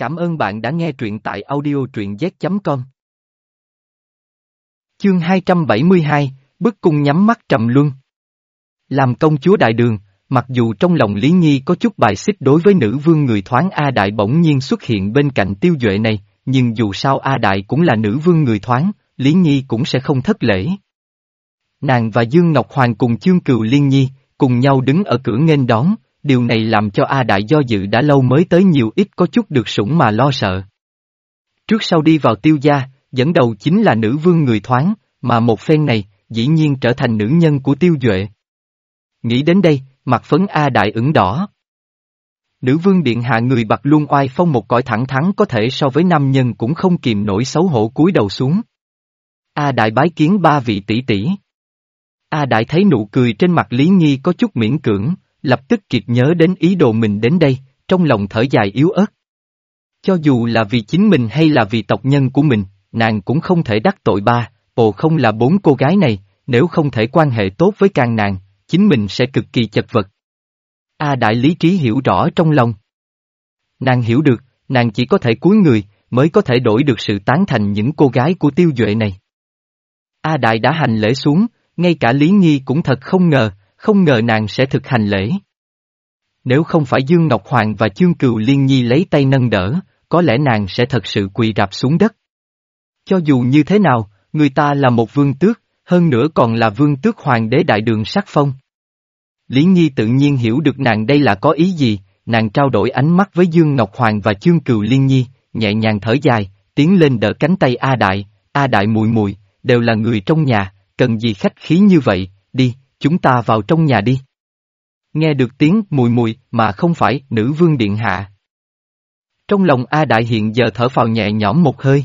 Cảm ơn bạn đã nghe truyện tại audio truyện z.com. Chương 272, Bức cung nhắm mắt trầm luân. Làm công chúa đại đường, mặc dù trong lòng Lý Nhi có chút bài xích đối với nữ vương người thoáng A Đại bỗng nhiên xuất hiện bên cạnh tiêu duệ này, nhưng dù sao A Đại cũng là nữ vương người thoáng, Lý Nhi cũng sẽ không thất lễ. Nàng và Dương Ngọc Hoàng cùng chương cừu Liên Nhi, cùng nhau đứng ở cửa nghênh đón, điều này làm cho A Đại do dự đã lâu mới tới nhiều ít có chút được sủng mà lo sợ. Trước sau đi vào tiêu gia, dẫn đầu chính là nữ vương người thoáng, mà một phen này, dĩ nhiên trở thành nữ nhân của tiêu duệ. Nghĩ đến đây, mặt phấn A Đại ửng đỏ. Nữ vương điện hạ người bạc luôn oai phong một cõi thẳng thắn có thể so với nam nhân cũng không kìm nổi xấu hổ cúi đầu xuống. A Đại bái kiến ba vị tỷ tỷ. A Đại thấy nụ cười trên mặt Lý nghi có chút miễn cưỡng, lập tức kịp nhớ đến ý đồ mình đến đây, trong lòng thở dài yếu ớt. Cho dù là vì chính mình hay là vì tộc nhân của mình, nàng cũng không thể đắc tội ba, ồ không là bốn cô gái này, nếu không thể quan hệ tốt với càng nàng, chính mình sẽ cực kỳ chật vật. A đại lý trí hiểu rõ trong lòng. Nàng hiểu được, nàng chỉ có thể cúi người, mới có thể đổi được sự tán thành những cô gái của tiêu duệ này. A đại đã hành lễ xuống, ngay cả Lý Nghi cũng thật không ngờ, không ngờ nàng sẽ thực hành lễ. Nếu không phải Dương Ngọc Hoàng và Chương Cừu Liên Nhi lấy tay nâng đỡ, có lẽ nàng sẽ thật sự quỳ rạp xuống đất. Cho dù như thế nào, người ta là một vương tước, hơn nữa còn là vương tước hoàng đế đại đường sắc phong. Lý Nhi tự nhiên hiểu được nàng đây là có ý gì, nàng trao đổi ánh mắt với Dương Ngọc Hoàng và Chương Cừu Liên Nhi, nhẹ nhàng thở dài, tiến lên đỡ cánh tay A Đại, A Đại mùi mùi, đều là người trong nhà, cần gì khách khí như vậy, chúng ta vào trong nhà đi. Nghe được tiếng mùi mùi mà không phải nữ vương điện hạ. Trong lòng A Đại hiện giờ thở phào nhẹ nhõm một hơi.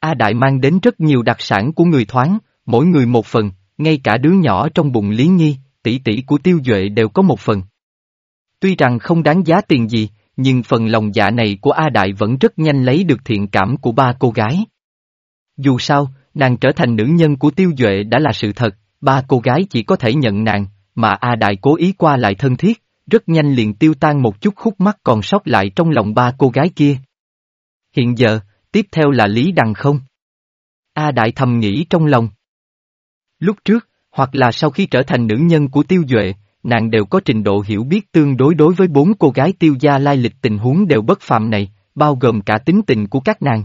A Đại mang đến rất nhiều đặc sản của người thoáng, mỗi người một phần, ngay cả đứa nhỏ trong bụng Lý Nhi, tỷ tỷ của Tiêu Duệ đều có một phần. Tuy rằng không đáng giá tiền gì, nhưng phần lòng dạ này của A Đại vẫn rất nhanh lấy được thiện cảm của ba cô gái. Dù sao, nàng trở thành nữ nhân của Tiêu Duệ đã là sự thật, ba cô gái chỉ có thể nhận nàng, mà A Đại cố ý qua lại thân thiết, rất nhanh liền tiêu tan một chút khúc mắc còn sót lại trong lòng ba cô gái kia. Hiện giờ, tiếp theo là Lý Đằng không? A Đại thầm nghĩ trong lòng. Lúc trước, hoặc là sau khi trở thành nữ nhân của Tiêu Duệ, nàng đều có trình độ hiểu biết tương đối đối với bốn cô gái tiêu gia lai lịch tình huống đều bất phàm này, bao gồm cả tính tình của các nàng.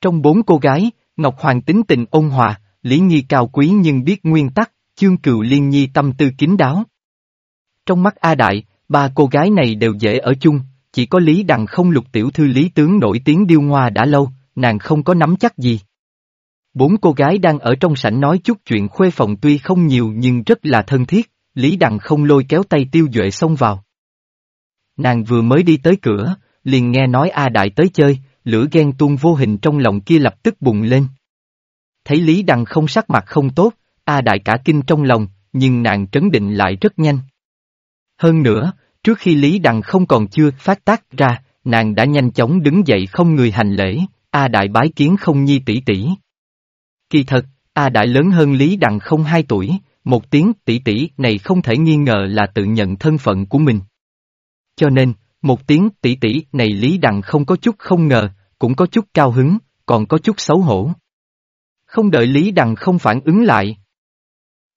Trong bốn cô gái, Ngọc Hoàng tính tình ôn hòa, Lý Nhi cao quý nhưng biết nguyên tắc, chương cựu liên nhi tâm tư kín đáo. Trong mắt A Đại, ba cô gái này đều dễ ở chung, chỉ có Lý Đằng không lục tiểu thư Lý Tướng nổi tiếng điêu ngoa đã lâu, nàng không có nắm chắc gì. Bốn cô gái đang ở trong sảnh nói chút chuyện khuê phòng tuy không nhiều nhưng rất là thân thiết, Lý Đằng không lôi kéo tay tiêu duệ xông vào. Nàng vừa mới đi tới cửa, liền nghe nói A Đại tới chơi, lửa ghen tuôn vô hình trong lòng kia lập tức bùng lên. Thấy Lý Đằng không sắc mặt không tốt, A Đại cả kinh trong lòng, nhưng nàng trấn định lại rất nhanh. Hơn nữa, trước khi Lý Đằng không còn chưa phát tác ra, nàng đã nhanh chóng đứng dậy không người hành lễ, A Đại bái kiến không nhi tỷ tỷ. Kỳ thật, A Đại lớn hơn Lý Đằng không hai tuổi, một tiếng tỷ tỷ này không thể nghi ngờ là tự nhận thân phận của mình. Cho nên, một tiếng tỷ tỷ này Lý Đằng không có chút không ngờ, cũng có chút cao hứng, còn có chút xấu hổ. Không đợi Lý Đằng không phản ứng lại.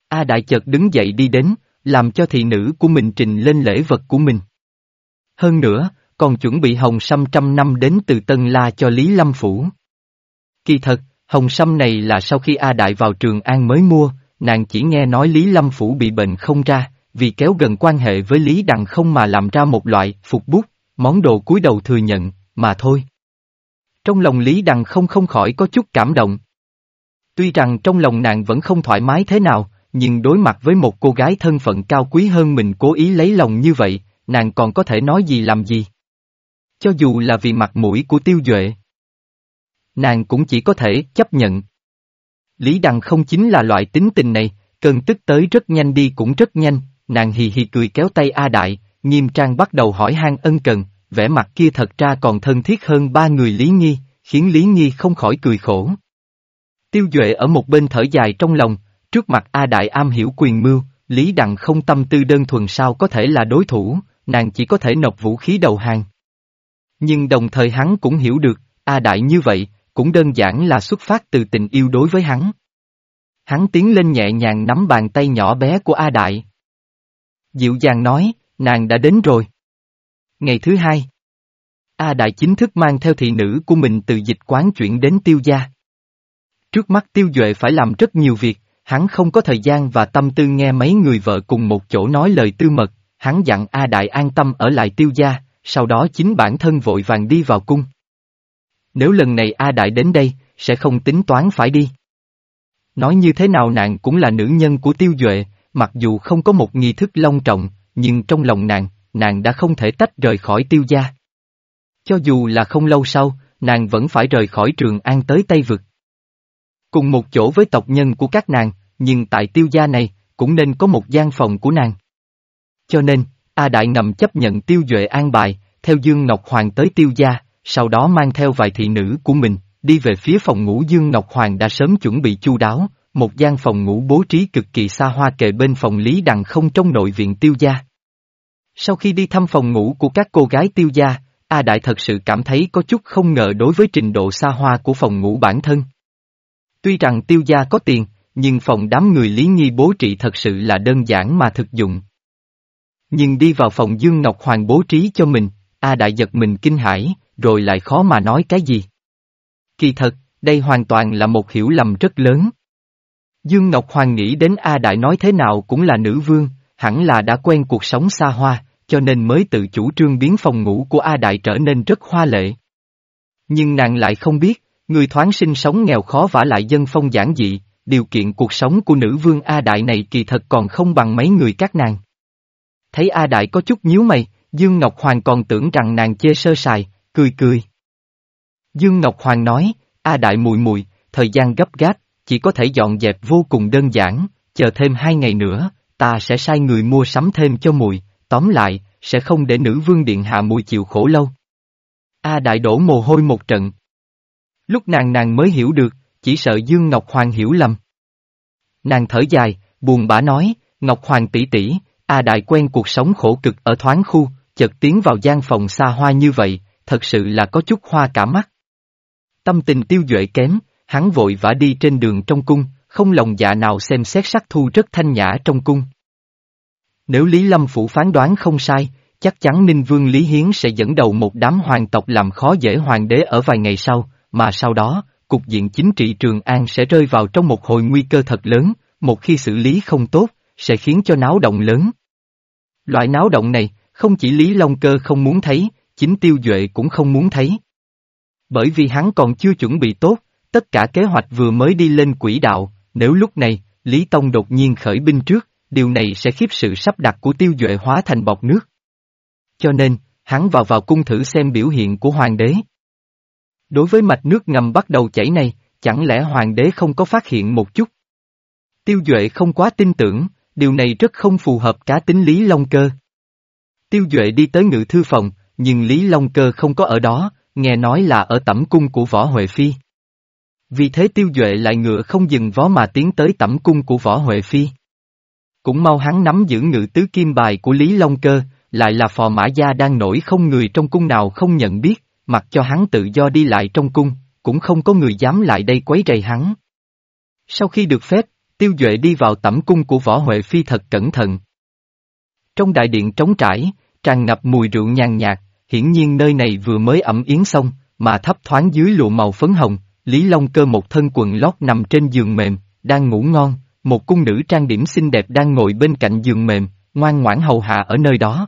A Đại chợt đứng dậy đi đến, làm cho thị nữ của mình trình lên lễ vật của mình. Hơn nữa, còn chuẩn bị hồng sâm trăm năm đến từ Tân La cho Lý Lâm Phủ. Kỳ thật, hồng sâm này là sau khi A Đại vào Trường An mới mua, nàng chỉ nghe nói Lý Lâm Phủ bị bệnh không ra, vì kéo gần quan hệ với Lý Đằng không mà làm ra một loại phục bút, món đồ cúi đầu thừa nhận, mà thôi. Trong lòng Lý Đằng không không khỏi có chút cảm động. Tuy rằng trong lòng nàng vẫn không thoải mái thế nào, nhưng đối mặt với một cô gái thân phận cao quý hơn mình cố ý lấy lòng như vậy, nàng còn có thể nói gì làm gì. Cho dù là vì mặt mũi của tiêu duệ. Nàng cũng chỉ có thể chấp nhận. Lý Đằng không chính là loại tính tình này, cơn tức tới rất nhanh đi cũng rất nhanh, nàng hì hì cười kéo tay A Đại, nghiêm trang bắt đầu hỏi han ân cần, vẻ mặt kia thật ra còn thân thiết hơn ba người Lý Nhi, khiến Lý Nhi không khỏi cười khổ. Tiêu Duệ ở một bên thở dài trong lòng, trước mặt A Đại am hiểu quyền mưu, Lý Đặng không tâm tư đơn thuần sao có thể là đối thủ, nàng chỉ có thể nộp vũ khí đầu hàng. Nhưng đồng thời hắn cũng hiểu được, A Đại như vậy, cũng đơn giản là xuất phát từ tình yêu đối với hắn. Hắn tiến lên nhẹ nhàng nắm bàn tay nhỏ bé của A Đại. Dịu dàng nói, nàng đã đến rồi. Ngày thứ hai, A Đại chính thức mang theo thị nữ của mình từ dịch quán chuyển đến tiêu gia. Trước mắt tiêu duệ phải làm rất nhiều việc, hắn không có thời gian và tâm tư nghe mấy người vợ cùng một chỗ nói lời tư mật, hắn dặn A Đại an tâm ở lại tiêu gia, sau đó chính bản thân vội vàng đi vào cung. Nếu lần này A Đại đến đây, sẽ không tính toán phải đi. Nói như thế nào nàng cũng là nữ nhân của tiêu duệ, mặc dù không có một nghi thức long trọng, nhưng trong lòng nàng, nàng đã không thể tách rời khỏi tiêu gia. Cho dù là không lâu sau, nàng vẫn phải rời khỏi trường an tới Tây Vực. Cùng một chỗ với tộc nhân của các nàng, nhưng tại tiêu gia này, cũng nên có một gian phòng của nàng. Cho nên, A Đại ngầm chấp nhận tiêu duệ an bài, theo Dương Ngọc Hoàng tới tiêu gia, sau đó mang theo vài thị nữ của mình, đi về phía phòng ngủ Dương Ngọc Hoàng đã sớm chuẩn bị chu đáo, một gian phòng ngủ bố trí cực kỳ xa hoa kề bên phòng Lý Đằng không trong nội viện tiêu gia. Sau khi đi thăm phòng ngủ của các cô gái tiêu gia, A Đại thật sự cảm thấy có chút không ngờ đối với trình độ xa hoa của phòng ngủ bản thân. Tuy rằng tiêu gia có tiền, nhưng phòng đám người Lý Nhi bố trị thật sự là đơn giản mà thực dụng. Nhưng đi vào phòng Dương Ngọc Hoàng bố trí cho mình, A Đại giật mình kinh hãi, rồi lại khó mà nói cái gì. Kỳ thật, đây hoàn toàn là một hiểu lầm rất lớn. Dương Ngọc Hoàng nghĩ đến A Đại nói thế nào cũng là nữ vương, hẳn là đã quen cuộc sống xa hoa, cho nên mới tự chủ trương biến phòng ngủ của A Đại trở nên rất hoa lệ. Nhưng nàng lại không biết, người thoáng sinh sống nghèo khó vả lại dân phong giản dị, điều kiện cuộc sống của nữ vương A Đại này kỳ thật còn không bằng mấy người các nàng. Thấy A Đại có chút nhíu mày, Dương Ngọc Hoàng còn tưởng rằng nàng chê sơ sài, cười cười. Dương Ngọc Hoàng nói, A Đại mùi mùi, thời gian gấp gáp, chỉ có thể dọn dẹp vô cùng đơn giản, chờ thêm hai ngày nữa, ta sẽ sai người mua sắm thêm cho mùi, tóm lại, sẽ không để nữ vương điện hạ mùi chịu khổ lâu. A Đại đổ mồ hôi một trận. Lúc nàng nàng mới hiểu được, chỉ sợ Dương Ngọc Hoàng hiểu lầm. Nàng thở dài, buồn bã nói, Ngọc Hoàng tỷ tỷ, A Đại quen cuộc sống khổ cực ở thoáng khu, chợt tiến vào gian phòng xa hoa như vậy, thật sự là có chút hoa cả mắt. Tâm tình tiêu duệ kém, hắn vội vã đi trên đường trong cung, không lòng dạ nào xem xét sắc thu rất thanh nhã trong cung. Nếu Lý Lâm Phủ phán đoán không sai, chắc chắn Ninh Vương Lý Hiến sẽ dẫn đầu một đám hoàng tộc làm khó dễ hoàng đế ở vài ngày sau, mà sau đó, cục diện chính trị Trường An sẽ rơi vào trong một hồi nguy cơ thật lớn, một khi xử lý không tốt, sẽ khiến cho náo động lớn. Loại náo động này, không chỉ Lý Long Cơ không muốn thấy, chính Tiêu Duệ cũng không muốn thấy. Bởi vì hắn còn chưa chuẩn bị tốt, tất cả kế hoạch vừa mới đi lên quỹ đạo, nếu lúc này, Lý Tông đột nhiên khởi binh trước, điều này sẽ khiếp sự sắp đặt của Tiêu Duệ hóa thành bọt nước. Cho nên, hắn vào vào cung thử xem biểu hiện của hoàng đế. Đối với mạch nước ngầm bắt đầu chảy này, chẳng lẽ hoàng đế không có phát hiện một chút? Tiêu Duệ không quá tin tưởng, điều này rất không phù hợp cá tính Lý Long Cơ. Tiêu Duệ đi tới ngự thư phòng, nhưng Lý Long Cơ không có ở đó, nghe nói là ở tẩm cung của Võ Huệ Phi. Vì thế Tiêu Duệ lại ngựa không dừng vó mà tiến tới tẩm cung của Võ Huệ Phi. Cũng mau hắn nắm giữ ngự tứ kim bài của Lý Long Cơ, lại là phò mã gia đang nổi không người trong cung nào không nhận biết, mặc cho hắn tự do đi lại trong cung, cũng không có người dám lại đây quấy rầy hắn. Sau khi được phép, Tiêu Duệ đi vào tẩm cung của Võ Huệ Phi thật cẩn thận. Trong đại điện trống trải, tràn ngập mùi rượu nhàn nhạt, hiển nhiên nơi này vừa mới ẩm yến xong, mà thấp thoáng dưới lụa màu phấn hồng, Lý Long Cơ một thân quần lót nằm trên giường mềm, đang ngủ ngon, một cung nữ trang điểm xinh đẹp đang ngồi bên cạnh giường mềm, ngoan ngoãn hầu hạ ở nơi đó.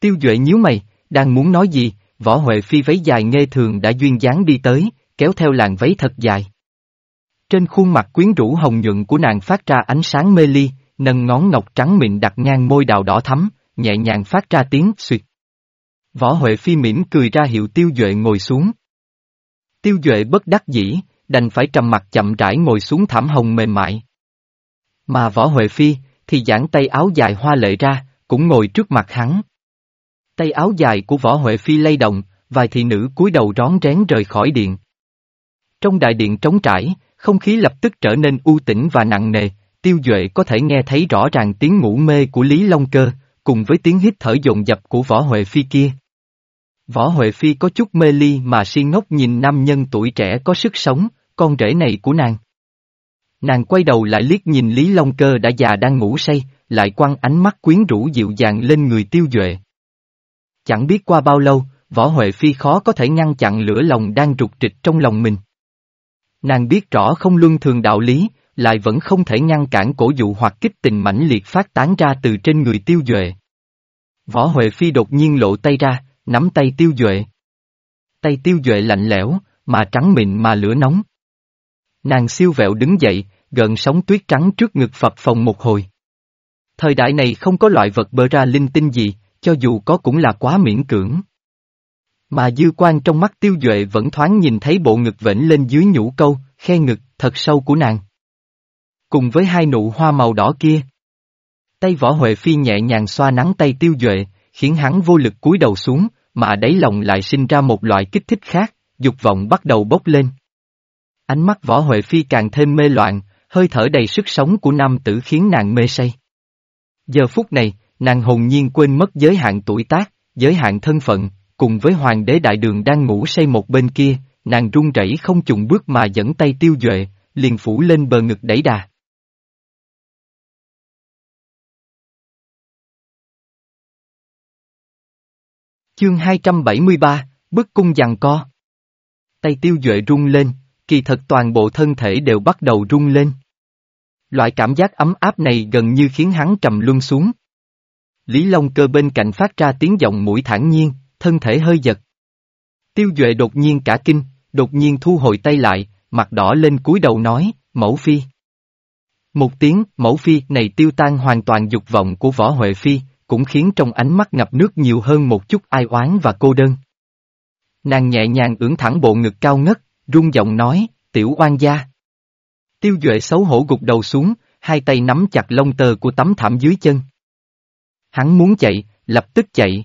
Tiêu Duệ nhíu mày, đang muốn nói gì, võ Huệ Phi váy dài nghe thường đã duyên dáng đi tới, kéo theo làn váy thật dài. Trên khuôn mặt quyến rũ hồng nhuận của nàng phát ra ánh sáng mê ly, nâng ngón ngọc trắng mịn đặt ngang môi đào đỏ thắm, nhẹ nhàng phát ra tiếng suyệt. Võ Huệ Phi mỉm cười ra hiệu Tiêu Duệ ngồi xuống. Tiêu Duệ bất đắc dĩ, đành phải trầm mặt chậm rãi ngồi xuống thảm hồng mềm mại. Mà Võ Huệ Phi, thì giãn tay áo dài hoa lệ ra, cũng ngồi trước mặt hắn. Tay áo dài của Võ Huệ Phi lay động, vài thị nữ cúi đầu rón rén rời khỏi điện. Trong đại điện trống trải, không khí lập tức trở nên u tĩnh và nặng nề, Tiêu Duệ có thể nghe thấy rõ ràng tiếng ngủ mê của Lý Long Cơ, cùng với tiếng hít thở dồn dập của Võ Huệ Phi kia. Võ Huệ Phi có chút mê ly mà si ngốc nhìn nam nhân tuổi trẻ có sức sống, con rể này của nàng. Nàng quay đầu lại liếc nhìn Lý Long Cơ đã già đang ngủ say, lại quăng ánh mắt quyến rũ dịu dàng lên người tiêu duệ. Chẳng biết qua bao lâu, Võ Huệ Phi khó có thể ngăn chặn lửa lòng đang rụt trịch trong lòng mình. Nàng biết rõ không luân thường đạo lý, lại vẫn không thể ngăn cản cổ dụ hoặc kích tình mãnh liệt phát tán ra từ trên người tiêu duệ. Võ Huệ Phi đột nhiên lộ tay ra, nắm tay tiêu duệ. Tay tiêu duệ lạnh lẽo, mà trắng mịn mà lửa nóng. Nàng siêu vẹo đứng dậy, gần sóng tuyết trắng trước ngực phập phòng một hồi. Thời đại này không có loại vật bơ ra linh tinh gì, cho dù có cũng là quá miễn cưỡng. Mà dư quan trong mắt tiêu duệ vẫn thoáng nhìn thấy bộ ngực vểnh lên dưới nhũ câu, khe ngực, thật sâu của nàng. Cùng với hai nụ hoa màu đỏ kia. Tay võ Huệ Phi nhẹ nhàng xoa nắng tay tiêu duệ, khiến hắn vô lực cúi đầu xuống, mà đáy lòng lại sinh ra một loại kích thích khác, dục vọng bắt đầu bốc lên. Ánh mắt võ Huệ Phi càng thêm mê loạn, hơi thở đầy sức sống của nam tử khiến nàng mê say. Giờ phút này, nàng hồn nhiên quên mất giới hạn tuổi tác, giới hạn thân phận, cùng với hoàng đế đại đường đang ngủ say một bên kia, nàng run rẩy không chùng bước mà dẫn tay tiêu duệ, liền phủ lên bờ ngực đẩy đà. Chương 273, bức cung giằng co. Tay tiêu duệ rung lên, kỳ thật toàn bộ thân thể đều bắt đầu rung lên. Loại cảm giác ấm áp này gần như khiến hắn trầm luân xuống. Lý Long cơ bên cạnh phát ra tiếng giọng mũi thản nhiên, thân thể hơi giật. Tiêu Duệ đột nhiên cả kinh, đột nhiên thu hồi tay lại, mặt đỏ lên cúi đầu nói, mẫu phi. Một tiếng, mẫu phi này tiêu tan hoàn toàn dục vọng của võ Huệ Phi, cũng khiến trong ánh mắt ngập nước nhiều hơn một chút ai oán và cô đơn. Nàng nhẹ nhàng ưỡn thẳng bộ ngực cao ngất, rung giọng nói, tiểu oan gia. Tiêu Duệ xấu hổ gục đầu xuống, hai tay nắm chặt lông tơ của tấm thảm dưới chân. Hắn muốn chạy, lập tức chạy.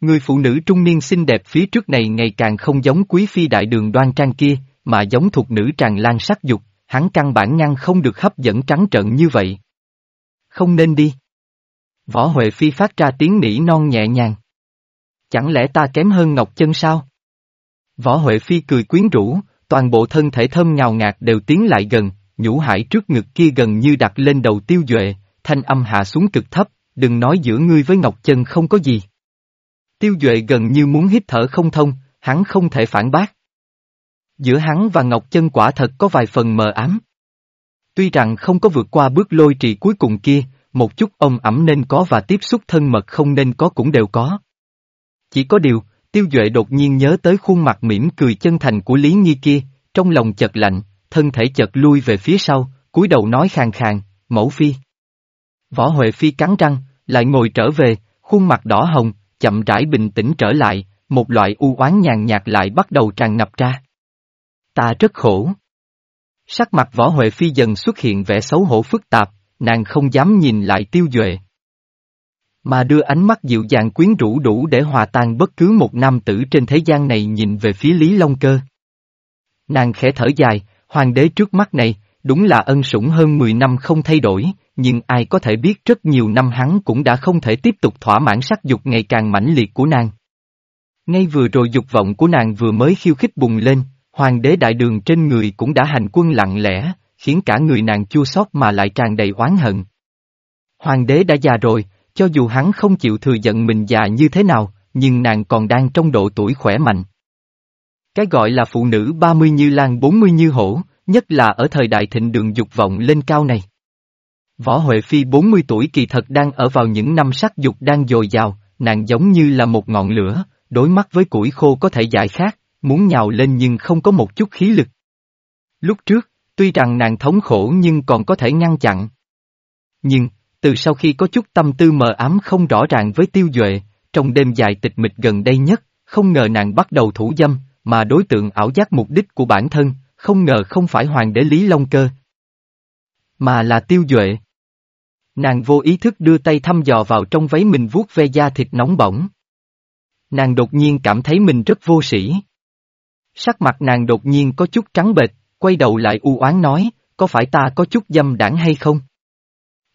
Người phụ nữ trung niên xinh đẹp phía trước này ngày càng không giống quý phi đại đường đoan trang kia, mà giống thuộc nữ tràn lan sắc dục, hắn căn bản ngăn không được hấp dẫn trắng trợn như vậy. Không nên đi. Võ Huệ Phi phát ra tiếng nỉ non nhẹ nhàng. Chẳng lẽ ta kém hơn Ngọc Chân sao? Võ Huệ Phi cười quyến rũ, toàn bộ thân thể thơm ngào ngạt đều tiến lại gần, nhũ hải trước ngực kia gần như đặt lên đầu tiêu duệ, thanh âm hạ xuống cực thấp, đừng nói giữa ngươi với Ngọc Chân không có gì. Tiêu Duệ gần như muốn hít thở không thông, hắn không thể phản bác. Giữa hắn và Ngọc Chân quả thật có vài phần mờ ám. Tuy rằng không có vượt qua bước lôi trì cuối cùng kia, một chút ông ẩm nên có và tiếp xúc thân mật không nên có cũng đều có. Chỉ có điều, Tiêu Duệ đột nhiên nhớ tới khuôn mặt mỉm cười chân thành của Lý Nhi kia, trong lòng chợt lạnh, thân thể chợt lui về phía sau, cúi đầu nói khàn khàn, mẫu phi. Võ Huệ Phi cắn răng, lại ngồi trở về, khuôn mặt đỏ hồng, chậm rãi bình tĩnh trở lại, một loại u oán nhàn nhạt lại bắt đầu tràn ngập ra. Ta rất khổ. Sắc mặt võ Huệ Phi dần xuất hiện vẻ xấu hổ phức tạp, nàng không dám nhìn lại tiêu duệ. Mà đưa ánh mắt dịu dàng quyến rũ đủ để hòa tan bất cứ một nam tử trên thế gian này nhìn về phía Lý Long Cơ. Nàng khẽ thở dài, hoàng đế trước mắt này, đúng là ân sủng hơn 10 năm không thay đổi, nhưng ai có thể biết rất nhiều năm hắn cũng đã không thể tiếp tục thỏa mãn sắc dục ngày càng mãnh liệt của nàng. Ngay vừa rồi dục vọng của nàng vừa mới khiêu khích bùng lên, hoàng đế đại đường trên người cũng đã hành quân lặng lẽ, khiến cả người nàng chua xót mà lại tràn đầy oán hận. Hoàng đế đã già rồi, cho dù hắn không chịu thừa giận mình già như thế nào, nhưng nàng còn đang trong độ tuổi khỏe mạnh. Cái gọi là phụ nữ 30 như lan 40 như hổ, nhất là ở thời đại thịnh đường dục vọng lên cao này. Võ Huệ Phi 40 tuổi kỳ thật đang ở vào những năm sắc dục đang dồi dào, nàng giống như là một ngọn lửa, đối mắt với củi khô có thể giải khát, muốn nhào lên nhưng không có một chút khí lực. Lúc trước, tuy rằng nàng thống khổ nhưng còn có thể ngăn chặn. Nhưng, từ sau khi có chút tâm tư mờ ám không rõ ràng với tiêu duệ, trong đêm dài tịch mịch gần đây nhất, không ngờ nàng bắt đầu thủ dâm, mà đối tượng ảo giác mục đích của bản thân, không ngờ không phải hoàng đế Lý Long Cơ, mà là tiêu duệ. Nàng vô ý thức đưa tay thăm dò vào trong váy mình vuốt ve da thịt nóng bỏng. Nàng đột nhiên cảm thấy mình rất vô sĩ. Sắc mặt nàng đột nhiên có chút trắng bệch, quay đầu lại u oán nói, có phải ta có chút dâm đảng hay không?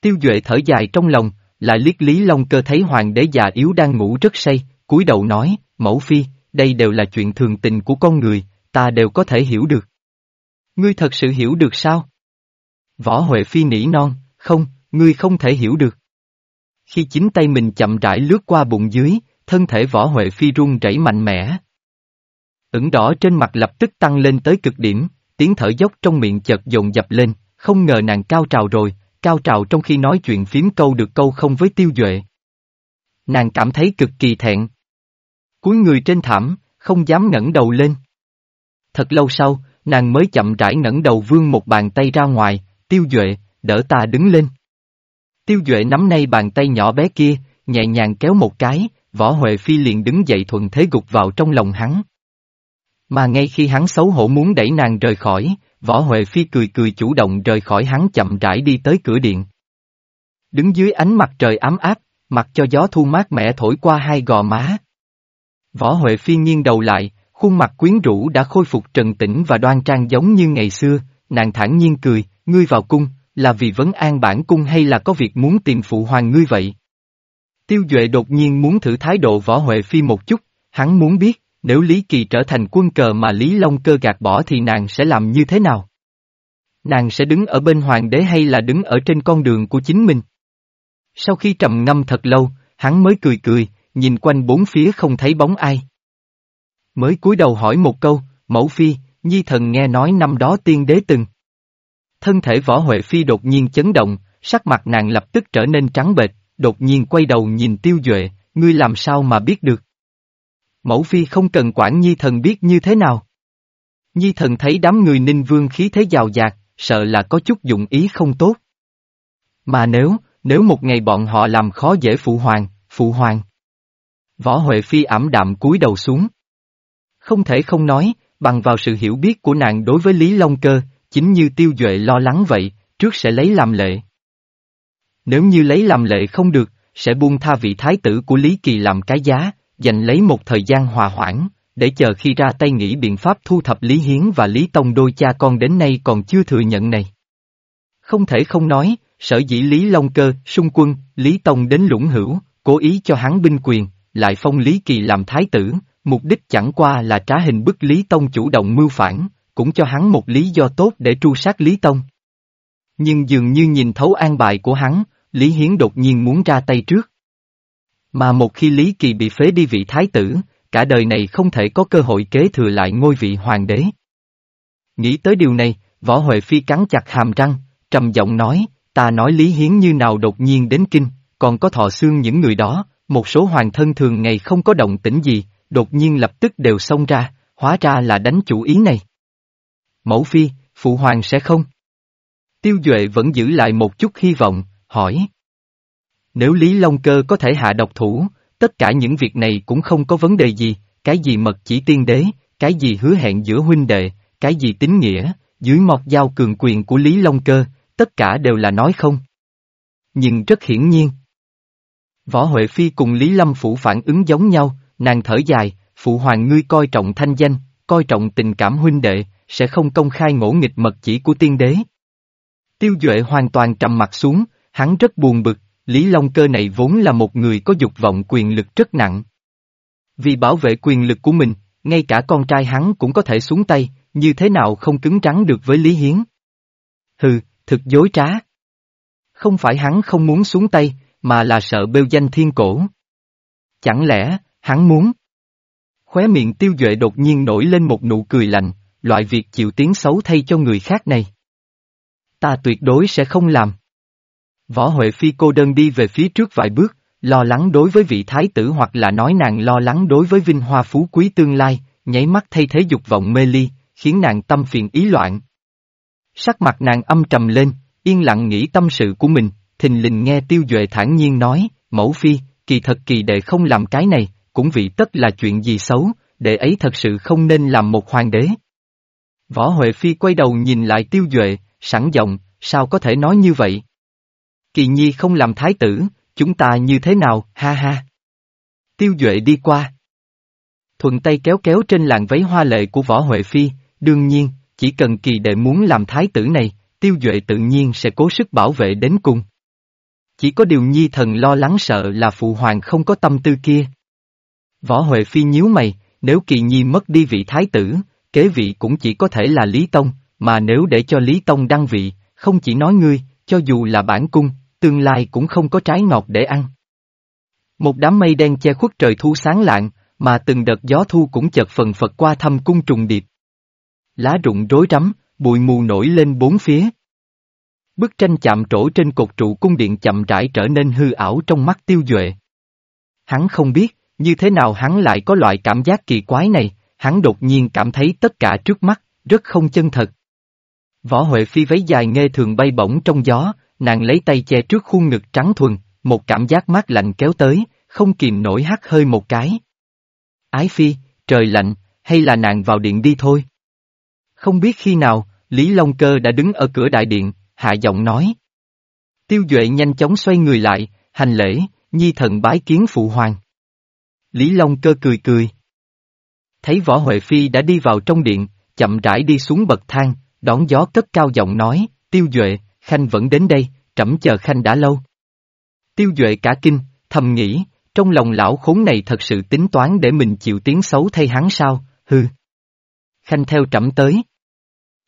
Tiêu Duệ thở dài trong lòng, lại liếc Lý Long cơ thấy hoàng đế già yếu đang ngủ rất say, cúi đầu nói, mẫu phi, đây đều là chuyện thường tình của con người, ta đều có thể hiểu được. Ngươi thật sự hiểu được sao? Võ Huệ Phi nỉ non, không, ngươi không thể hiểu được. Khi chính tay mình chậm rãi lướt qua bụng dưới, thân thể Võ Huệ Phi run rẩy mạnh mẽ. Ửng đỏ trên mặt lập tức tăng lên tới cực điểm, tiếng thở dốc trong miệng chợt dồn dập lên, không ngờ nàng cao trào rồi, cao trào trong khi nói chuyện phím câu được câu không với tiêu duệ. Nàng cảm thấy cực kỳ thẹn. Cúi người trên thảm, không dám ngẩng đầu lên. Thật lâu sau, nàng mới chậm rãi ngẩng đầu vươn một bàn tay ra ngoài, tiêu duệ, đỡ ta đứng lên. Tiêu duệ nắm nay bàn tay nhỏ bé kia, nhẹ nhàng kéo một cái, võ Huệ Phi liền đứng dậy thuận thế gục vào trong lòng hắn. Mà ngay khi hắn xấu hổ muốn đẩy nàng rời khỏi, võ Huệ Phi cười cười chủ động rời khỏi hắn chậm rãi đi tới cửa điện. Đứng dưới ánh mặt trời ấm áp, mặc cho gió thu mát mẻ thổi qua hai gò má. Võ Huệ Phi nghiêng đầu lại, khuôn mặt quyến rũ đã khôi phục trần tĩnh và đoan trang giống như ngày xưa, nàng thản nhiên cười, ngươi vào cung, là vì vấn an bản cung hay là có việc muốn tìm phụ hoàng ngươi vậy? Tiêu Duệ đột nhiên muốn thử thái độ Võ Huệ Phi một chút, hắn muốn biết, nếu Lý Kỳ trở thành quân cờ mà Lý Long cơ gạt bỏ thì nàng sẽ làm như thế nào? Nàng sẽ đứng ở bên hoàng đế hay là đứng ở trên con đường của chính mình? Sau khi trầm ngâm thật lâu, hắn mới cười cười, nhìn quanh bốn phía không thấy bóng ai. Mới cúi đầu hỏi một câu, mẫu phi, nhi thần nghe nói năm đó tiên đế từng. Thân thể võ Huệ Phi đột nhiên chấn động, sắc mặt nàng lập tức trở nên trắng bệch, đột nhiên quay đầu nhìn tiêu duệ, ngươi làm sao mà biết được. Mẫu Phi không cần quản Nhi thần biết như thế nào. Nhi thần thấy đám người ninh vương khí thế giàu dạt, sợ là có chút dụng ý không tốt. Mà nếu, nếu một ngày bọn họ làm khó dễ phụ hoàng, phụ hoàng. Võ Huệ Phi ảm đạm cúi đầu xuống. Không thể không nói, bằng vào sự hiểu biết của nàng đối với Lý Long Cơ, chính như tiêu duệ lo lắng vậy, trước sẽ lấy làm lệ. Nếu như lấy làm lệ không được, sẽ buông tha vị thái tử của Lý Kỳ làm cái giá, dành lấy một thời gian hòa hoãn, để chờ khi ra tay nghĩ biện pháp thu thập Lý Hiến và Lý Tông đôi cha con đến nay còn chưa thừa nhận này. Không thể không nói, sở dĩ Lý Long Cơ, xung quân, Lý Tông đến lũng hữu, cố ý cho hắn binh quyền, lại phong Lý Kỳ làm thái tử, mục đích chẳng qua là trá hình bức Lý Tông chủ động mưu phản, cũng cho hắn một lý do tốt để tru sát Lý Tông. Nhưng dường như nhìn thấu an bài của hắn, Lý Hiến đột nhiên muốn ra tay trước. Mà một khi Lý Kỳ bị phế đi vị thái tử, cả đời này không thể có cơ hội kế thừa lại ngôi vị hoàng đế. Nghĩ tới điều này, Võ Huệ Phi cắn chặt hàm răng, trầm giọng nói, ta nói Lý Hiến như nào đột nhiên đến kinh, còn có thọ xương những người đó, một số hoàng thân thường ngày không có động tĩnh gì, đột nhiên lập tức đều xông ra, hóa ra là đánh chủ ý này. Mẫu Phi, Phụ Hoàng sẽ không? Tiêu Duệ vẫn giữ lại một chút hy vọng, hỏi. Nếu Lý Long Cơ có thể hạ độc thủ, tất cả những việc này cũng không có vấn đề gì, cái gì mật chỉ tiên đế, cái gì hứa hẹn giữa huynh đệ, cái gì tín nghĩa, dưới mọc giao cường quyền của Lý Long Cơ, tất cả đều là nói không. Nhưng rất hiển nhiên. Võ Huệ Phi cùng Lý Lâm Phủ phản ứng giống nhau, nàng thở dài, phụ hoàng ngươi coi trọng thanh danh, coi trọng tình cảm huynh đệ, sẽ không công khai ngỗ nghịch mật chỉ của tiên đế. Tiêu Duệ hoàn toàn trầm mặt xuống, hắn rất buồn bực, Lý Long Cơ này vốn là một người có dục vọng quyền lực rất nặng. Vì bảo vệ quyền lực của mình, ngay cả con trai hắn cũng có thể xuống tay, như thế nào không cứng rắn được với Lý Hiến. Hừ, thực dối trá. Không phải hắn không muốn xuống tay, mà là sợ bêu danh thiên cổ. Chẳng lẽ, hắn muốn? Khóe miệng tiêu duệ đột nhiên nổi lên một nụ cười lạnh, loại việc chịu tiếng xấu thay cho người khác này. Ta tuyệt đối sẽ không làm. Võ Huệ Phi cô đơn đi về phía trước vài bước, lo lắng đối với vị thái tử hoặc là nói nàng lo lắng đối với vinh hoa phú quý tương lai, nháy mắt thay thế dục vọng mê ly, khiến nàng tâm phiền ý loạn. Sắc mặt nàng âm trầm lên, yên lặng nghĩ tâm sự của mình, thình lình nghe tiêu duệ thản nhiên nói, mẫu phi, kỳ thật kỳ đệ không làm cái này, cũng vì tất là chuyện gì xấu, đệ ấy thật sự không nên làm một hoàng đế. Võ Huệ Phi quay đầu nhìn lại tiêu duệ, sẵn giọng, sao có thể nói như vậy? Kỳ nhi không làm thái tử, chúng ta như thế nào, ha ha. Tiêu Duệ đi qua. Thuận tay kéo kéo trên làn váy hoa lệ của Võ Huệ Phi, đương nhiên, chỉ cần kỳ đệ muốn làm thái tử này, Tiêu Duệ tự nhiên sẽ cố sức bảo vệ đến cùng. Chỉ có điều nhi thần lo lắng sợ là phụ hoàng không có tâm tư kia. Võ Huệ Phi nhíu mày, nếu Kỳ Nhi mất đi vị thái tử, kế vị cũng chỉ có thể là Lý Tông, mà nếu để cho Lý Tông đăng vị, không chỉ nói ngươi, cho dù là bản cung, tương lai cũng không có trái ngọt để ăn. Một đám mây đen che khuất trời thu sáng lạng, mà từng đợt gió thu cũng chợt phần phật qua thăm cung trùng điệp. Lá rụng rối rắm, bụi mù nổi lên bốn phía. Bức tranh chạm trổ trên cột trụ cung điện chậm rãi trở nên hư ảo trong mắt tiêu duệ. Hắn không biết, như thế nào hắn lại có loại cảm giác kỳ quái này, hắn đột nhiên cảm thấy tất cả trước mắt, rất không chân thật. Võ Huệ Phi váy dài nghe thường bay bổng trong gió, nàng lấy tay che trước khuôn ngực trắng thuần, một cảm giác mát lạnh kéo tới, không kìm nổi hắt hơi một cái. Ái Phi, trời lạnh, hay là nàng vào điện đi thôi? Không biết khi nào, Lý Long Cơ đã đứng ở cửa đại điện, hạ giọng nói. Tiêu Duệ nhanh chóng xoay người lại, hành lễ, nhi thần bái kiến phụ hoàng. Lý Long Cơ cười cười. Thấy Võ Huệ Phi đã đi vào trong điện, chậm rãi đi xuống bậc thang, đón gió cất cao giọng nói, Tiêu Duệ, Khanh vẫn đến đây, trẫm chờ Khanh đã lâu. Tiêu Duệ cả kinh, thầm nghĩ, trong lòng lão khốn này thật sự tính toán để mình chịu tiếng xấu thay hắn sao, hư. Khanh theo trẫm tới.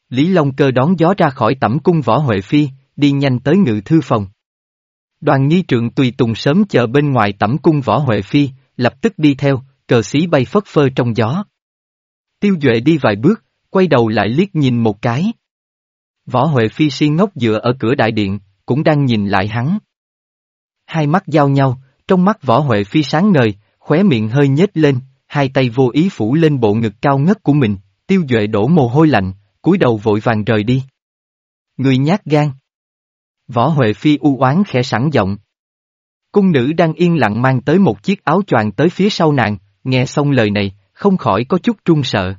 Lý Long cơ đón gió ra khỏi tẩm cung võ Huệ Phi, đi nhanh tới ngự thư phòng. Đoàn nghi trượng tùy tùng sớm chờ bên ngoài tẩm cung võ Huệ Phi, lập tức đi theo, cờ xí bay phất phơ trong gió. Tiêu Duệ đi vài bước, quay đầu lại liếc nhìn một cái. Võ Huệ Phi si ngốc dựa ở cửa đại điện, cũng đang nhìn lại hắn. Hai mắt giao nhau, trong mắt Võ Huệ Phi sáng ngời, khóe miệng hơi nhếch lên, hai tay vô ý phủ lên bộ ngực cao ngất của mình, tiêu duệ đổ mồ hôi lạnh, cúi đầu vội vàng rời đi. Người nhát gan. Võ Huệ Phi u oán khẽ sẵn giọng. Cung nữ đang yên lặng mang tới một chiếc áo choàng tới phía sau nàng, nghe xong lời này, không khỏi có chút trung sợ.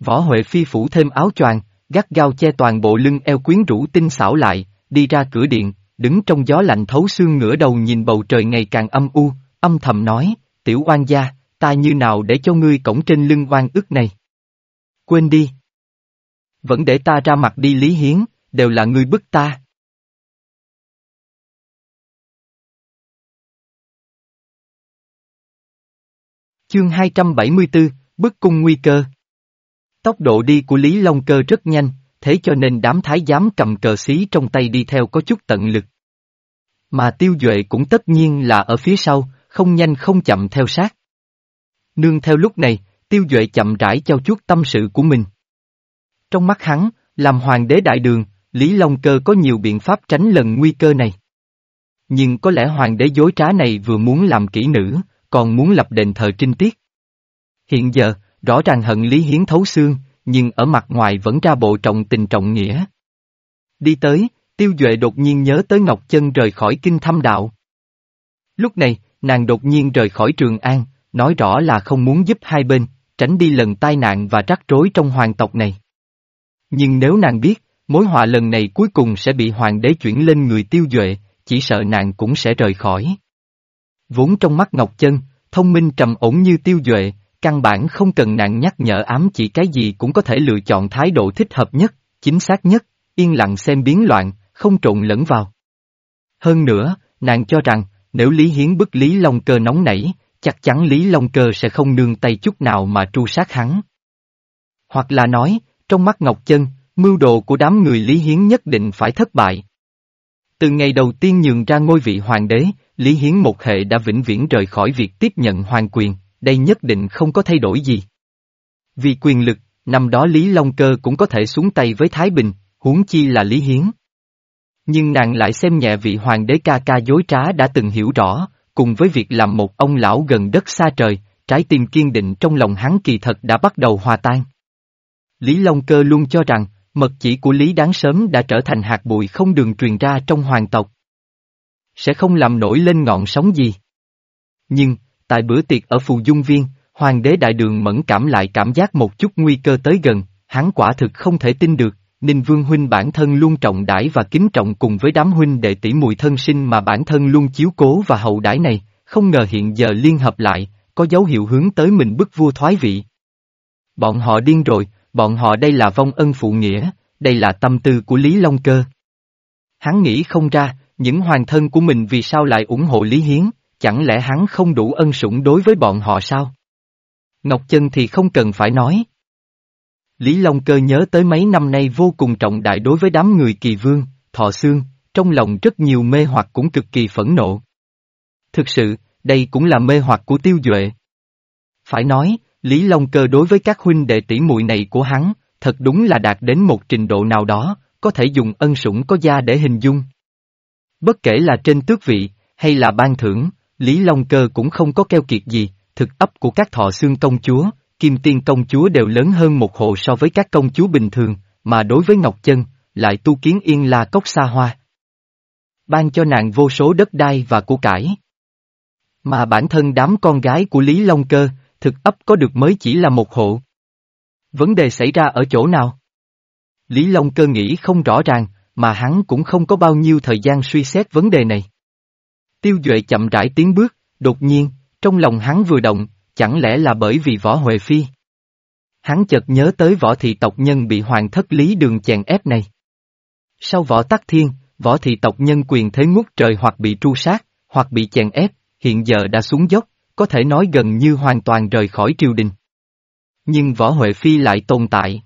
Võ Huệ Phi phủ thêm áo choàng, gắt gao che toàn bộ lưng eo quyến rũ tinh xảo lại, đi ra cửa điện, đứng trong gió lạnh thấu xương ngửa đầu nhìn bầu trời ngày càng âm u, âm thầm nói, tiểu oan gia, ta như nào để cho ngươi cổng trên lưng oan ức này. Quên đi. Vẫn để ta ra mặt đi Lý Hiến, đều là ngươi bức ta. Chương 274, Bức cung nguy cơ Tốc độ đi của Lý Long Cơ rất nhanh, thế cho nên đám thái giám cầm cờ xí trong tay đi theo có chút tận lực. Mà tiêu duệ cũng tất nhiên là ở phía sau, không nhanh không chậm theo sát. Nương theo lúc này, tiêu duệ chậm rãi cho chút tâm sự của mình. Trong mắt hắn, làm hoàng đế đại đường, Lý Long Cơ có nhiều biện pháp tránh lần nguy cơ này. Nhưng có lẽ hoàng đế dối trá này vừa muốn làm kỹ nữ, còn muốn lập đền thờ trinh tiết. Hiện giờ, rõ ràng hận Lý Hiến thấu xương, nhưng ở mặt ngoài vẫn ra bộ trọng tình trọng nghĩa. Đi tới, Tiêu Duệ đột nhiên nhớ tới Ngọc Chân rời khỏi kinh thăm đạo. Lúc này, nàng đột nhiên rời khỏi Trường An, nói rõ là không muốn giúp hai bên, tránh đi lần tai nạn và rắc rối trong hoàng tộc này. Nhưng nếu nàng biết, mối họa lần này cuối cùng sẽ bị hoàng đế chuyển lên người Tiêu Duệ, chỉ sợ nàng cũng sẽ rời khỏi. Vốn trong mắt Ngọc Chân, thông minh trầm ổn như Tiêu Duệ, căn bản không cần nàng nhắc nhở ám chỉ cái gì cũng có thể lựa chọn thái độ thích hợp nhất, chính xác nhất, yên lặng xem biến loạn, không trộn lẫn vào. Hơn nữa, nàng cho rằng, nếu Lý Hiến bức Lý Long Cơ nóng nảy, chắc chắn Lý Long Cơ sẽ không nương tay chút nào mà tru sát hắn. Hoặc là nói, trong mắt Ngọc Chân, mưu đồ của đám người Lý Hiến nhất định phải thất bại. Từ ngày đầu tiên nhường ra ngôi vị hoàng đế, Lý Hiến một hệ đã vĩnh viễn rời khỏi việc tiếp nhận hoàng quyền, đây nhất định không có thay đổi gì. Vì quyền lực, năm đó Lý Long Cơ cũng có thể xuống tay với Thái Bình, huống chi là Lý Hiến. Nhưng nàng lại xem nhẹ vị hoàng đế ca ca dối trá đã từng hiểu rõ, cùng với việc làm một ông lão gần đất xa trời, trái tim kiên định trong lòng hắn kỳ thật đã bắt đầu hòa tan. Lý Long Cơ luôn cho rằng, mật chỉ của Lý đáng sớm đã trở thành hạt bụi không đường truyền ra trong hoàng tộc. Sẽ không làm nổi lên ngọn sóng gì. Nhưng, tại bữa tiệc ở Phù Dung Viên, Hoàng đế đại đường mẫn cảm lại cảm giác một chút nguy cơ tới gần, hắn quả thực không thể tin được, Ninh Vương huynh bản thân luôn trọng đãi và kính trọng cùng với đám huynh đệ tỷ mùi thân sinh mà bản thân luôn chiếu cố và hậu đãi này, không ngờ hiện giờ liên hợp lại, có dấu hiệu hướng tới mình bức vua thoái vị. Bọn họ điên rồi, bọn họ đây là vong ân phụ nghĩa, đây là tâm tư của Lý Long Cơ. Hắn nghĩ không ra, những hoàng thân của mình vì sao lại ủng hộ Lý Hiến, chẳng lẽ hắn không đủ ân sủng đối với bọn họ sao? Ngọc Chân thì không cần phải nói. Lý Long Cơ nhớ tới mấy năm nay vô cùng trọng đại đối với đám người kỳ vương, thọ xương, trong lòng rất nhiều mê hoặc cũng cực kỳ phẫn nộ. Thực sự, đây cũng là mê hoặc của tiêu duệ. Phải nói, Lý Long Cơ đối với các huynh đệ tỷ muội này của hắn, thật đúng là đạt đến một trình độ nào đó, có thể dùng ân sủng có gia để hình dung. Bất kể là trên tước vị, hay là ban thưởng, Lý Long Cơ cũng không có keo kiệt gì, thực ấp của các thọ xương công chúa, kim tiên công chúa đều lớn hơn một hộ so với các công chúa bình thường, mà đối với Ngọc Chân, lại tu kiến yên la cốc xa hoa. Ban cho nàng vô số đất đai và của cải. Mà bản thân đám con gái của Lý Long Cơ, thực ấp có được mới chỉ là một hộ. Vấn đề xảy ra ở chỗ nào? Lý Long Cơ nghĩ không rõ ràng, mà hắn cũng không có bao nhiêu thời gian suy xét vấn đề này. Tiêu Duệ chậm rãi tiến bước, đột nhiên, trong lòng hắn vừa động, chẳng lẽ là bởi vì võ Huệ Phi? Hắn chợt nhớ tới võ thị tộc nhân bị hoàng thất lý đường chèn ép này. Sau võ tắc thiên, võ thị tộc nhân quyền thế ngút trời hoặc bị tru sát, hoặc bị chèn ép, hiện giờ đã xuống dốc, có thể nói gần như hoàn toàn rời khỏi triều đình. Nhưng võ Huệ Phi lại tồn tại.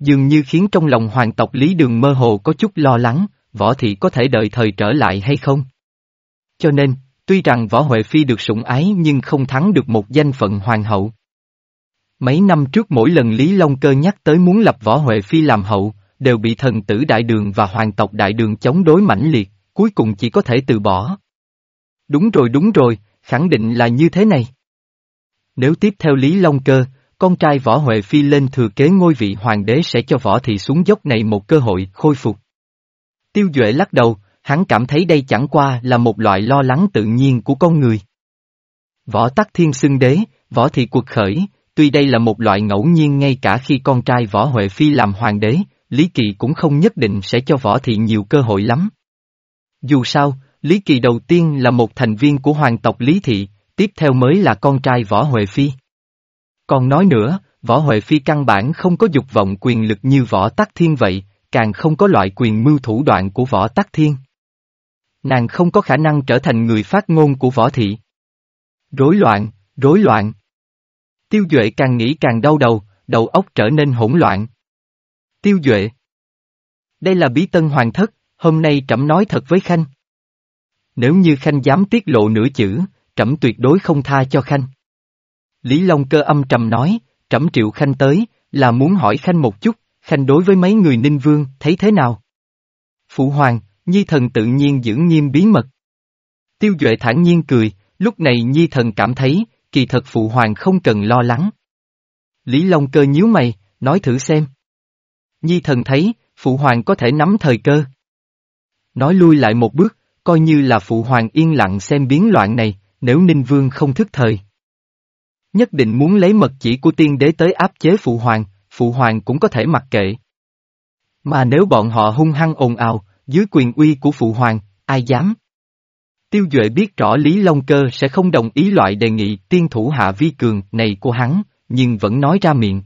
Dường như khiến trong lòng hoàng tộc Lý Đường mơ hồ có chút lo lắng, võ thị có thể đợi thời trở lại hay không? Cho nên, tuy rằng võ Huệ Phi được sủng ái nhưng không thắng được một danh phận hoàng hậu. Mấy năm trước mỗi lần Lý Long Cơ nhắc tới muốn lập võ Huệ Phi làm hậu, đều bị thần tử đại đường và hoàng tộc đại đường chống đối mãnh liệt, cuối cùng chỉ có thể từ bỏ. Đúng rồi đúng rồi, khẳng định là như thế này. Nếu tiếp theo Lý Long Cơ, con trai võ Huệ Phi lên thừa kế ngôi vị hoàng đế sẽ cho võ thị xuống dốc này một cơ hội khôi phục. Tiêu Duệ lắc đầu, hắn cảm thấy đây chẳng qua là một loại lo lắng tự nhiên của con người. Võ tắc thiên xưng đế, võ thị cuộc khởi, tuy đây là một loại ngẫu nhiên ngay cả khi con trai võ Huệ Phi làm hoàng đế, Lý Kỳ cũng không nhất định sẽ cho võ thị nhiều cơ hội lắm. Dù sao, Lý Kỳ đầu tiên là một thành viên của hoàng tộc Lý Thị, tiếp theo mới là con trai võ Huệ Phi. Còn nói nữa, võ Huệ Phi căn bản không có dục vọng quyền lực như võ tắc thiên vậy, càng không có loại quyền mưu thủ đoạn của võ tắc thiên. Nàng không có khả năng trở thành người phát ngôn của võ thị. Rối loạn, rối loạn. Tiêu Duệ càng nghĩ càng đau đầu, đầu óc trở nên hỗn loạn. Tiêu Duệ. Đây là bí tân hoàng thất, hôm nay trẫm nói thật với Khanh. Nếu như Khanh dám tiết lộ nửa chữ, trẫm tuyệt đối không tha cho Khanh. Lý Long cơ âm trầm nói, trẫm triệu Khanh tới, là muốn hỏi Khanh một chút, Khanh đối với mấy người ninh vương, thấy thế nào? Phụ hoàng, Nhi thần tự nhiên giữ nghiêm bí mật. Tiêu Duệ thản nhiên cười, lúc này Nhi thần cảm thấy, kỳ thật phụ hoàng không cần lo lắng. Lý Long cơ nhíu mày, nói thử xem. Nhi thần thấy, phụ hoàng có thể nắm thời cơ. Nói lui lại một bước, coi như là phụ hoàng yên lặng xem biến loạn này, nếu Ninh Vương không thức thời. Nhất định muốn lấy mật chỉ của tiên đế tới áp chế phụ hoàng, phụ hoàng cũng có thể mặc kệ. Mà nếu bọn họ hung hăng ồn ào, dưới quyền uy của phụ hoàng, ai dám? Tiêu Duệ biết rõ Lý Long Cơ sẽ không đồng ý loại đề nghị tiên thủ hạ vi cường này của hắn, nhưng vẫn nói ra miệng.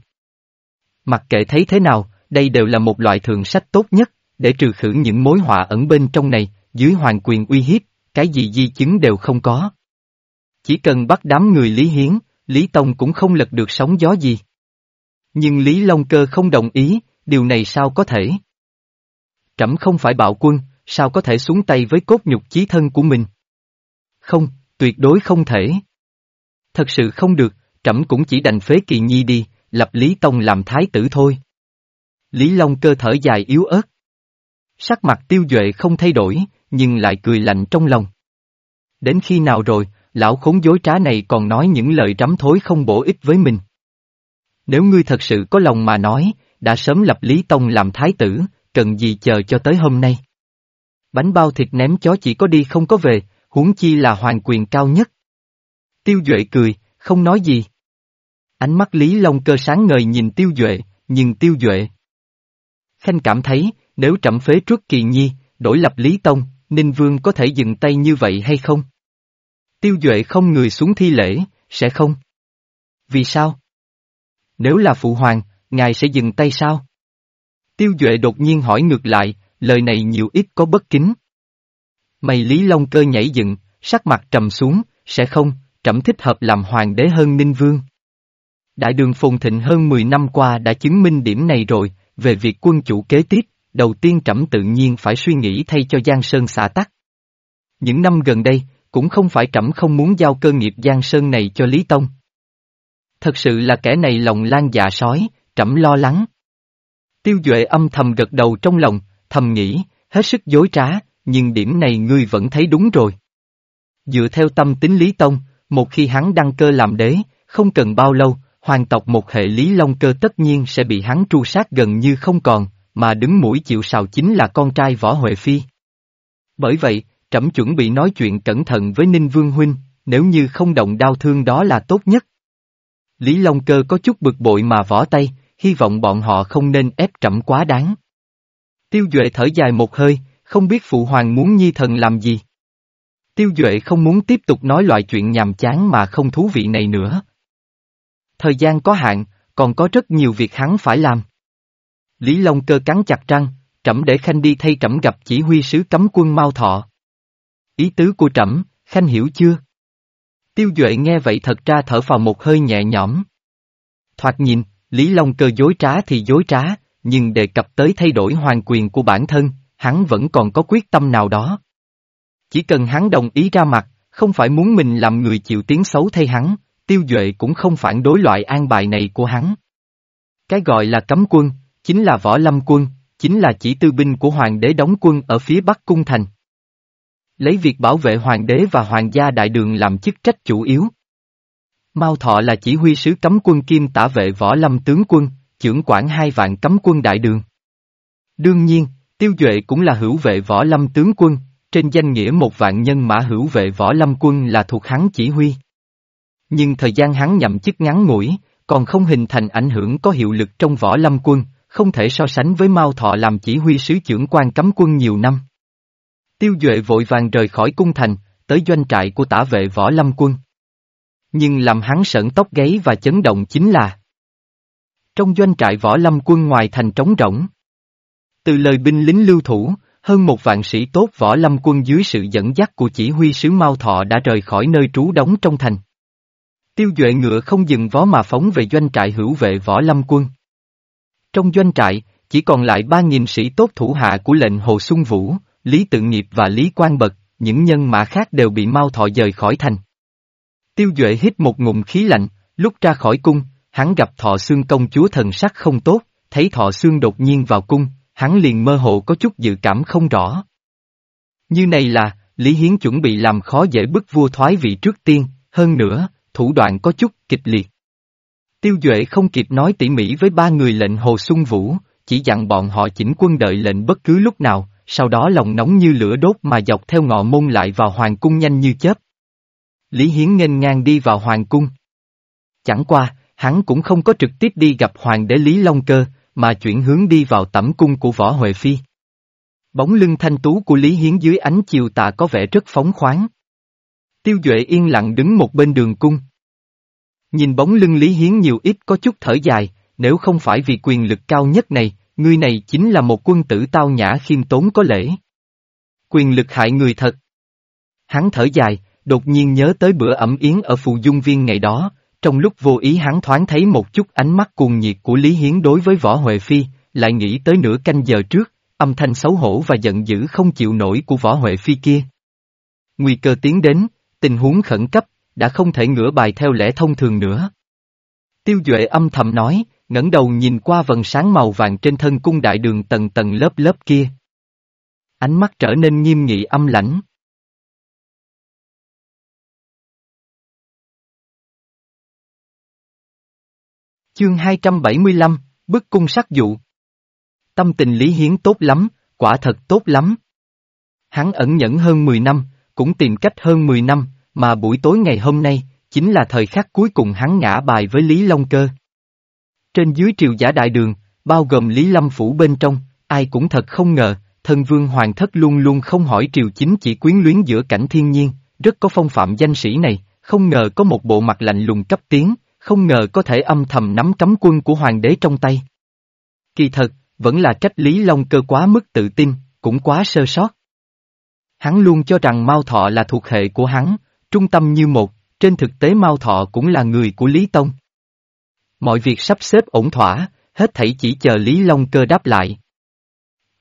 Mặc kệ thấy thế nào, đây đều là một loại thường sách tốt nhất, để trừ khử những mối họa ẩn bên trong này, dưới hoàng quyền uy hiếp, cái gì di chứng đều không có. Chỉ cần bắt đám người Lý Hiến, Lý Tông cũng không lật được sóng gió gì. Nhưng Lý Long Cơ không đồng ý, điều này sao có thể? Trẫm không phải bạo quân, sao có thể xuống tay với cốt nhục chí thân của mình? Không, tuyệt đối không thể. Thật sự không được, trẫm cũng chỉ đành phế kỳ nhi đi, lập Lý Tông làm thái tử thôi. Lý Long cơ thở dài yếu ớt. Sắc mặt tiêu duệ không thay đổi, nhưng lại cười lạnh trong lòng. Đến khi nào rồi, lão khốn dối trá này còn nói những lời rắm thối không bổ ích với mình. Nếu ngươi thật sự có lòng mà nói, đã sớm lập Lý Tông làm thái tử, cần gì chờ cho tới hôm nay. Bánh bao thịt ném chó chỉ có đi không có về, huống chi là hoàng quyền cao nhất. Tiêu Duệ cười, không nói gì. Ánh mắt Lý Long cơ sáng ngời nhìn Tiêu Duệ, nhìn Tiêu Duệ. Khanh cảm thấy, nếu trẫm phế trước Kỳ Nhi, đổi lập Lý Tông, Ninh Vương có thể dừng tay như vậy hay không? Tiêu Duệ không người xuống thi lễ, sẽ không. Vì sao? Nếu là Phụ Hoàng, ngài sẽ dừng tay sao? Tiêu Duệ đột nhiên hỏi ngược lại, lời này nhiều ít có bất kính. Mày Lý Long cơ nhảy dựng, sắc mặt trầm xuống, sẽ không, trẫm thích hợp làm hoàng đế hơn Ninh Vương. Đại đường phồn thịnh hơn 10 năm qua đã chứng minh điểm này rồi, về việc quân chủ kế tiếp, đầu tiên trẫm tự nhiên phải suy nghĩ thay cho Giang Sơn xả tắc. Những năm gần đây, cũng không phải trẫm không muốn giao cơ nghiệp Giang Sơn này cho Lý Tông. Thật sự là kẻ này lòng lan dạ sói, trẫm lo lắng. Tiêu Duệ âm thầm gật đầu trong lòng, thầm nghĩ, hết sức dối trá, nhưng điểm này ngươi vẫn thấy đúng rồi. Dựa theo tâm tính Lý Tông, một khi hắn đăng cơ làm đế, không cần bao lâu, hoàng tộc một hệ Lý Long cơ tất nhiên sẽ bị hắn tru sát gần như không còn, mà đứng mũi chịu sào chính là con trai Võ Huệ Phi. Bởi vậy, trẫm chuẩn bị nói chuyện cẩn thận với Ninh Vương Huynh, nếu như không động đau thương đó là tốt nhất. Lý Long Cơ có chút bực bội mà võ tay, hy vọng bọn họ không nên ép trẫm quá đáng. Tiêu Duệ thở dài một hơi, không biết Phụ Hoàng muốn nhi thần làm gì. Tiêu Duệ không muốn tiếp tục nói loại chuyện nhàm chán mà không thú vị này nữa. Thời gian có hạn, còn có rất nhiều việc hắn phải làm. Lý Long cơ cắn chặt răng, trẫm để Khanh đi thay trẫm gặp chỉ huy sứ cấm quân Mao Thọ. Ý tứ của trẫm, Khanh hiểu chưa? Tiêu Duệ nghe vậy thật ra thở vào một hơi nhẹ nhõm. Thoạt nhìn, Lý Long cơ dối trá thì dối trá, nhưng đề cập tới thay đổi hoàn quyền của bản thân, hắn vẫn còn có quyết tâm nào đó. Chỉ cần hắn đồng ý ra mặt, không phải muốn mình làm người chịu tiếng xấu thay hắn, tiêu duệ cũng không phản đối loại an bài này của hắn. Cái gọi là cấm quân, chính là võ lâm quân, chính là chỉ tư binh của hoàng đế đóng quân ở phía bắc cung thành. Lấy việc bảo vệ hoàng đế và hoàng gia đại đường làm chức trách chủ yếu. Mao Thọ là chỉ huy sứ cấm quân kim tả vệ võ lâm tướng quân, trưởng quản hai vạn cấm quân đại đường. Đương nhiên, Tiêu Duệ cũng là hữu vệ võ lâm tướng quân, trên danh nghĩa một vạn nhân mã hữu vệ võ lâm quân là thuộc hắn chỉ huy. Nhưng thời gian hắn nhậm chức ngắn ngủi, còn không hình thành ảnh hưởng có hiệu lực trong võ lâm quân, không thể so sánh với Mao Thọ làm chỉ huy sứ trưởng quan cấm quân nhiều năm. Tiêu Duệ vội vàng rời khỏi cung thành, tới doanh trại của tả vệ võ lâm quân. Nhưng làm hắn sợn tóc gáy và chấn động chính là Trong doanh trại võ lâm quân ngoài thành trống rỗng. Từ lời binh lính lưu thủ, hơn một vạn sĩ tốt võ lâm quân dưới sự dẫn dắt của chỉ huy sứ Mao Thọ đã rời khỏi nơi trú đóng trong thành. Tiêu Duệ ngựa không dừng vó mà phóng về doanh trại hữu vệ võ lâm quân. Trong doanh trại, chỉ còn lại ba nghìn sĩ tốt thủ hạ của lệnh Hồ Xuân Vũ, Lý Tự Nghiệp và Lý Quang Bật, những nhân mã khác đều bị mau Thọ dời khỏi thành. Tiêu Duệ hít một ngụm khí lạnh, lúc ra khỏi cung, hắn gặp Thọ Xương công chúa thần sắc không tốt, thấy Thọ Xương đột nhiên vào cung, hắn liền mơ hồ có chút dự cảm không rõ. Như này là, Lý Hiến chuẩn bị làm khó dễ bức vua thoái vị trước tiên, hơn nữa, thủ đoạn có chút kịch liệt. Tiêu Duệ không kịp nói tỉ mỉ với ba người lệnh Hồ Xuân Vũ, chỉ dặn bọn họ chỉnh quân đợi lệnh bất cứ lúc nào, sau đó lòng nóng như lửa đốt mà dọc theo ngọ môn lại vào hoàng cung nhanh như chớp. Lý Hiến nghênh ngang đi vào hoàng cung. Chẳng qua, hắn cũng không có trực tiếp đi gặp hoàng đế Lý Long Cơ, mà chuyển hướng đi vào tẩm cung của Võ Huệ Phi. Bóng lưng thanh tú của Lý Hiến dưới ánh chiều tà có vẻ rất phóng khoáng. Tiêu Duệ yên lặng đứng một bên đường cung. Nhìn bóng lưng Lý Hiến nhiều ít có chút thở dài, nếu không phải vì quyền lực cao nhất này, Ngươi này chính là một quân tử tao nhã khiêm tốn có lễ. Quyền lực hại người thật. Hắn thở dài, đột nhiên nhớ tới bữa ẩm yến ở phù dung viên ngày đó, trong lúc vô ý hắn thoáng thấy một chút ánh mắt cuồng nhiệt của Lý Hiến đối với Võ Huệ Phi, lại nghĩ tới nửa canh giờ trước, âm thanh xấu hổ và giận dữ không chịu nổi của Võ Huệ Phi kia. Nguy cơ tiến đến, tình huống khẩn cấp, đã không thể ngửa bài theo lẽ thông thường nữa. Tiêu Duệ âm thầm nói, ngẩng đầu nhìn qua vần sáng màu vàng trên thân cung đại đường tầng tầng lớp lớp kia. Ánh mắt trở nên nghiêm nghị âm lãnh. Chương 275, Bức cung sắc dụ. Tâm tình Lý Hiến tốt lắm, quả thật tốt lắm. Hắn ẩn nhẫn hơn 10 năm, cũng tìm cách hơn 10 năm, mà buổi tối ngày hôm nay, chính là thời khắc cuối cùng hắn ngã bài với Lý Long Cơ. Trên dưới triều giả đại đường, bao gồm Lý Lâm Phủ bên trong, ai cũng thật không ngờ, thân vương hoàng thất luôn luôn không hỏi triều chính chỉ quyến luyến giữa cảnh thiên nhiên, rất có phong phạm danh sĩ này, không ngờ có một bộ mặt lạnh lùng cấp tiến, không ngờ có thể âm thầm nắm cấm quân của hoàng đế trong tay. Kỳ thật, vẫn là trách Lý Long cơ quá mức tự tin, cũng quá sơ sót. Hắn luôn cho rằng Mao Thọ là thuộc hệ của hắn, trung tâm như một, trên thực tế Mao Thọ cũng là người của Lý Tông. Mọi việc sắp xếp ổn thỏa, hết thảy chỉ chờ Lý Long Cơ đáp lại.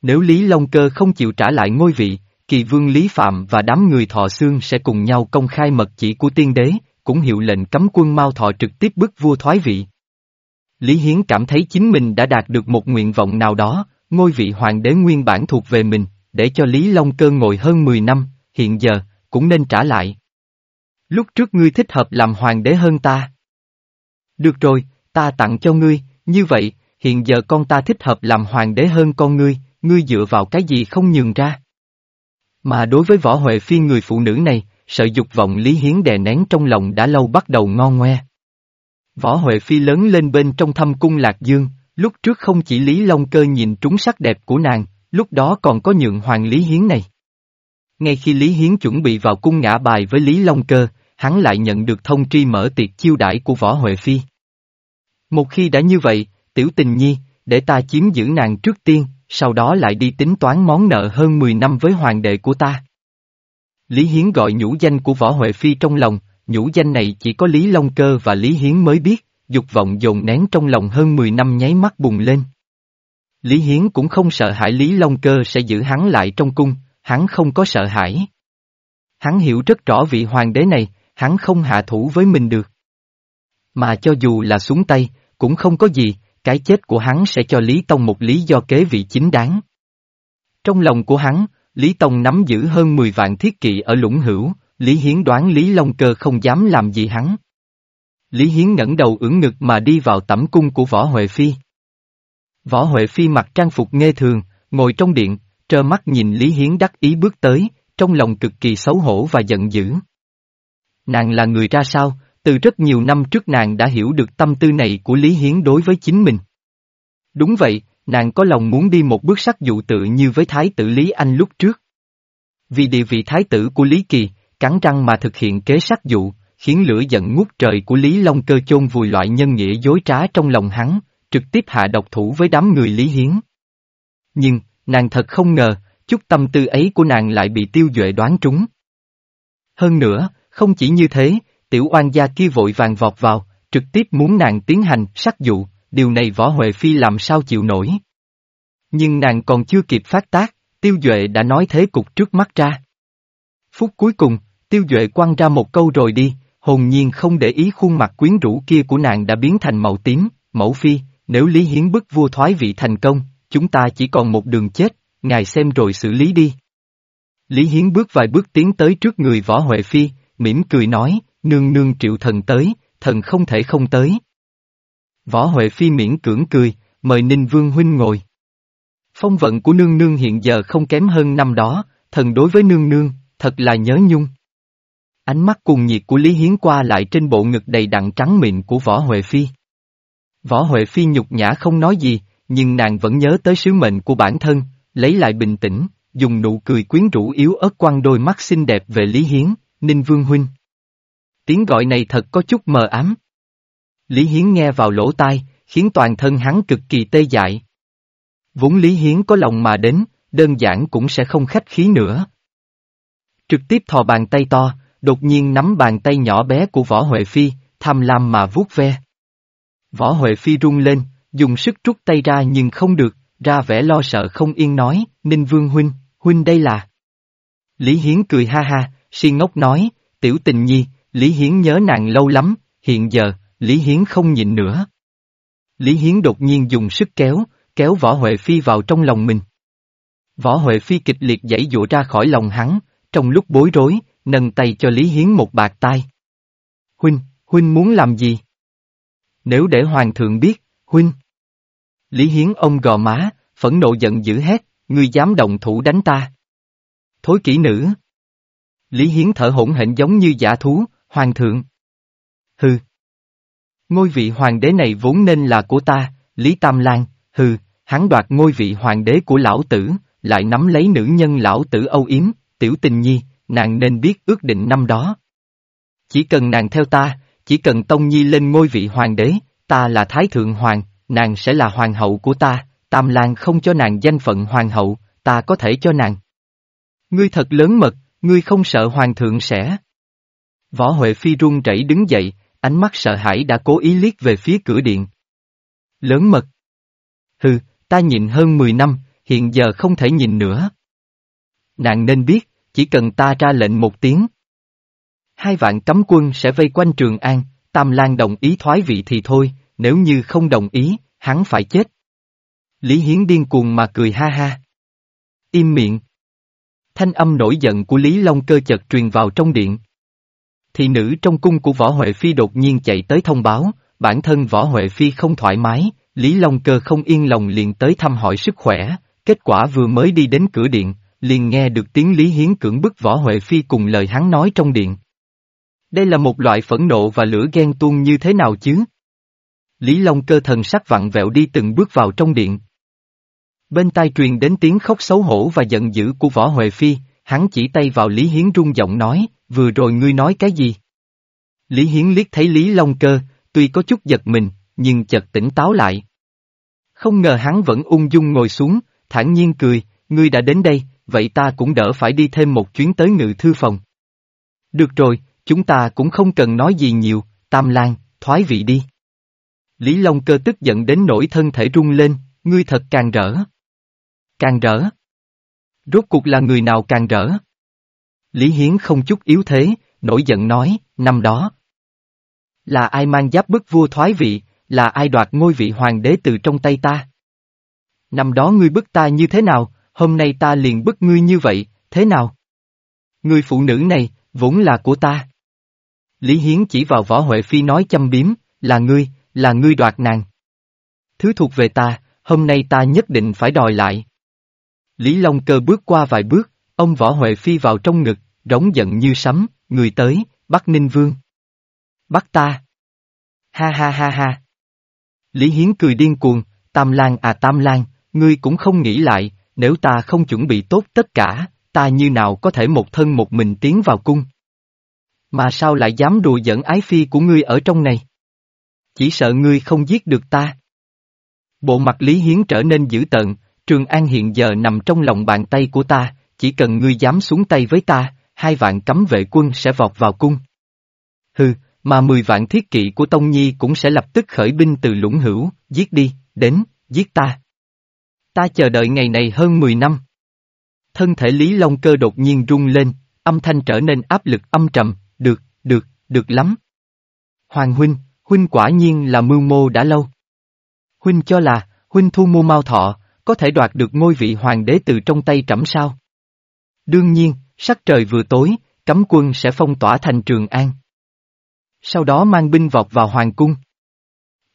Nếu Lý Long Cơ không chịu trả lại ngôi vị, kỳ vương Lý Phạm và đám người thọ xương sẽ cùng nhau công khai mật chỉ của tiên đế, cũng hiệu lệnh cấm quân Mao Thọ trực tiếp bức vua thoái vị. Lý Hiến cảm thấy chính mình đã đạt được một nguyện vọng nào đó, ngôi vị hoàng đế nguyên bản thuộc về mình, để cho Lý Long Cơ ngồi hơn 10 năm, hiện giờ, cũng nên trả lại. Lúc trước ngươi thích hợp làm hoàng đế hơn ta. Được rồi, ta tặng cho ngươi, như vậy, hiện giờ con ta thích hợp làm hoàng đế hơn con ngươi, ngươi dựa vào cái gì không nhường ra. Mà đối với võ Huệ Phi người phụ nữ này, sợ dục vọng Lý Hiến đè nén trong lòng đã lâu bắt đầu ngon ngoe. Võ Huệ Phi lớn lên bên trong thâm cung Lạc Dương, lúc trước không chỉ Lý Long Cơ nhìn trúng sắc đẹp của nàng, lúc đó còn có nhượng hoàng Lý Hiến này. Ngay khi Lý Hiến chuẩn bị vào cung ngã bài với Lý Long Cơ, hắn lại nhận được thông tri mở tiệc chiêu đãi của Võ Huệ Phi. Một khi đã như vậy, tiểu tình nhi, để ta chiếm giữ nàng trước tiên, sau đó lại đi tính toán món nợ hơn 10 năm với hoàng đệ của ta. Lý Hiến gọi nhũ danh của Võ Huệ Phi trong lòng, nhũ danh này chỉ có Lý Long Cơ và Lý Hiến mới biết, dục vọng dồn nén trong lòng hơn 10 năm nháy mắt bùng lên. Lý Hiến cũng không sợ hãi Lý Long Cơ sẽ giữ hắn lại trong cung, hắn không có sợ hãi. Hắn hiểu rất rõ vị hoàng đế này, hắn không hạ thủ với mình được. Mà cho dù là xuống tay, cũng không có gì, cái chết của hắn sẽ cho Lý Tông một lý do kế vị chính đáng. Trong lòng của hắn, Lý Tông nắm giữ hơn 10 vạn thiết kỵ ở lũng hữu, Lý Hiến đoán Lý Long Cơ không dám làm gì hắn. Lý Hiến ngẩng đầu ưỡn ngực mà đi vào tẩm cung của Võ Huệ Phi. Võ Huệ Phi mặc trang phục nghe thường, ngồi trong điện, trơ mắt nhìn Lý Hiến đắc ý bước tới, trong lòng cực kỳ xấu hổ và giận dữ. Nàng là người ra sao, từ rất nhiều năm trước nàng đã hiểu được tâm tư này của Lý Hiến đối với chính mình. Đúng vậy, nàng có lòng muốn đi một bước sắc dụ tự như với Thái tử Lý Anh lúc trước. Vì địa vị Thái tử của Lý Kỳ, cắn răng mà thực hiện kế sắc dụ, khiến lửa giận ngút trời của Lý Long cơ chôn vùi loại nhân nghĩa dối trá trong lòng hắn, trực tiếp hạ độc thủ với đám người Lý Hiến. Nhưng, nàng thật không ngờ, chút tâm tư ấy của nàng lại bị tiêu duệ đoán trúng. Hơn nữa, không chỉ như thế, tiểu oan gia kia vội vàng vọt vào, trực tiếp muốn nàng tiến hành sắc dụ, điều này võ Huệ Phi làm sao chịu nổi. Nhưng nàng còn chưa kịp phát tác, tiêu duệ đã nói thế cục trước mắt ra. Phút cuối cùng, tiêu duệ quăng ra một câu rồi đi, hồn nhiên không để ý khuôn mặt quyến rũ kia của nàng đã biến thành màu tím, mẫu phi, nếu Lý Hiến bức vua thoái vị thành công, chúng ta chỉ còn một đường chết, ngài xem rồi xử lý đi. Lý Hiến bước vài bước tiến tới trước người võ Huệ Phi, mỉm cười nói, nương nương triệu thần tới, thần không thể không tới. Võ Huệ Phi miễn cưỡng cười, mời Ninh Vương Huynh ngồi. Phong vận của nương nương hiện giờ không kém hơn năm đó, thần đối với nương nương, thật là nhớ nhung. Ánh mắt cùng nhiệt của Lý Hiến qua lại trên bộ ngực đầy đặn trắng mịn của Võ Huệ Phi. Võ Huệ Phi nhục nhã không nói gì, nhưng nàng vẫn nhớ tới sứ mệnh của bản thân, lấy lại bình tĩnh, dùng nụ cười quyến rũ yếu ớt quăng đôi mắt xinh đẹp về Lý Hiến, Ninh Vương Huynh. Tiếng gọi này thật có chút mờ ám. Lý Hiến nghe vào lỗ tai, khiến toàn thân hắn cực kỳ tê dại. Vốn Lý Hiến có lòng mà đến, đơn giản cũng sẽ không khách khí nữa. Trực tiếp thò bàn tay to, đột nhiên nắm bàn tay nhỏ bé của Võ Huệ Phi, tham lam mà vuốt ve. Võ Huệ Phi rung lên, dùng sức rút tay ra nhưng không được, ra vẻ lo sợ không yên nói, Ninh Vương Huynh, Huynh đây là. Lý Hiến cười ha ha, si ngốc nói, tiểu tình nhi, Lý Hiến nhớ nàng lâu lắm, hiện giờ, Lý Hiến không nhịn nữa. Lý Hiến đột nhiên dùng sức kéo, kéo Võ Huệ Phi vào trong lòng mình. Võ Huệ Phi kịch liệt dãy dụa ra khỏi lòng hắn, trong lúc bối rối, nâng tay cho Lý Hiến một bạc tai. Huynh, Huynh muốn làm gì? Nếu để Hoàng thượng biết, Huynh. Lý Hiến ông gò má, phẫn nộ giận dữ hét, ngươi dám động thủ đánh ta. Thối kỹ nữ. Lý Hiến thở hỗn hển giống như giả thú, Hoàng thượng. Hừ. Ngôi vị hoàng đế này vốn nên là của ta, Lý Tam Lan, hừ, hắn đoạt ngôi vị hoàng đế của lão tử, lại nắm lấy nữ nhân lão tử âu yếm, tiểu tình nhi, nàng nên biết ước định năm đó. Chỉ cần nàng theo ta, chỉ cần Tông Nhi lên ngôi vị hoàng đế, ta là Thái Thượng Hoàng, nàng sẽ là hoàng hậu của ta, Tam Lan không cho nàng danh phận hoàng hậu, ta có thể cho nàng. Ngươi thật lớn mật, ngươi không sợ hoàng thượng sẽ. Võ Huệ Phi run rẩy đứng dậy, ánh mắt sợ hãi đã cố ý liếc về phía cửa điện. Lớn mật. Hừ, ta nhịn hơn 10 năm, hiện giờ không thể nhìn nữa. Nàng nên biết, chỉ cần ta ra lệnh một tiếng. Hai vạn cấm quân sẽ vây quanh Trường An, Tam Lan đồng ý thoái vị thì thôi, nếu như không đồng ý, hắn phải chết. Lý Hiến điên cuồng mà cười ha ha. Im miệng. Thanh âm nổi giận của Lý Long cơ chợt truyền vào trong điện thì nữ trong cung của Võ Huệ Phi đột nhiên chạy tới thông báo, bản thân Võ Huệ Phi không thoải mái, Lý Long cơ không yên lòng liền tới thăm hỏi sức khỏe, kết quả vừa mới đi đến cửa điện, liền nghe được tiếng Lý Hiến cưỡng bức Võ Huệ Phi cùng lời hắn nói trong điện. Đây là một loại phẫn nộ và lửa ghen tuông như thế nào chứ? Lý Long cơ thần sắc vặn vẹo đi từng bước vào trong điện. Bên tai truyền đến tiếng khóc xấu hổ và giận dữ của Võ Huệ Phi, hắn chỉ tay vào Lý Hiến rung giọng nói, vừa rồi ngươi nói cái gì? Lý Hiến liếc thấy Lý Long cơ, tuy có chút giật mình, nhưng chợt tỉnh táo lại. Không ngờ hắn vẫn ung dung ngồi xuống, thản nhiên cười, ngươi đã đến đây, vậy ta cũng đỡ phải đi thêm một chuyến tới ngự thư phòng. Được rồi, chúng ta cũng không cần nói gì nhiều, Tam Lan, thoái vị đi. Lý Long cơ tức giận đến nỗi thân thể rung lên, ngươi thật càng rỡ. Càng rỡ. Rốt cuộc là người nào càng rỡ? Lý Hiến không chút yếu thế, nổi giận nói, năm đó. Là ai mang giáp bức vua thoái vị, là ai đoạt ngôi vị hoàng đế từ trong tay ta? Năm đó ngươi bức ta như thế nào, hôm nay ta liền bức ngươi như vậy, thế nào? Người phụ nữ này, vốn là của ta. Lý Hiến chỉ vào võ Huệ Phi nói châm biếm, là ngươi, là ngươi đoạt nàng. Thứ thuộc về ta, hôm nay ta nhất định phải đòi lại. Lý Long cơ bước qua vài bước, ông võ Huệ Phi vào trong ngực, rống giận như sấm, người tới, bắt Ninh Vương. Bắt ta. Ha ha ha ha. Lý Hiến cười điên cuồng, Tam Lan à Tam Lan, ngươi cũng không nghĩ lại, nếu ta không chuẩn bị tốt tất cả, ta như nào có thể một thân một mình tiến vào cung. Mà sao lại dám đùa giỡn ái phi của ngươi ở trong này? Chỉ sợ ngươi không giết được ta. Bộ mặt Lý Hiến trở nên dữ tợn, Trường An hiện giờ nằm trong lòng bàn tay của ta, chỉ cần ngươi dám xuống tay với ta, hai vạn cấm vệ quân sẽ vọt vào cung. Hừ, mà mười vạn thiết kỵ của Tông Nhi cũng sẽ lập tức khởi binh từ lũng hữu, giết đi, đến, giết ta. Ta chờ đợi ngày này hơn mười năm. Thân thể Lý Long Cơ đột nhiên rung lên, âm thanh trở nên áp lực âm trầm, được, được, được lắm. Hoàng huynh, huynh quả nhiên là mưu mô đã lâu. Huynh cho là, huynh thu mua mau thọ, có thể đoạt được ngôi vị hoàng đế từ trong tay trẫm sao? Đương nhiên, sắc trời vừa tối, cấm quân sẽ phong tỏa thành Trường An. Sau đó mang binh vọt vào hoàng cung.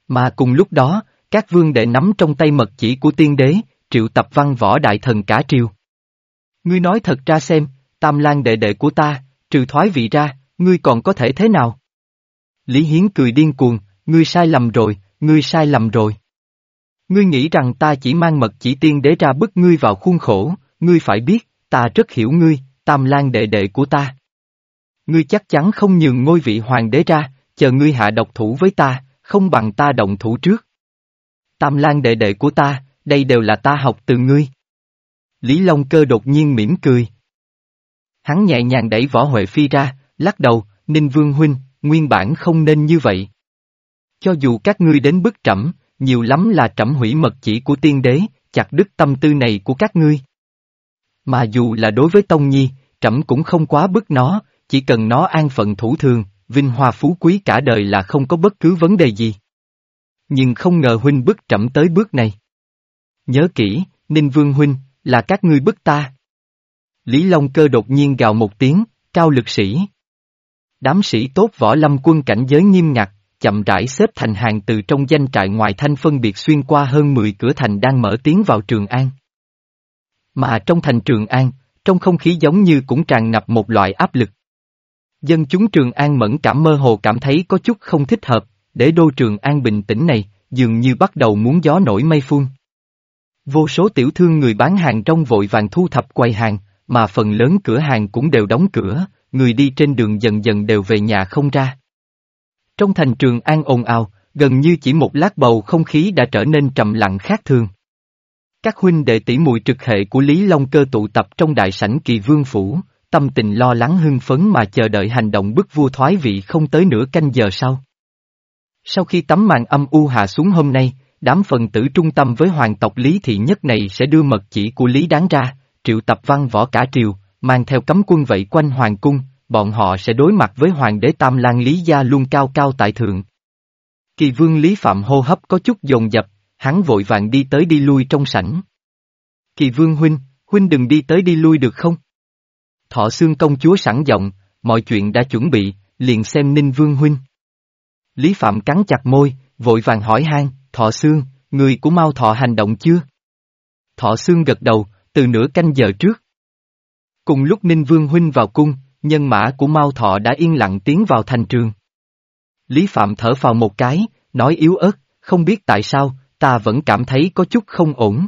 Mà cùng lúc đó, các vương đệ nắm trong tay mật chỉ của tiên đế, triệu tập văn võ đại thần cả triều. Ngươi nói thật ra xem, tam lan đệ đệ của ta, trừ thoái vị ra, ngươi còn có thể thế nào? Lý Hiến cười điên cuồng, ngươi sai lầm rồi, ngươi sai lầm rồi. Ngươi nghĩ rằng ta chỉ mang mật chỉ tiên đế ra bức ngươi vào khuôn khổ, ngươi phải biết, ta rất hiểu ngươi, tam lan đệ đệ của ta. Ngươi chắc chắn không nhường ngôi vị hoàng đế ra, chờ ngươi hạ độc thủ với ta, không bằng ta động thủ trước. Tam lan đệ đệ của ta, đây đều là ta học từ ngươi. Lý Long Cơ đột nhiên mỉm cười. Hắn nhẹ nhàng đẩy võ Huệ Phi ra, lắc đầu, Ninh Vương Huynh, nguyên bản không nên như vậy. Cho dù các ngươi đến bức trẫm, nhiều lắm là trẫm hủy mật chỉ của tiên đế, chặt đứt tâm tư này của các ngươi. Mà dù là đối với Tông Nhi, trẫm cũng không quá bức nó, chỉ cần nó an phận thủ thường, vinh hoa phú quý cả đời là không có bất cứ vấn đề gì. Nhưng không ngờ huynh bức trẫm tới bước này. Nhớ kỹ, Ninh Vương huynh, là các ngươi bức ta. Lý Long cơ đột nhiên gào một tiếng, cao lực sĩ. Đám sĩ tốt võ lâm quân cảnh giới nghiêm ngặt, chậm rãi xếp thành hàng từ trong danh trại ngoài thanh phân biệt xuyên qua hơn 10 cửa thành đang mở tiến vào Trường An. Mà trong thành Trường An, trong không khí giống như cũng tràn ngập một loại áp lực. Dân chúng Trường An mẫn cảm mơ hồ cảm thấy có chút không thích hợp, để đô Trường An bình tĩnh này, dường như bắt đầu muốn gió nổi mây phun. Vô số tiểu thương người bán hàng trong vội vàng thu thập quầy hàng, mà phần lớn cửa hàng cũng đều đóng cửa, người đi trên đường dần dần đều về nhà không ra. Trong thành trường An ồn ào, gần như chỉ một lát bầu không khí đã trở nên trầm lặng khác thường. Các huynh đệ tỷ muội trực hệ của Lý Long Cơ tụ tập trong đại sảnh kỳ vương phủ, tâm tình lo lắng hưng phấn mà chờ đợi hành động bức vua thoái vị không tới nửa canh giờ sau. Sau khi tấm màn âm u hạ xuống hôm nay, đám phần tử trung tâm với hoàng tộc Lý Thị Nhất này sẽ đưa mật chỉ của Lý đáng ra, triệu tập văn võ cả triều, mang theo cấm quân vây quanh hoàng cung, bọn họ sẽ đối mặt với hoàng đế Tam Lan Lý Gia luôn cao cao tại thượng. Kỳ vương Lý Phạm hô hấp có chút dồn dập, hắn vội vàng đi tới đi lui trong sảnh. Kỳ vương huynh, huynh đừng đi tới đi lui được không? Thọ xương công chúa sẵn giọng, mọi chuyện đã chuẩn bị, liền xem ninh vương huynh. Lý Phạm cắn chặt môi, vội vàng hỏi han, thọ xương, người của mau Thọ hành động chưa? Thọ xương gật đầu, từ nửa canh giờ trước. Cùng lúc Ninh Vương Huynh vào cung, nhân mã của mau Thọ đã yên lặng tiến vào thành trường. Lý Phạm thở vào một cái, nói yếu ớt, không biết tại sao, ta vẫn cảm thấy có chút không ổn.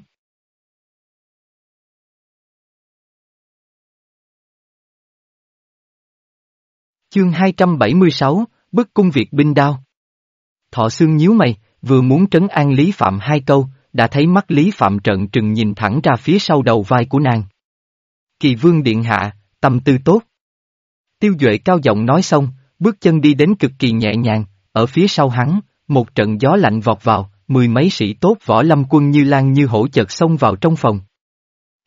Chương 276, Bức cung Việt binh đao. Thọ xương nhíu mày, vừa muốn trấn an Lý Phạm hai câu, đã thấy mắt Lý Phạm trận trừng nhìn thẳng ra phía sau đầu vai của nàng. Kỳ vương điện hạ, tâm tư tốt. Tiêu Duệ cao giọng nói xong, bước chân đi đến cực kỳ nhẹ nhàng, ở phía sau hắn, một trận gió lạnh vọt vào, mười mấy sĩ tốt võ lâm quân như lan như hổ chợt xông vào trong phòng.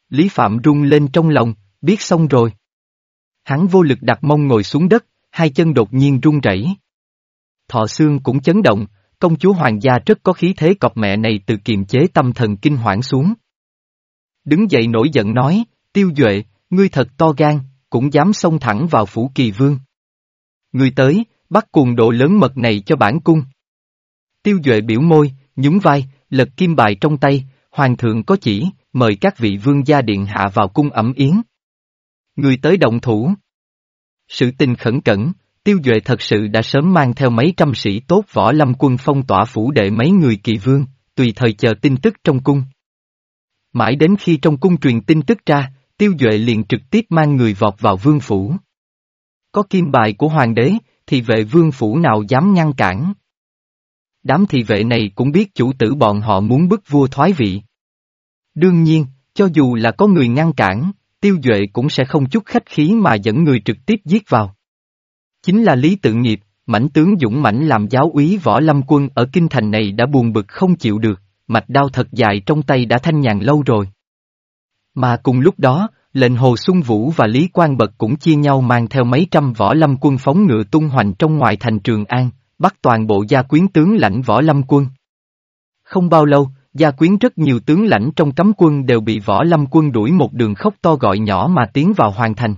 Lý Phạm rung lên trong lòng, biết xong rồi. Hắn vô lực đặt mông ngồi xuống đất, hai chân đột nhiên run rẩy. Thọ xương cũng chấn động, công chúa hoàng gia rất có khí thế cọp mẹ này từ kiềm chế tâm thần kinh hoảng xuống. Đứng dậy nổi giận nói, tiêu duệ, ngươi thật to gan, cũng dám xông thẳng vào phủ kỳ vương. Ngươi tới, bắt cuồng độ lớn mật này cho bản cung. Tiêu duệ biểu môi, nhún vai, lật kim bài trong tay, hoàng thượng có chỉ, mời các vị vương gia điện hạ vào cung ẩm yến. Người tới động thủ. Sự tình khẩn cẩn, Tiêu Duệ thật sự đã sớm mang theo mấy trăm sĩ tốt võ lâm quân phong tỏa phủ đệ mấy người kỳ vương, tùy thời chờ tin tức trong cung. Mãi đến khi trong cung truyền tin tức ra, Tiêu Duệ liền trực tiếp mang người vọt vào vương phủ. Có kim bài của hoàng đế, thì vệ vương phủ nào dám ngăn cản. Đám thị vệ này cũng biết chủ tử bọn họ muốn bức vua thoái vị. Đương nhiên, cho dù là có người ngăn cản, Tiêu Duệ cũng sẽ không chút khách khí mà dẫn người trực tiếp giết vào. Chính là Lý Tự Nghiệp, mảnh tướng dũng mãnh làm giáo úy võ lâm quân ở kinh thành này đã buồn bực không chịu được, mạch đao thật dài trong tay đã thanh nhàn lâu rồi. Mà cùng lúc đó, lệnh Hồ Xuân Vũ và Lý Quang Bật cũng chia nhau mang theo mấy trăm võ lâm quân phóng ngựa tung hoành trong ngoại thành Trường An, bắt toàn bộ gia quyến tướng lãnh võ lâm quân. Không bao lâu, gia quyến rất nhiều tướng lãnh trong cấm quân đều bị võ lâm quân đuổi một đường khóc to gọi nhỏ mà tiến vào hoàn thành.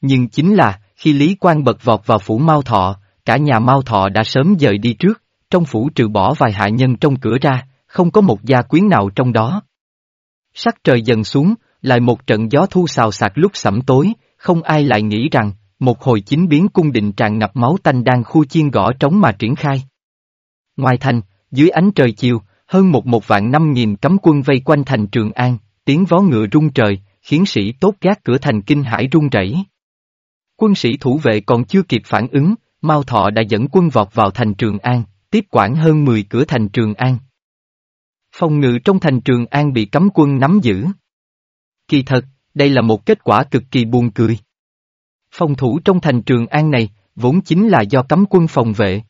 Nhưng chính là, khi Lý Quang bật vọt vào phủ Mao Thọ, cả nhà Mao Thọ đã sớm dời đi trước, trong phủ trừ bỏ vài hạ nhân trong cửa ra, không có một gia quyến nào trong đó. Sắc trời dần xuống, lại một trận gió thu xào sạc lúc sẩm tối, không ai lại nghĩ rằng, một hồi chính biến cung định tràn ngập máu tanh đang khu chiên gõ trống mà triển khai. Ngoài thành, dưới ánh trời chiều, hơn một một vạn năm nghìn cấm quân vây quanh thành Trường An, tiếng vó ngựa rung trời, khiến sĩ tốt gác cửa thành kinh hải rung rẩy. Quân sĩ thủ vệ còn chưa kịp phản ứng, Mao Thọ đã dẫn quân vọt vào thành Trường An, tiếp quản hơn 10 cửa thành Trường An. Phòng ngự trong thành Trường An bị cấm quân nắm giữ. Kỳ thật, đây là một kết quả cực kỳ buồn cười. Phòng thủ trong thành Trường An này, vốn chính là do cấm quân phòng vệ.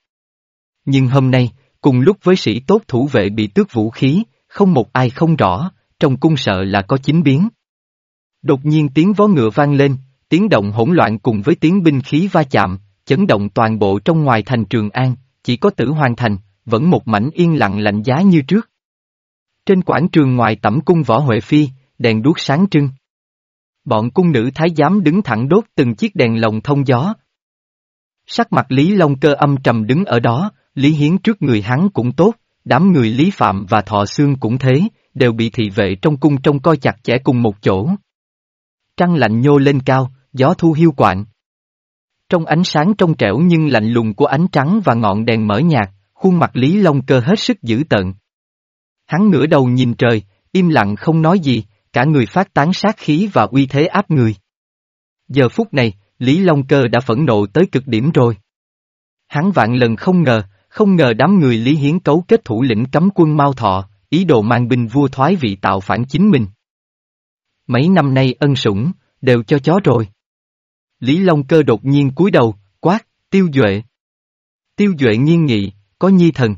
Nhưng hôm nay, cùng lúc với sĩ tốt thủ vệ bị tước vũ khí, không một ai không rõ, trong cung sợ là có chính biến. Đột nhiên tiếng vó ngựa vang lên, tiếng động hỗn loạn cùng với tiếng binh khí va chạm, chấn động toàn bộ trong ngoài thành Trường An, chỉ có tử hoàn thành, vẫn một mảnh yên lặng lạnh giá như trước. Trên quảng trường ngoài tẩm cung võ Huệ Phi, đèn đuốc sáng trưng. Bọn cung nữ thái giám đứng thẳng đốt từng chiếc đèn lồng thông gió. Sắc mặt Lý Long cơ âm trầm đứng ở đó, Lý Hiến trước người hắn cũng tốt, đám người Lý Phạm và Thọ Sương cũng thế, đều bị thị vệ trong cung trông coi chặt chẽ cùng một chỗ. Trăng lạnh nhô lên cao, gió thu hiu quạnh. Trong ánh sáng trong trẻo nhưng lạnh lùng của ánh trắng và ngọn đèn mở nhạt, khuôn mặt Lý Long cơ hết sức dữ tợn. Hắn ngửa đầu nhìn trời, im lặng không nói gì, cả người phát tán sát khí và uy thế áp người. Giờ phút này, Lý Long cơ đã phẫn nộ tới cực điểm rồi. Hắn vạn lần không ngờ, không ngờ đám người Lý Hiến cấu kết thủ lĩnh cấm quân Mao Thọ, ý đồ mang binh vua thoái vị tạo phản chính mình. Mấy năm nay ân sủng, đều cho chó rồi. Lý Long Cơ đột nhiên cúi đầu, quát, tiêu duệ. Tiêu duệ nghiêng nghị, có nhi thần.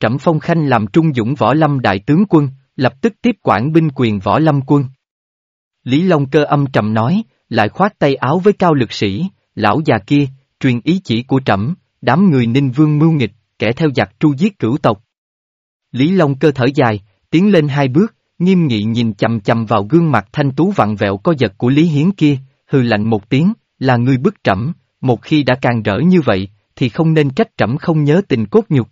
Trẩm Phong Khanh làm trung dũng võ lâm đại tướng quân, lập tức tiếp quản binh quyền võ lâm quân. Lý Long Cơ âm trầm nói, lại khoát tay áo với cao lực sĩ, lão già kia, truyền ý chỉ của trẫm, đám người ninh vương mưu nghịch, kẻ theo giặc tru giết cửu tộc. Lý Long Cơ thở dài, tiến lên hai bước, nghiêm nghị nhìn chầm chầm vào gương mặt thanh tú vặn vẹo co giật của Lý Hiến kia, hừ lạnh một tiếng, là người bức trẫm, một khi đã càng rỡ như vậy, thì không nên trách trẫm không nhớ tình cốt nhục.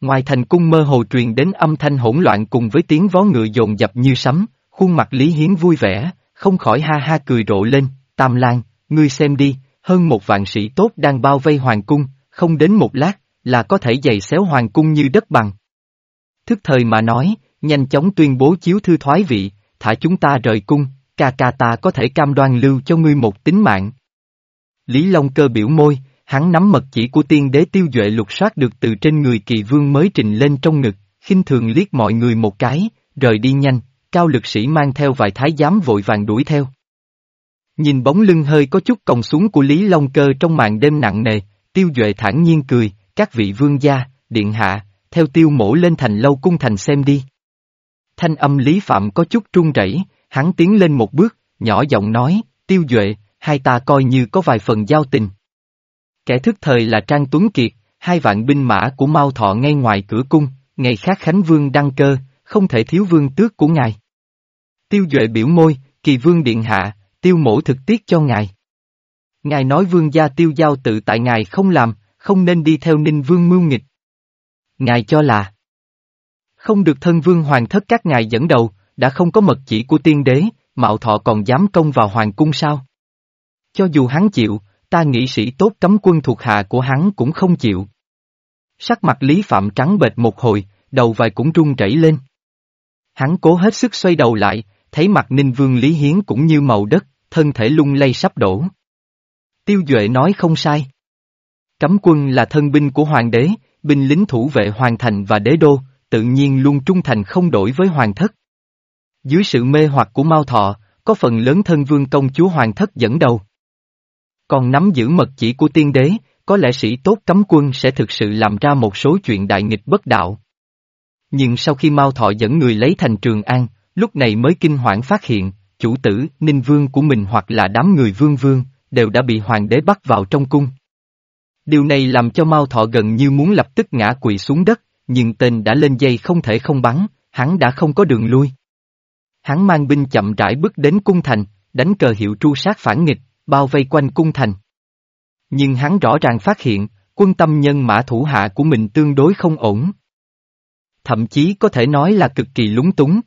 Ngoài thành cung mơ hồ truyền đến âm thanh hỗn loạn cùng với tiếng vó ngựa dồn dập như sấm, khuôn mặt Lý Hiến vui vẻ, không khỏi ha ha cười rộ lên, Tam Lan, ngươi xem đi, hơn một vạn sĩ tốt đang bao vây hoàng cung, không đến một lát, là có thể giày xéo hoàng cung như đất bằng. Thức thời mà nói, nhanh chóng tuyên bố chiếu thư thoái vị, thả chúng ta rời cung, ca ca ta có thể cam đoan lưu cho ngươi một tính mạng. Lý Long cơ biểu môi, hắn nắm mật chỉ của tiên đế tiêu duệ lục soát được từ trên người kỳ vương mới trình lên trong ngực, khinh thường liếc mọi người một cái, rời đi nhanh, cao lực sĩ mang theo vài thái giám vội vàng đuổi theo. Nhìn bóng lưng hơi có chút còng xuống của Lý Long Cơ trong màn đêm nặng nề, tiêu duệ thản nhiên cười, các vị vương gia, điện hạ, theo tiêu mổ lên thành lâu cung thành xem đi. Thanh âm Lý Phạm có chút trung rẩy, hắn tiến lên một bước, nhỏ giọng nói, tiêu duệ, hai ta coi như có vài phần giao tình. Kẻ thức thời là Trang Tuấn Kiệt, hai vạn binh mã của Mao Thọ ngay ngoài cửa cung, ngày khác Khánh Vương đăng cơ, không thể thiếu vương tước của ngài. Tiêu Duệ biểu môi, kỳ vương điện hạ, tiêu mổ thực tiết cho ngài. Ngài nói vương gia tiêu giao tự tại ngài không làm, không nên đi theo ninh vương mưu nghịch. Ngài cho là không được thân vương hoàng thất các ngài dẫn đầu, đã không có mật chỉ của tiên đế, mạo thọ còn dám công vào hoàng cung sao? Cho dù hắn chịu, ta nghĩ sĩ tốt cấm quân thuộc hạ của hắn cũng không chịu. Sắc mặt Lý Phạm trắng bệch một hồi, đầu vai cũng run rẩy lên. Hắn cố hết sức xoay đầu lại, thấy mặt Ninh Vương Lý Hiến cũng như màu đất, thân thể lung lay sắp đổ. Tiêu Duệ nói không sai. Cấm quân là thân binh của hoàng đế, binh lính thủ vệ hoàng thành và đế đô, tự nhiên luôn trung thành không đổi với hoàng thất. Dưới sự mê hoặc của Mao Thọ, có phần lớn thân vương công chúa hoàng thất dẫn đầu. Còn nắm giữ mật chỉ của tiên đế, có lẽ sĩ tốt cấm quân sẽ thực sự làm ra một số chuyện đại nghịch bất đạo. Nhưng sau khi Mao Thọ dẫn người lấy thành Trường An, lúc này mới kinh hoảng phát hiện, chủ tử, ninh vương của mình hoặc là đám người vương vương, đều đã bị hoàng đế bắt vào trong cung. Điều này làm cho Mao Thọ gần như muốn lập tức ngã quỵ xuống đất, nhưng tên đã lên dây không thể không bắn, hắn đã không có đường lui. Hắn mang binh chậm rãi bước đến cung thành, đánh cờ hiệu tru sát phản nghịch, bao vây quanh cung thành. Nhưng hắn rõ ràng phát hiện, quân tâm nhân mã thủ hạ của mình tương đối không ổn. Thậm chí có thể nói là cực kỳ lúng túng.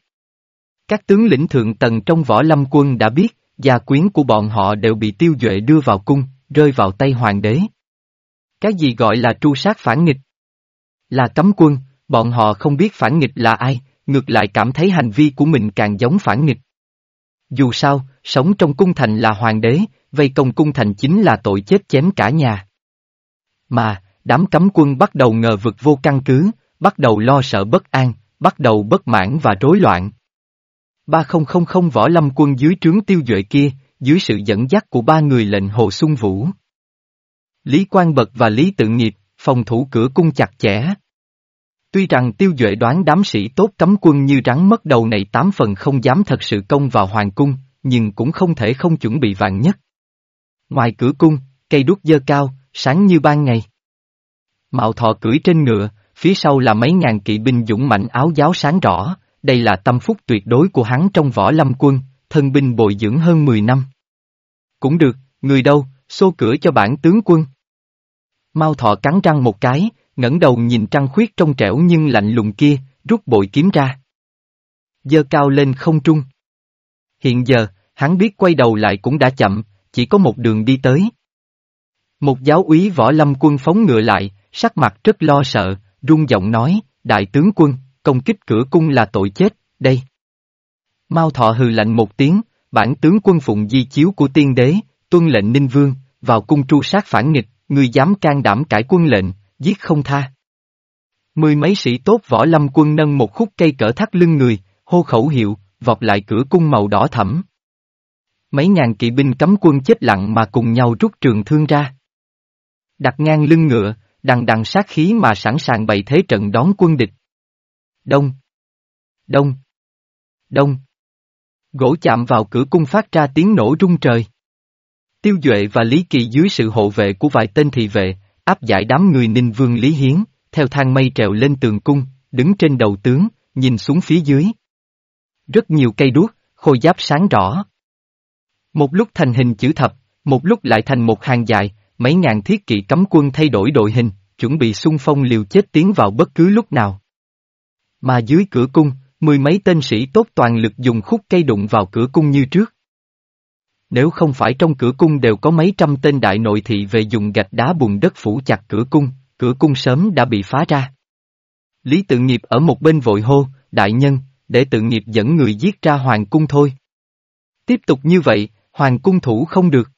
Các tướng lĩnh thượng tầng trong võ lâm quân đã biết, gia quyến của bọn họ đều bị tiêu duệ đưa vào cung, rơi vào tay hoàng đế. Cái gì gọi là tru sát phản nghịch? Là cấm quân, bọn họ không biết phản nghịch là ai, ngược lại cảm thấy hành vi của mình càng giống phản nghịch. Dù sao, sống trong cung thành là hoàng đế, vây công cung thành chính là tội chết chém cả nhà. Mà, đám cấm quân bắt đầu ngờ vực vô căn cứ, bắt đầu lo sợ bất an, bắt đầu bất mãn và rối loạn. 3000 võ lâm quân dưới trướng tiêu duệ kia, dưới sự dẫn dắt của ba người lệnh Hồ Xuân Vũ. Lý Quang Bật và Lý Tự Nghiệp, phòng thủ cửa cung chặt chẽ. Tuy rằng tiêu duệ đoán đám sĩ tốt cấm quân như rắn mất đầu này tám phần không dám thật sự công vào hoàng cung, nhưng cũng không thể không chuẩn bị vàng nhất. Ngoài cửa cung, cây đuốc dơ cao, sáng như ban ngày. Mạo thọ cưỡi trên ngựa, phía sau là mấy ngàn kỵ binh dũng mạnh áo giáo sáng rõ, đây là tâm phúc tuyệt đối của hắn trong võ lâm quân, thân binh bồi dưỡng hơn 10 năm. Cũng được, người đâu, xô cửa cho bản tướng quân. Mao thọ cắn răng một cái, ngẩng đầu nhìn trăng khuyết trong trẻo nhưng lạnh lùng kia, rút bội kiếm ra. Dơ cao lên không trung. Hiện giờ, hắn biết quay đầu lại cũng đã chậm, chỉ có một đường đi tới. Một giáo úy võ lâm quân phóng ngựa lại, sắc mặt rất lo sợ, rung giọng nói, đại tướng quân, công kích cửa cung là tội chết, đây. Mao thọ hừ lạnh một tiếng, bản tướng quân phụng di chiếu của tiên đế, tuân lệnh ninh vương, vào cung tru sát phản nghịch, người dám can đảm cải quân lệnh, giết không tha. Mười mấy sĩ tốt võ lâm quân nâng một khúc cây cỡ thắt lưng người, hô khẩu hiệu, vọt lại cửa cung màu đỏ thẫm. Mấy ngàn kỵ binh cấm quân chết lặng mà cùng nhau rút trường thương ra. Đặt ngang lưng ngựa, đằng đằng sát khí mà sẵn sàng bày thế trận đón quân địch. Đông. Đông. Đông. Gỗ chạm vào cửa cung phát ra tiếng nổ rung trời. Tiêu Duệ và Lý Kỳ dưới sự hộ vệ của vài tên thị vệ, áp giải đám người ninh vương Lý Hiến, theo thang mây trèo lên tường cung, đứng trên đầu tướng, nhìn xuống phía dưới. Rất nhiều cây đuốc, khôi giáp sáng rõ. Một lúc thành hình chữ thập, một lúc lại thành một hàng dài, mấy ngàn thiết kỵ cấm quân thay đổi đội hình, chuẩn bị xung phong liều chết tiến vào bất cứ lúc nào. Mà dưới cửa cung, mười mấy tên sĩ tốt toàn lực dùng khúc cây đụng vào cửa cung như trước. Nếu không phải trong cửa cung đều có mấy trăm tên đại nội thị về dùng gạch đá bùn đất phủ chặt cửa cung, cửa cung sớm đã bị phá ra. Lý tự nghiệp ở một bên vội hô, đại nhân, để tự nghiệp dẫn người giết ra hoàng cung thôi. Tiếp tục như vậy, hoàng cung thủ không được.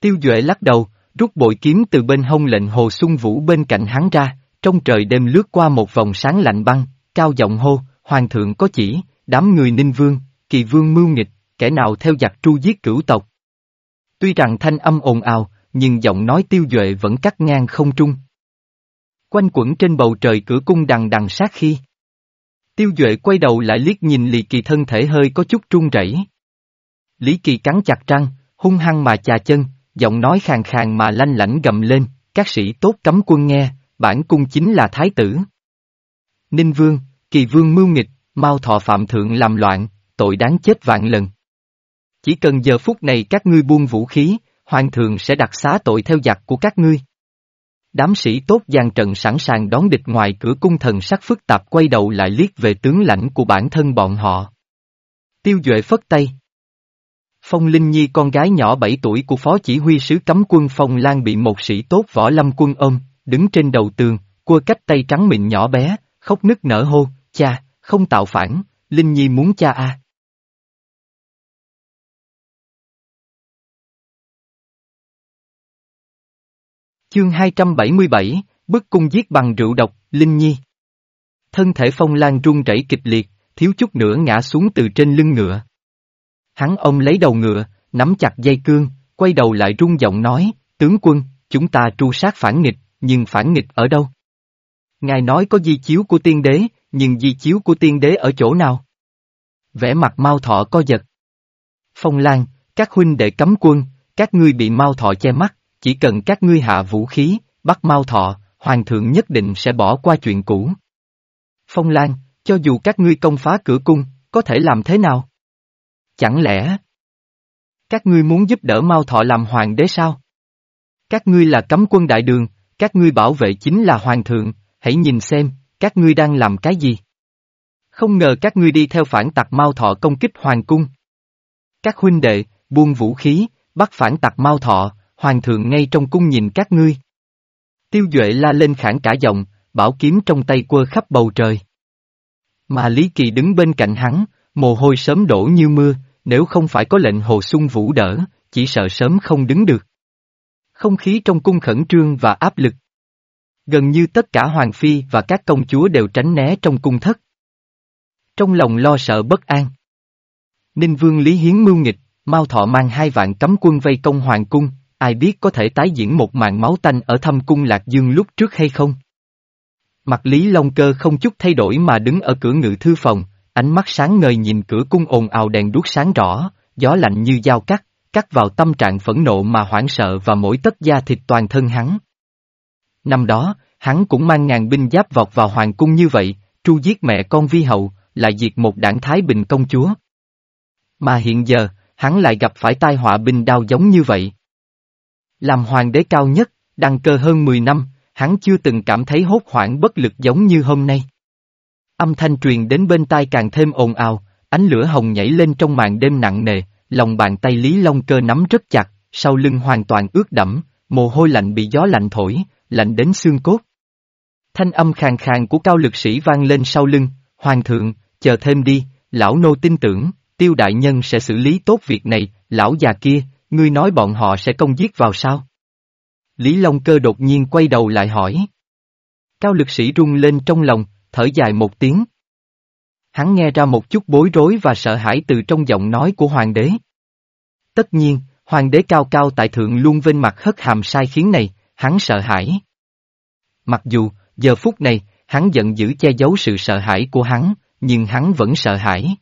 Tiêu Duệ lắc đầu, rút bội kiếm từ bên hông lệnh hồ xuân vũ bên cạnh hắn ra, trong trời đêm lướt qua một vòng sáng lạnh băng, cao giọng hô, hoàng thượng có chỉ, đám người ninh vương, kỳ vương mưu nghịch, kẻ nào theo giặc tru giết cửu tộc. Tuy rằng thanh âm ồn ào, nhưng giọng nói tiêu duệ vẫn cắt ngang không trung. Quanh quẩn trên bầu trời cửa cung đằng đằng sát khi. Tiêu duệ quay đầu lại liếc nhìn lì Kỳ thân thể hơi có chút run rẩy. Lý Kỳ cắn chặt răng, hung hăng mà chà chân, giọng nói khàn khàn mà lanh lảnh gầm lên, các sĩ tốt cấm quân nghe, bản cung chính là thái tử. Ninh Vương, Kỳ Vương mưu nghịch, mau thọ phạm thượng làm loạn, tội đáng chết vạn lần. Chỉ cần giờ phút này các ngươi buông vũ khí, hoàng thượng sẽ đặt xá tội theo giặc của các ngươi. Đám sĩ tốt giang trận sẵn sàng đón địch ngoài cửa cung thần sắc phức tạp quay đầu lại liếc về tướng lãnh của bản thân bọn họ. Tiêu Duệ phất tay. Phong Linh Nhi con gái nhỏ 7 tuổi của phó chỉ huy sứ cấm quân Phong Lan bị một sĩ tốt võ lâm quân ôm, đứng trên đầu tường, cua cách tay trắng mịn nhỏ bé, khóc nức nở hô, cha, không tạo phản, Linh Nhi muốn cha a. Chương 277, bức cung giết bằng rượu độc, Linh Nhi. Thân thể phong lan run rẩy kịch liệt, thiếu chút nữa ngã xuống từ trên lưng ngựa. Hắn ông lấy đầu ngựa, nắm chặt dây cương, quay đầu lại rung giọng nói, tướng quân, chúng ta tru sát phản nghịch, nhưng phản nghịch ở đâu? Ngài nói có di chiếu của tiên đế, nhưng di chiếu của tiên đế ở chỗ nào? Vẽ mặt mau thọ co giật. Phong Lan, các huynh đệ cấm quân, các ngươi bị mau thọ che mắt, chỉ cần các ngươi hạ vũ khí, bắt mau thọ, hoàng thượng nhất định sẽ bỏ qua chuyện cũ. Phong Lan, cho dù các ngươi công phá cửa cung, có thể làm thế nào? Chẳng lẽ các ngươi muốn giúp đỡ Mao Thọ làm hoàng đế sao? Các ngươi là cấm quân đại đường, các ngươi bảo vệ chính là hoàng thượng, hãy nhìn xem, các ngươi đang làm cái gì? Không ngờ các ngươi đi theo phản tặc Mao Thọ công kích hoàng cung. Các huynh đệ, buông vũ khí, bắt phản tặc Mao Thọ, hoàng thượng ngay trong cung nhìn các ngươi. Tiêu Duệ la lên khản cả giọng, bảo kiếm trong tay quơ khắp bầu trời. Mà Lý Kỳ đứng bên cạnh hắn, mồ hôi sớm đổ như mưa, nếu không phải có lệnh Hồ Xuân Vũ đỡ, chỉ sợ sớm không đứng được. Không khí trong cung khẩn trương và áp lực. Gần như tất cả hoàng phi và các công chúa đều tránh né trong cung thất. Trong lòng lo sợ bất an. Ninh Vương Lý Hiến mưu nghịch, Mao Thọ mang hai vạn cấm quân vây công hoàng cung, ai biết có thể tái diễn một màn máu tanh ở thâm cung Lạc Dương lúc trước hay không? Mặt Lý Long Cơ không chút thay đổi mà đứng ở cửa ngự thư phòng, ánh mắt sáng ngời nhìn cửa cung ồn ào đèn đuốc sáng rõ, gió lạnh như dao cắt, cắt vào tâm trạng phẫn nộ mà hoảng sợ và mỗi tất da thịt toàn thân hắn. Năm đó, hắn cũng mang ngàn binh giáp vọt vào hoàng cung như vậy, tru giết mẹ con vi hậu, lại diệt một đảng Thái Bình công chúa. Mà hiện giờ, hắn lại gặp phải tai họa binh đao giống như vậy. Làm hoàng đế cao nhất, đăng cơ hơn 10 năm, hắn chưa từng cảm thấy hốt hoảng bất lực giống như hôm nay. Âm thanh truyền đến bên tai càng thêm ồn ào, ánh lửa hồng nhảy lên trong màn đêm nặng nề, lòng bàn tay Lý Long Cơ nắm rất chặt, sau lưng hoàn toàn ướt đẫm, mồ hôi lạnh bị gió lạnh thổi, lạnh đến xương cốt. Thanh âm khàn khàn của cao lực sĩ vang lên sau lưng, Hoàng thượng, chờ thêm đi, lão nô tin tưởng, tiêu đại nhân sẽ xử lý tốt việc này, lão già kia, ngươi nói bọn họ sẽ công giết vào sao? Lý Long Cơ đột nhiên quay đầu lại hỏi. Cao lực sĩ rung lên trong lòng, thở dài một tiếng. Hắn nghe ra một chút bối rối và sợ hãi từ trong giọng nói của hoàng đế. Tất nhiên, hoàng đế cao cao tại thượng luôn vinh mặt hất hàm sai khiến này, hắn sợ hãi. Mặc dù, giờ phút này, hắn giận dữ che giấu sự sợ hãi của hắn, nhưng hắn vẫn sợ hãi.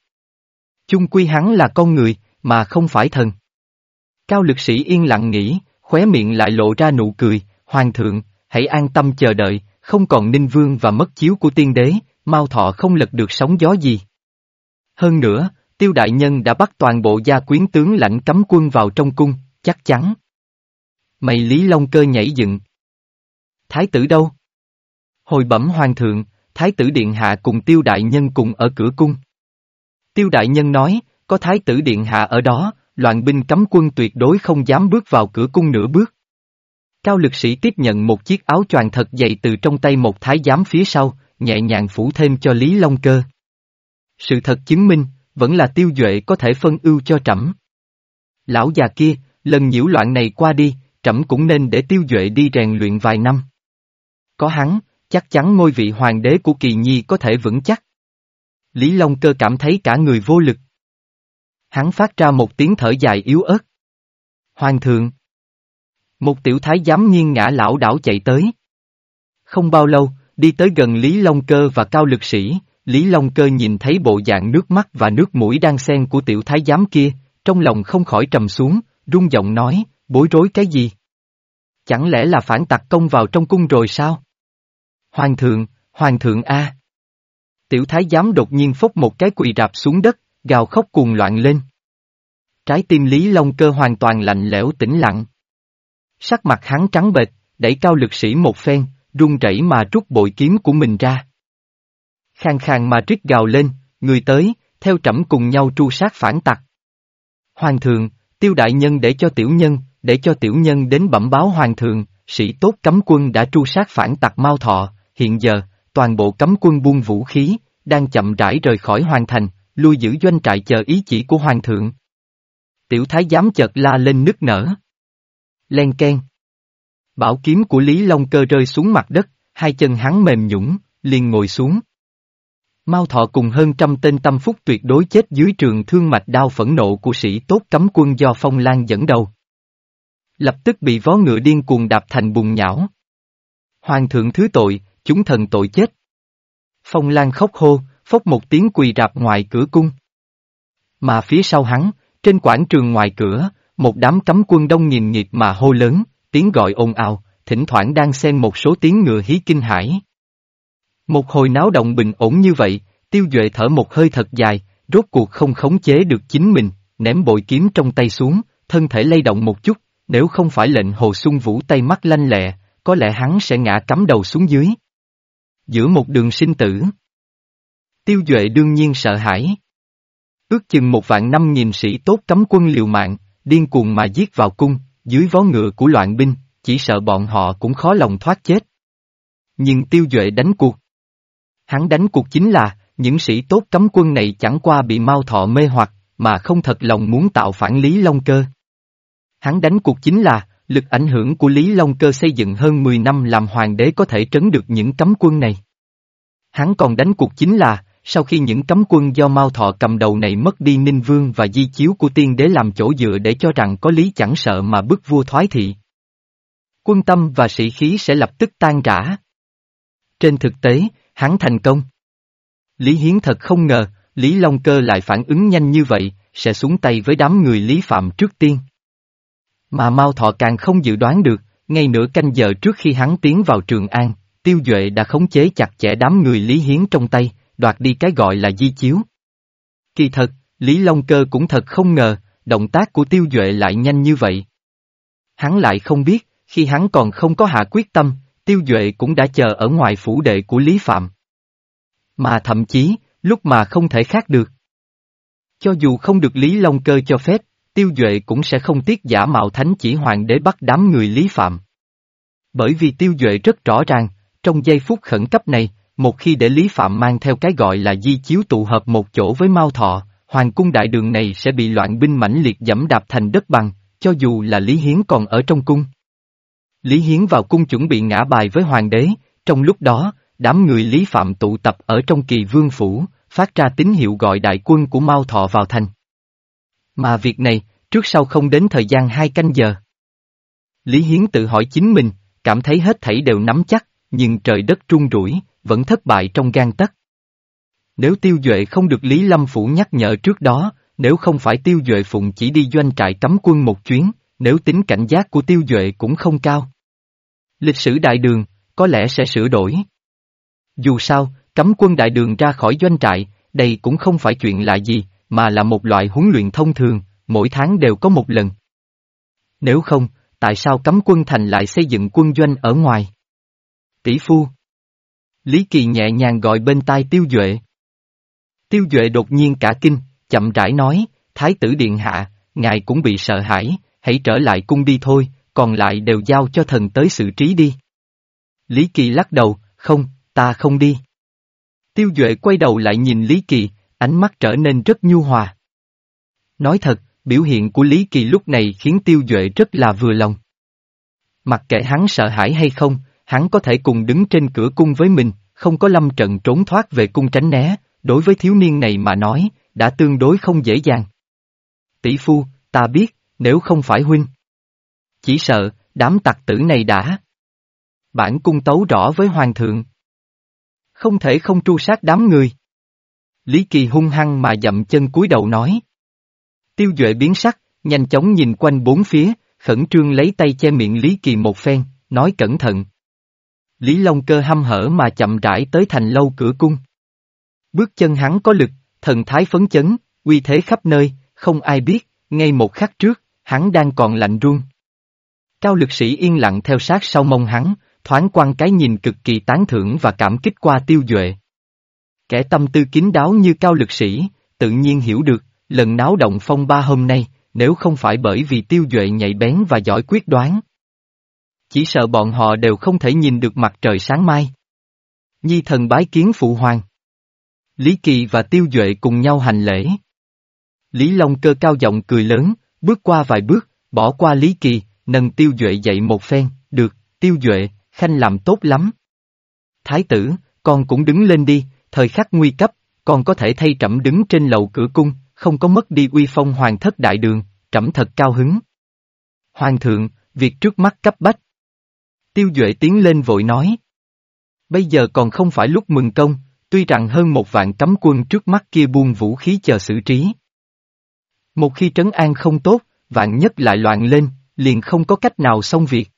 Chung quy hắn là con người, mà không phải thần. Cao lực sĩ yên lặng nghĩ, khóe miệng lại lộ ra nụ cười, hoàng thượng, hãy an tâm chờ đợi, không còn ninh vương và mất chiếu của tiên đế, mau thọ không lật được sóng gió gì. Hơn nữa, tiêu đại nhân đã bắt toàn bộ gia quyến tướng lãnh cấm quân vào trong cung, chắc chắn. Mày Lý Long cơ nhảy dựng. Thái tử đâu? Hồi bẩm hoàng thượng, thái tử điện hạ cùng tiêu đại nhân cùng ở cửa cung. Tiêu đại nhân nói, có thái tử điện hạ ở đó, loạn binh cấm quân tuyệt đối không dám bước vào cửa cung nửa bước. Cao lực sĩ tiếp nhận một chiếc áo choàng thật dày từ trong tay một thái giám phía sau, nhẹ nhàng phủ thêm cho Lý Long Cơ. Sự thật chứng minh, vẫn là tiêu duệ có thể phân ưu cho trẫm. Lão già kia, lần nhiễu loạn này qua đi, trẫm cũng nên để tiêu duệ đi rèn luyện vài năm. Có hắn, chắc chắn ngôi vị hoàng đế của kỳ nhi có thể vững chắc. Lý Long Cơ cảm thấy cả người vô lực. Hắn phát ra một tiếng thở dài yếu ớt. Hoàng thượng. Một tiểu thái giám nghiêng ngã lão đảo chạy tới. Không bao lâu, đi tới gần Lý Long Cơ và Cao Lực Sĩ, Lý Long Cơ nhìn thấy bộ dạng nước mắt và nước mũi đang xen của tiểu thái giám kia, trong lòng không khỏi trầm xuống, rung giọng nói, bối rối cái gì? Chẳng lẽ là phản tặc công vào trong cung rồi sao? Hoàng thượng, hoàng thượng A. Tiểu thái giám đột nhiên phốc một cái quỳ rạp xuống đất, gào khóc cuồng loạn lên. Trái tim Lý Long Cơ hoàn toàn lạnh lẽo tĩnh lặng. Sắc mặt hắn trắng bệch, đẩy cao lực sĩ một phen, run rẩy mà rút bội kiếm của mình ra. Khang khang mà rít gào lên, người tới, theo trẫm cùng nhau tru sát phản tặc. Hoàng thượng, tiêu đại nhân để cho tiểu nhân, để cho tiểu nhân đến bẩm báo hoàng thượng, sĩ tốt cấm quân đã tru sát phản tặc mau thọ, hiện giờ, toàn bộ cấm quân buông vũ khí, đang chậm rãi rời khỏi hoàng thành, lui giữ doanh trại chờ ý chỉ của hoàng thượng. Tiểu thái giám chợt la lên nức nở. Len ken. Bảo kiếm của Lý Long cơ rơi xuống mặt đất, hai chân hắn mềm nhũng, liền ngồi xuống. Mao Thọ cùng hơn trăm tên tâm phúc tuyệt đối chết dưới trường thương mạch đao phẫn nộ của sĩ tốt cấm quân do Phong Lan dẫn đầu. Lập tức bị vó ngựa điên cuồng đạp thành bùn nhão. Hoàng thượng thứ tội, chúng thần tội chết. Phong Lan khóc hô, phốc một tiếng quỳ rạp ngoài cửa cung. Mà phía sau hắn, trên quảng trường ngoài cửa, một đám cấm quân đông nhìn nghịt mà hô lớn, tiếng gọi ồn ào, thỉnh thoảng đang xen một số tiếng ngựa hí kinh hãi. Một hồi náo động bình ổn như vậy, tiêu duệ thở một hơi thật dài, rốt cuộc không khống chế được chính mình, ném bội kiếm trong tay xuống, thân thể lay động một chút, nếu không phải lệnh hồ xuân vũ tay mắt lanh lẹ, có lẽ hắn sẽ ngã cắm đầu xuống dưới. Giữa một đường sinh tử. Tiêu Duệ đương nhiên sợ hãi. Ước chừng một vạn năm nghìn sĩ tốt cấm quân liều mạng, điên cuồng mà giết vào cung, dưới vó ngựa của loạn binh, chỉ sợ bọn họ cũng khó lòng thoát chết. Nhưng Tiêu Duệ đánh cuộc. Hắn đánh cuộc chính là, những sĩ tốt cấm quân này chẳng qua bị mau thọ mê hoặc, mà không thật lòng muốn tạo phản Lý Long Cơ. Hắn đánh cuộc chính là, lực ảnh hưởng của Lý Long Cơ xây dựng hơn 10 năm làm hoàng đế có thể trấn được những cấm quân này. Hắn còn đánh cuộc chính là, sau khi những cấm quân do Mao Thọ cầm đầu này mất đi Ninh Vương và di chiếu của tiên đế làm chỗ dựa để cho rằng có lý chẳng sợ mà bức vua thoái thị. Quân tâm và sĩ khí sẽ lập tức tan rã. Trên thực tế, hắn thành công. Lý Hiến thật không ngờ, Lý Long Cơ lại phản ứng nhanh như vậy, sẽ xuống tay với đám người Lý Phạm trước tiên. Mà Mao Thọ càng không dự đoán được, ngay nửa canh giờ trước khi hắn tiến vào Trường An, Tiêu Duệ đã khống chế chặt chẽ đám người Lý Hiến trong tay, đoạt đi cái gọi là di chiếu. Kỳ thật, Lý Long Cơ cũng thật không ngờ, động tác của Tiêu Duệ lại nhanh như vậy. Hắn lại không biết, khi hắn còn không có hạ quyết tâm, Tiêu Duệ cũng đã chờ ở ngoài phủ đệ của Lý Phạm. Mà thậm chí, lúc mà không thể khác được. Cho dù không được Lý Long Cơ cho phép, Tiêu Duệ cũng sẽ không tiếc giả mạo thánh chỉ hoàng đế bắt đám người Lý Phạm. Bởi vì Tiêu Duệ rất rõ ràng, trong giây phút khẩn cấp này, một khi để Lý Phạm mang theo cái gọi là di chiếu tụ hợp một chỗ với Mao Thọ, hoàng cung đại đường này sẽ bị loạn binh mãnh liệt dẫm đạp thành đất bằng, cho dù là Lý Hiến còn ở trong cung. Lý Hiến vào cung chuẩn bị ngã bài với hoàng đế, Trong lúc đó, đám người Lý Phạm tụ tập ở trong kỳ vương phủ, phát ra tín hiệu gọi đại quân của Mao Thọ vào thành. Mà việc này, trước sau không đến thời gian hai canh giờ. Lý Hiến tự hỏi chính mình, cảm thấy hết thảy đều nắm chắc, nhưng trời đất trung rủi, vẫn thất bại trong gan tất. Nếu tiêu duệ không được Lý Lâm Phủ nhắc nhở trước đó, nếu không phải tiêu duệ phụng chỉ đi doanh trại cấm quân một chuyến, nếu tính cảnh giác của tiêu duệ cũng không cao. Lịch sử đại đường, có lẽ sẽ sửa đổi. Dù sao, cấm quân đại đường ra khỏi doanh trại, đây cũng không phải chuyện lạ gì, mà là một loại huấn luyện thông thường, mỗi tháng đều có một lần. Nếu không, tại sao cấm quân thành lại xây dựng quân doanh ở ngoài? Tỷ phu. Lý Kỳ nhẹ nhàng gọi bên tai Tiêu Duệ. Tiêu Duệ đột nhiên cả kinh, chậm rãi nói, Thái tử Điện Hạ, ngài cũng bị sợ hãi, hãy trở lại cung đi thôi, còn lại đều giao cho thần tới xử trí đi. Lý Kỳ lắc đầu, không, ta không đi. Tiêu Duệ quay đầu lại nhìn Lý Kỳ, ánh mắt trở nên rất nhu hòa. Nói thật, biểu hiện của Lý Kỳ lúc này khiến Tiêu Duệ rất là vừa lòng. Mặc kệ hắn sợ hãi hay không, hắn có thể cùng đứng trên cửa cung với mình, không có lâm trận trốn thoát về cung tránh né, đối với thiếu niên này mà nói, đã tương đối không dễ dàng. Tỷ phu, ta biết, nếu không phải huynh. Chỉ sợ, đám tặc tử này đã. Bản cung tấu rõ với hoàng thượng. Không thể không tru sát đám người. Lý Kỳ hung hăng mà dậm chân cúi đầu nói. Tiêu Duệ biến sắc, nhanh chóng nhìn quanh bốn phía, khẩn trương lấy tay che miệng Lý Kỳ một phen, nói cẩn thận. Lý Long cơ hăm hở mà chậm rãi tới thành lâu cửa cung. Bước chân hắn có lực, thần thái phấn chấn, uy thế khắp nơi, không ai biết, ngay một khắc trước, hắn đang còn lạnh run. Cao lực sĩ yên lặng theo sát sau mông hắn, thoáng quan cái nhìn cực kỳ tán thưởng và cảm kích qua tiêu duệ. Kẻ tâm tư kín đáo như cao lực sĩ, tự nhiên hiểu được, lần náo động phong ba hôm nay, nếu không phải bởi vì tiêu duệ nhạy bén và giỏi quyết đoán. Chỉ sợ bọn họ đều không thể nhìn được mặt trời sáng mai. Nhi thần bái kiến phụ hoàng. Lý Kỳ và Tiêu Duệ cùng nhau hành lễ. Lý Long cơ cao giọng cười lớn, bước qua vài bước, bỏ qua Lý Kỳ, nâng Tiêu Duệ dậy một phen, được, Tiêu Duệ, khanh làm tốt lắm. Thái tử, con cũng đứng lên đi, thời khắc nguy cấp, con có thể thay trẫm đứng trên lầu cửa cung, không có mất đi uy phong hoàng thất đại đường, trẫm thật cao hứng. Hoàng thượng, việc trước mắt cấp bách. Tiêu Duệ tiến lên vội nói. Bây giờ còn không phải lúc mừng công, tuy rằng hơn một vạn cấm quân trước mắt kia buông vũ khí chờ xử trí. Một khi trấn an không tốt, vạn nhất lại loạn lên, liền không có cách nào xong việc.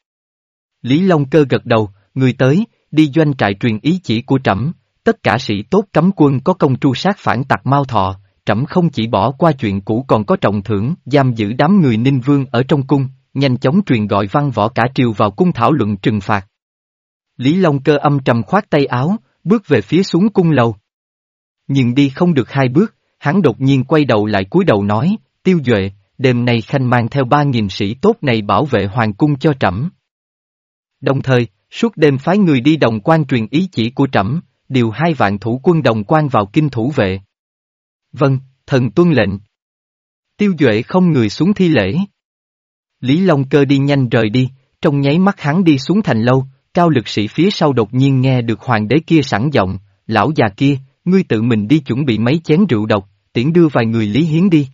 Lý Long Cơ gật đầu, người tới, đi doanh trại truyền ý chỉ của trẫm, tất cả sĩ tốt cấm quân có công tru sát phản tặc mau thọ, trẫm không chỉ bỏ qua chuyện cũ còn có trọng thưởng, giam giữ đám người ninh vương ở trong cung, nhanh chóng truyền gọi văn võ cả triều vào cung thảo luận trừng phạt. Lý Long Cơ âm trầm khoát tay áo, bước về phía xuống cung lầu. Nhưng đi không được hai bước, hắn đột nhiên quay đầu lại cúi đầu nói, tiêu duệ, đêm nay khanh mang theo ba nghìn sĩ tốt này bảo vệ hoàng cung cho trẫm. Đồng thời, suốt đêm phái người đi đồng quan truyền ý chỉ của trẫm, điều hai vạn thủ quân đồng quan vào kinh thủ vệ. Vâng, thần tuân lệnh. Tiêu duệ không người xuống thi lễ. Lý Long Cơ đi nhanh rời đi, trong nháy mắt hắn đi xuống thành lâu, cao lực sĩ phía sau đột nhiên nghe được hoàng đế kia sẵn giọng, lão già kia, ngươi tự mình đi chuẩn bị mấy chén rượu độc, tiễn đưa vài người Lý Hiến đi.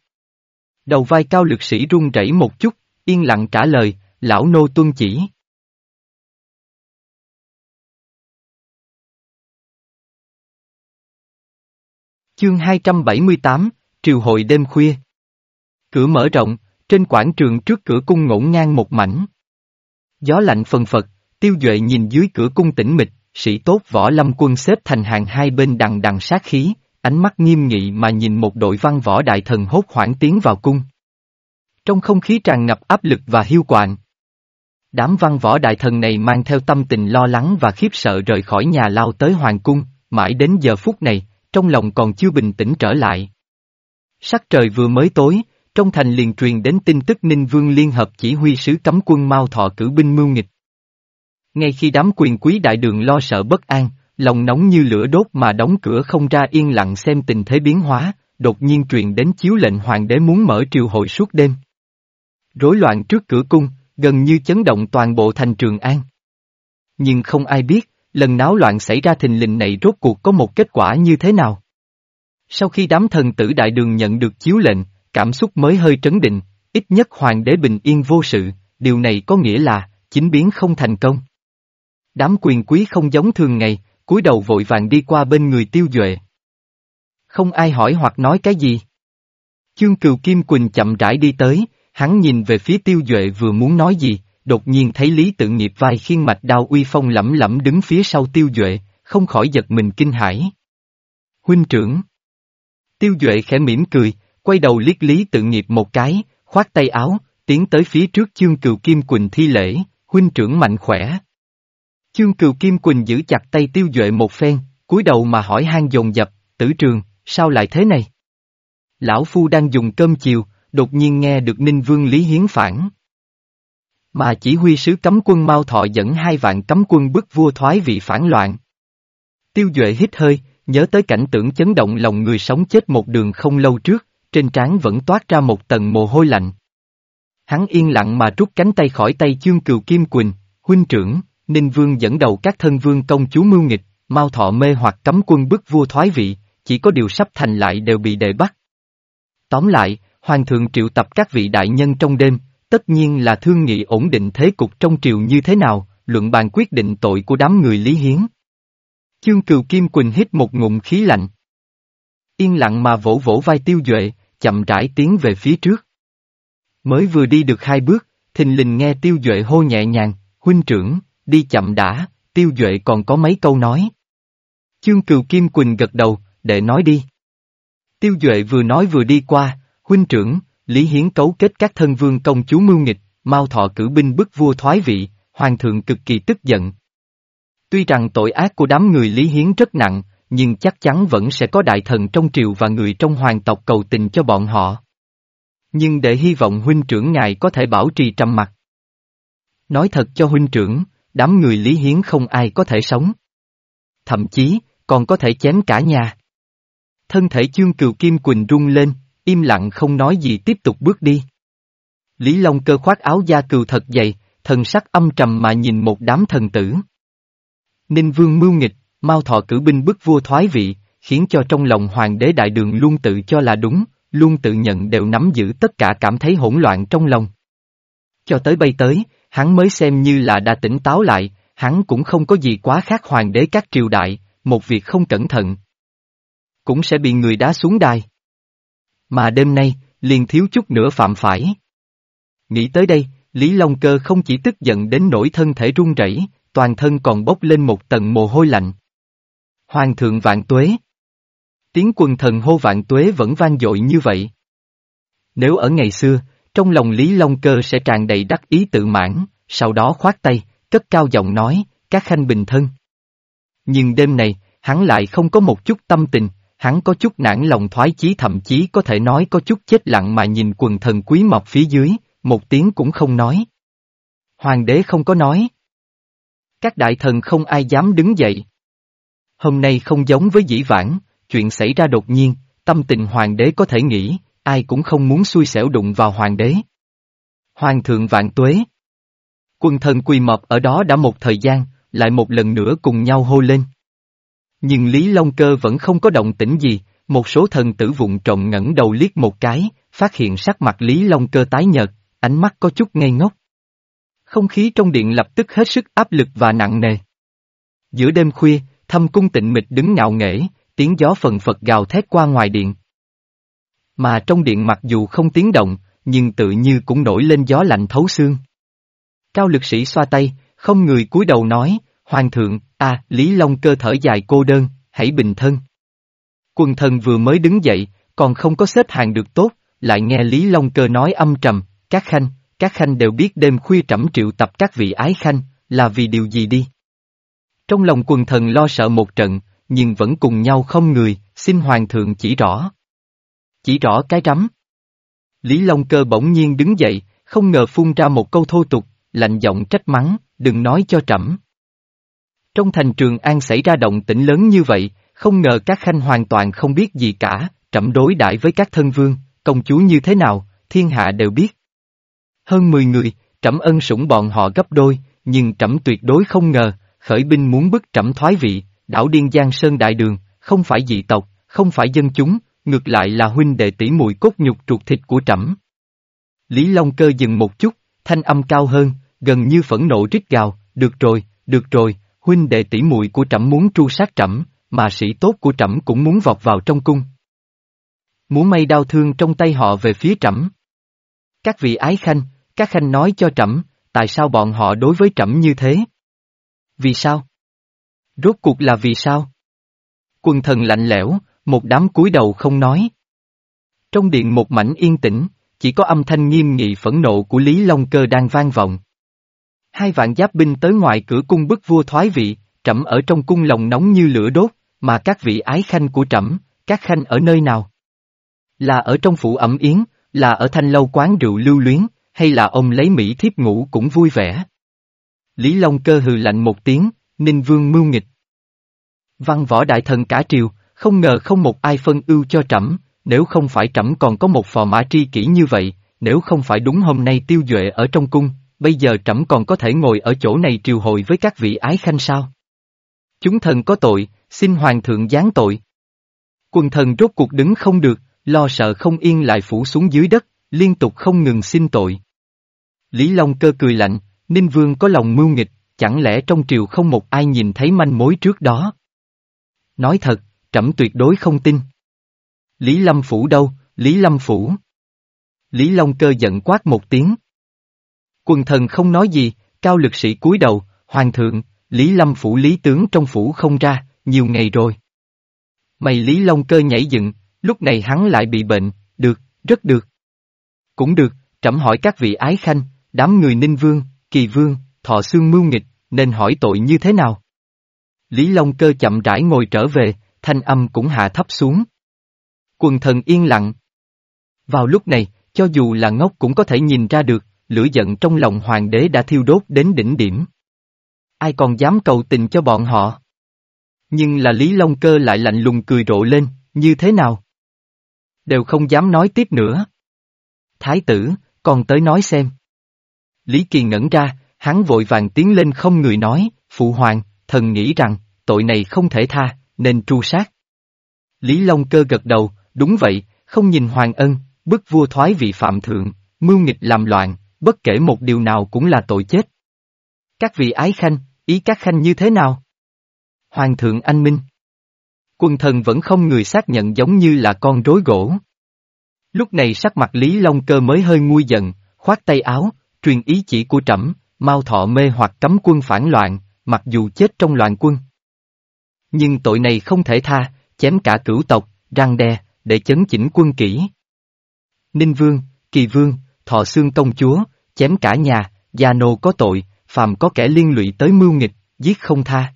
Đầu vai cao lực sĩ run rẩy một chút, yên lặng trả lời, lão nô tuân chỉ. Chương 278, Triều hội đêm khuya. Cửa mở rộng, trên quảng trường trước cửa cung ngổn ngang một mảnh. Gió lạnh phần phật, tiêu duệ nhìn dưới cửa cung tĩnh mịch, sĩ tốt võ lâm quân xếp thành hàng hai bên đằng đằng sát khí, ánh mắt nghiêm nghị mà nhìn một đội văn võ đại thần hốt hoảng tiến vào cung. Trong không khí tràn ngập áp lực và hiu quạnh. Đám văn võ đại thần này mang theo tâm tình lo lắng và khiếp sợ rời khỏi nhà lao tới hoàng cung, mãi đến giờ phút này, trong lòng còn chưa bình tĩnh trở lại. Sắc trời vừa mới tối, trong thành liền truyền đến tin tức Ninh Vương Liên Hợp chỉ huy sứ cấm quân Mao Thọ cử binh mưu nghịch. Ngay khi đám quyền quý đại đường lo sợ bất an, lòng nóng như lửa đốt mà đóng cửa không ra yên lặng xem tình thế biến hóa, đột nhiên truyền đến chiếu lệnh hoàng đế muốn mở triều hội suốt đêm. Rối loạn trước cửa cung, gần như chấn động toàn bộ thành Trường An. Nhưng không ai biết, lần náo loạn xảy ra thình lình này rốt cuộc có một kết quả như thế nào? Sau khi đám thần tử đại đường nhận được chiếu lệnh, cảm xúc mới hơi trấn định, ít nhất hoàng đế bình yên vô sự, điều này có nghĩa là, chính biến không thành công. Đám quyền quý không giống thường ngày, cúi đầu vội vàng đi qua bên người tiêu duệ. Không ai hỏi hoặc nói cái gì. Chương cừu Kim Quỳnh chậm rãi đi tới, hắn nhìn về phía tiêu duệ vừa muốn nói gì, đột nhiên thấy Lý tự nghiệp vai khiên mạch đao uy phong lẫm lẫm đứng phía sau tiêu duệ, không khỏi giật mình kinh hãi. Huynh trưởng. Tiêu duệ khẽ mỉm cười, quay đầu liếc Lý tự nghiệp một cái, khoát tay áo, tiến tới phía trước chương cừu Kim Quỳnh thi lễ, huynh trưởng mạnh khỏe. Chương cừu Kim Quỳnh giữ chặt tay tiêu duệ một phen, cúi đầu mà hỏi han dồn dập, tử trường, sao lại thế này? Lão Phu đang dùng cơm chiều, đột nhiên nghe được Ninh Vương Lý Hiến phản. Mà chỉ huy sứ cấm quân Mao Thọ dẫn hai vạn cấm quân bức vua thoái vị phản loạn. Tiêu Duệ hít hơi, nhớ tới cảnh tượng chấn động lòng người sống chết một đường không lâu trước, trên trán vẫn toát ra một tầng mồ hôi lạnh. Hắn yên lặng mà rút cánh tay khỏi tay chương cừu Kim Quỳnh, huynh trưởng, Ninh Vương dẫn đầu các thân vương công chúa mưu nghịch, mau Thọ mê hoặc cấm quân bức vua thoái vị, chỉ có điều sắp thành lại đều bị đệ bắt. Tóm lại, Hoàng thượng triệu tập các vị đại nhân trong đêm, tất nhiên là thương nghị ổn định thế cục trong triều như thế nào, luận bàn quyết định tội của đám người Lý Hiến. Chương cừu Kim Quỳnh hít một ngụm khí lạnh. Yên lặng mà vỗ vỗ vai tiêu duệ, chậm rãi tiến về phía trước. Mới vừa đi được hai bước, thình lình nghe tiêu duệ hô nhẹ nhàng, huynh trưởng, đi chậm đã, tiêu duệ còn có mấy câu nói. Chương cừu Kim Quỳnh gật đầu, để nói đi. Tiêu duệ vừa nói vừa đi qua, huynh trưởng, Lý Hiến cấu kết các thân vương công chúa mưu nghịch, mau Thọ cử binh bức vua thoái vị, hoàng thượng cực kỳ tức giận. Tuy rằng tội ác của đám người Lý Hiến rất nặng, nhưng chắc chắn vẫn sẽ có đại thần trong triều và người trong hoàng tộc cầu tình cho bọn họ. Nhưng để hy vọng huynh trưởng ngài có thể bảo trì trầm mặc. Nói thật cho huynh trưởng, đám người Lý Hiến không ai có thể sống. Thậm chí, còn có thể chém cả nhà. Thân thể chương cừu Kim Quỳnh rung lên, im lặng không nói gì tiếp tục bước đi. Lý Long cơ khoác áo da cừu thật dày, thần sắc âm trầm mà nhìn một đám thần tử. Ninh Vương mưu nghịch, Mao Thọ cử binh bức vua thoái vị, khiến cho trong lòng hoàng đế đại đường luôn tự cho là đúng, luôn tự nhận đều nắm giữ tất cả cảm thấy hỗn loạn trong lòng. Cho tới bây tới, hắn mới xem như là đã tỉnh táo lại, hắn cũng không có gì quá khác hoàng đế các triều đại, một việc không cẩn thận. Cũng sẽ bị người đá xuống đài. Mà đêm nay, liền thiếu chút nữa phạm phải. Nghĩ tới đây, Lý Long Cơ không chỉ tức giận đến nỗi thân thể run rẩy, toàn thân còn bốc lên một tầng mồ hôi lạnh. Hoàng thượng vạn tuế. Tiếng quần thần hô vạn tuế vẫn vang dội như vậy. Nếu ở ngày xưa, trong lòng Lý Long Cơ sẽ tràn đầy đắc ý tự mãn, sau đó khoát tay, cất cao giọng nói, các khanh bình thân. Nhưng đêm này, hắn lại không có một chút tâm tình, hắn có chút nản lòng thoái chí thậm chí có thể nói có chút chết lặng mà nhìn quần thần quý mọc phía dưới, một tiếng cũng không nói. Hoàng đế không có nói. Các đại thần không ai dám đứng dậy. Hôm nay không giống với dĩ vãng, chuyện xảy ra đột nhiên, tâm tình hoàng đế có thể nghĩ, ai cũng không muốn xui xẻo đụng vào hoàng đế. Hoàng thượng vạn tuế. Quân thần quỳ mập ở đó đã một thời gian, lại một lần nữa cùng nhau hô lên. Nhưng Lý Long Cơ vẫn không có động tĩnh gì, một số thần tử vụng trộm ngẩng đầu liếc một cái, phát hiện sắc mặt Lý Long Cơ tái nhợt, ánh mắt có chút ngây ngốc. Không khí trong điện lập tức hết sức áp lực và nặng nề. Giữa đêm khuya, thâm cung tịnh mịch đứng ngạo nghễ, tiếng gió phần phật gào thét qua ngoài điện. Mà trong điện mặc dù không tiếng động, nhưng tự như cũng nổi lên gió lạnh thấu xương. Cao lực sĩ xoa tay, không người cúi đầu nói, Hoàng thượng, à, Lý Long cơ thở dài cô đơn, hãy bình thân. quần thần vừa mới đứng dậy, còn không có xếp hàng được tốt, lại nghe Lý Long cơ nói âm trầm, các khanh, các khanh đều biết đêm khuya trẫm triệu tập các vị ái khanh, là vì điều gì đi. Trong lòng quần thần lo sợ một trận, nhưng vẫn cùng nhau không người, xin hoàng thượng chỉ rõ. Chỉ rõ cái rắm. Lý Long cơ bỗng nhiên đứng dậy, không ngờ phun ra một câu thô tục, lạnh giọng trách mắng, đừng nói cho trẫm. Trong thành trường An xảy ra động tĩnh lớn như vậy, không ngờ các khanh hoàn toàn không biết gì cả, trẫm đối đãi với các thân vương, công chúa như thế nào, thiên hạ đều biết. Hơn 10 người, trẫm ân sủng bọn họ gấp đôi, nhưng trẫm tuyệt đối không ngờ, khởi binh muốn bức trẫm thoái vị, đảo điên Giang Sơn Đại Đường, không phải dị tộc, không phải dân chúng, ngược lại là huynh đệ tỷ muội cốt nhục ruột thịt của trẫm. Lý Long Cơ dừng một chút, thanh âm cao hơn, gần như phẫn nộ rít gào, được rồi, được rồi, huynh đệ tỷ muội của trẫm muốn tru sát trẫm, mà sĩ tốt của trẫm cũng muốn vọt vào trong cung. Muốn may đau thương trong tay họ về phía trẫm. Các vị ái khanh, các khanh nói cho trẫm, tại sao bọn họ đối với trẫm như thế? Vì sao? Rốt cuộc là vì sao? Quân thần lạnh lẽo, một đám cúi đầu không nói. Trong điện một mảnh yên tĩnh, chỉ có âm thanh nghiêm nghị phẫn nộ của Lý Long Cơ đang vang vọng. Hai vạn giáp binh tới ngoài cửa cung bức vua thoái vị, trẫm ở trong cung lòng nóng như lửa đốt, mà các vị ái khanh của trẫm, các khanh ở nơi nào? Là ở trong phủ ẩm yến, là ở thanh lâu quán rượu lưu luyến, hay là ông lấy Mỹ thiếp ngủ cũng vui vẻ? Lý Long cơ hừ lạnh một tiếng, Ninh Vương mưu nghịch. Văn võ đại thần cả triều, không ngờ không một ai phân ưu cho trẫm, nếu không phải trẫm còn có một phò mã tri kỷ như vậy, nếu không phải đúng hôm nay tiêu duệ ở trong cung, bây giờ trẫm còn có thể ngồi ở chỗ này triều hội với các vị ái khanh sao? Chúng thần có tội, xin hoàng thượng giáng tội. Quân thần rốt cuộc đứng không được, lo sợ không yên lại phủ xuống dưới đất, liên tục không ngừng xin tội. Lý Long cơ cười lạnh, Ninh Vương có lòng mưu nghịch, chẳng lẽ trong triều không một ai nhìn thấy manh mối trước đó? Nói thật, trẫm tuyệt đối không tin. Lý Lâm Phủ đâu, Lý Lâm Phủ? Lý Long cơ giận quát một tiếng. Quần thần không nói gì, cao lực sĩ cúi đầu, hoàng thượng, Lý Lâm Phủ lý tướng trong phủ không ra, nhiều ngày rồi. Mày Lý Long cơ nhảy dựng, lúc này hắn lại bị bệnh, được, rất được. Cũng được, trẫm hỏi các vị ái khanh, đám người ninh vương, kỳ vương, thọ xương mưu nghịch, nên hỏi tội như thế nào? Lý Long cơ chậm rãi ngồi trở về, thanh âm cũng hạ thấp xuống. Quần thần yên lặng. Vào lúc này, cho dù là ngốc cũng có thể nhìn ra được, lửa giận trong lòng hoàng đế đã thiêu đốt đến đỉnh điểm. Ai còn dám cầu tình cho bọn họ? Nhưng là Lý Long Cơ lại lạnh lùng cười rộ lên, như thế nào? Đều không dám nói tiếp nữa. Thái tử, còn tới nói xem. Lý Kỳ ngẩn ra, hắn vội vàng tiến lên không người nói, phụ hoàng, thần nghĩ rằng, tội này không thể tha, nên tru sát. Lý Long Cơ gật đầu, đúng vậy, không nhìn hoàng ân, bức vua thoái vị phạm thượng, mưu nghịch làm loạn, bất kể một điều nào cũng là tội chết. Các vị ái khanh, ý các khanh như thế nào? Hoàng thượng anh minh. Quân thần vẫn không người xác nhận giống như là con rối gỗ. Lúc này sắc mặt Lý Long Cơ mới hơi nguôi giận, khoát tay áo, truyền ý chỉ của trẫm, mau thọ mê hoặc cấm quân phản loạn, mặc dù chết trong loạn quân. Nhưng tội này không thể tha, chém cả cửu tộc, răng đe, để chấn chỉnh quân kỹ. Ninh Vương, Kỳ Vương, Thọ Xương Công Chúa, chém cả nhà, gia nô có tội, phàm có kẻ liên lụy tới mưu nghịch, giết không tha.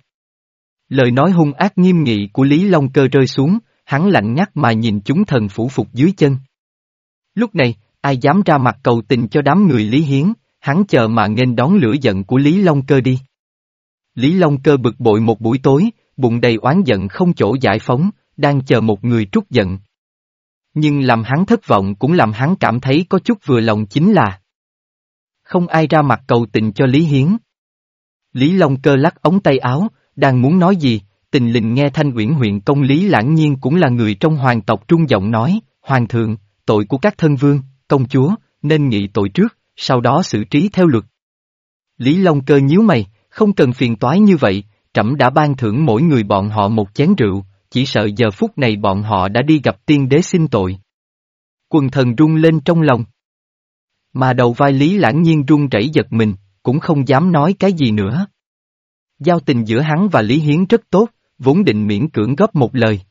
Lời nói hung ác nghiêm nghị của Lý Long Cơ rơi xuống, hắn lạnh ngắt mà nhìn chúng thần phủ phục dưới chân. Lúc này, ai dám ra mặt cầu tình cho đám người Lý Hiến, hắn chờ mà nghênh đón lửa giận của Lý Long Cơ đi. Lý Long Cơ bực bội một buổi tối, bụng đầy oán giận không chỗ giải phóng, đang chờ một người trút giận. Nhưng làm hắn thất vọng cũng làm hắn cảm thấy có chút vừa lòng chính là không ai ra mặt cầu tình cho Lý Hiến. Lý Long cơ lắc ống tay áo, đang muốn nói gì, tình lình nghe thanh uyển huyện công Lý lãng nhiên cũng là người trong hoàng tộc trung giọng nói, Hoàng thượng, tội của các thân vương, công chúa, nên nghị tội trước, sau đó xử trí theo luật. Lý Long cơ nhíu mày, không cần phiền toái như vậy, trẫm đã ban thưởng mỗi người bọn họ một chén rượu, chỉ sợ giờ phút này bọn họ đã đi gặp tiên đế xin tội. Quần thần rung lên trong lòng. Mà đầu vai Lý lãng nhiên run rẩy giật mình, cũng không dám nói cái gì nữa. Giao tình giữa hắn và Lý Hiến rất tốt, vốn định miễn cưỡng góp một lời.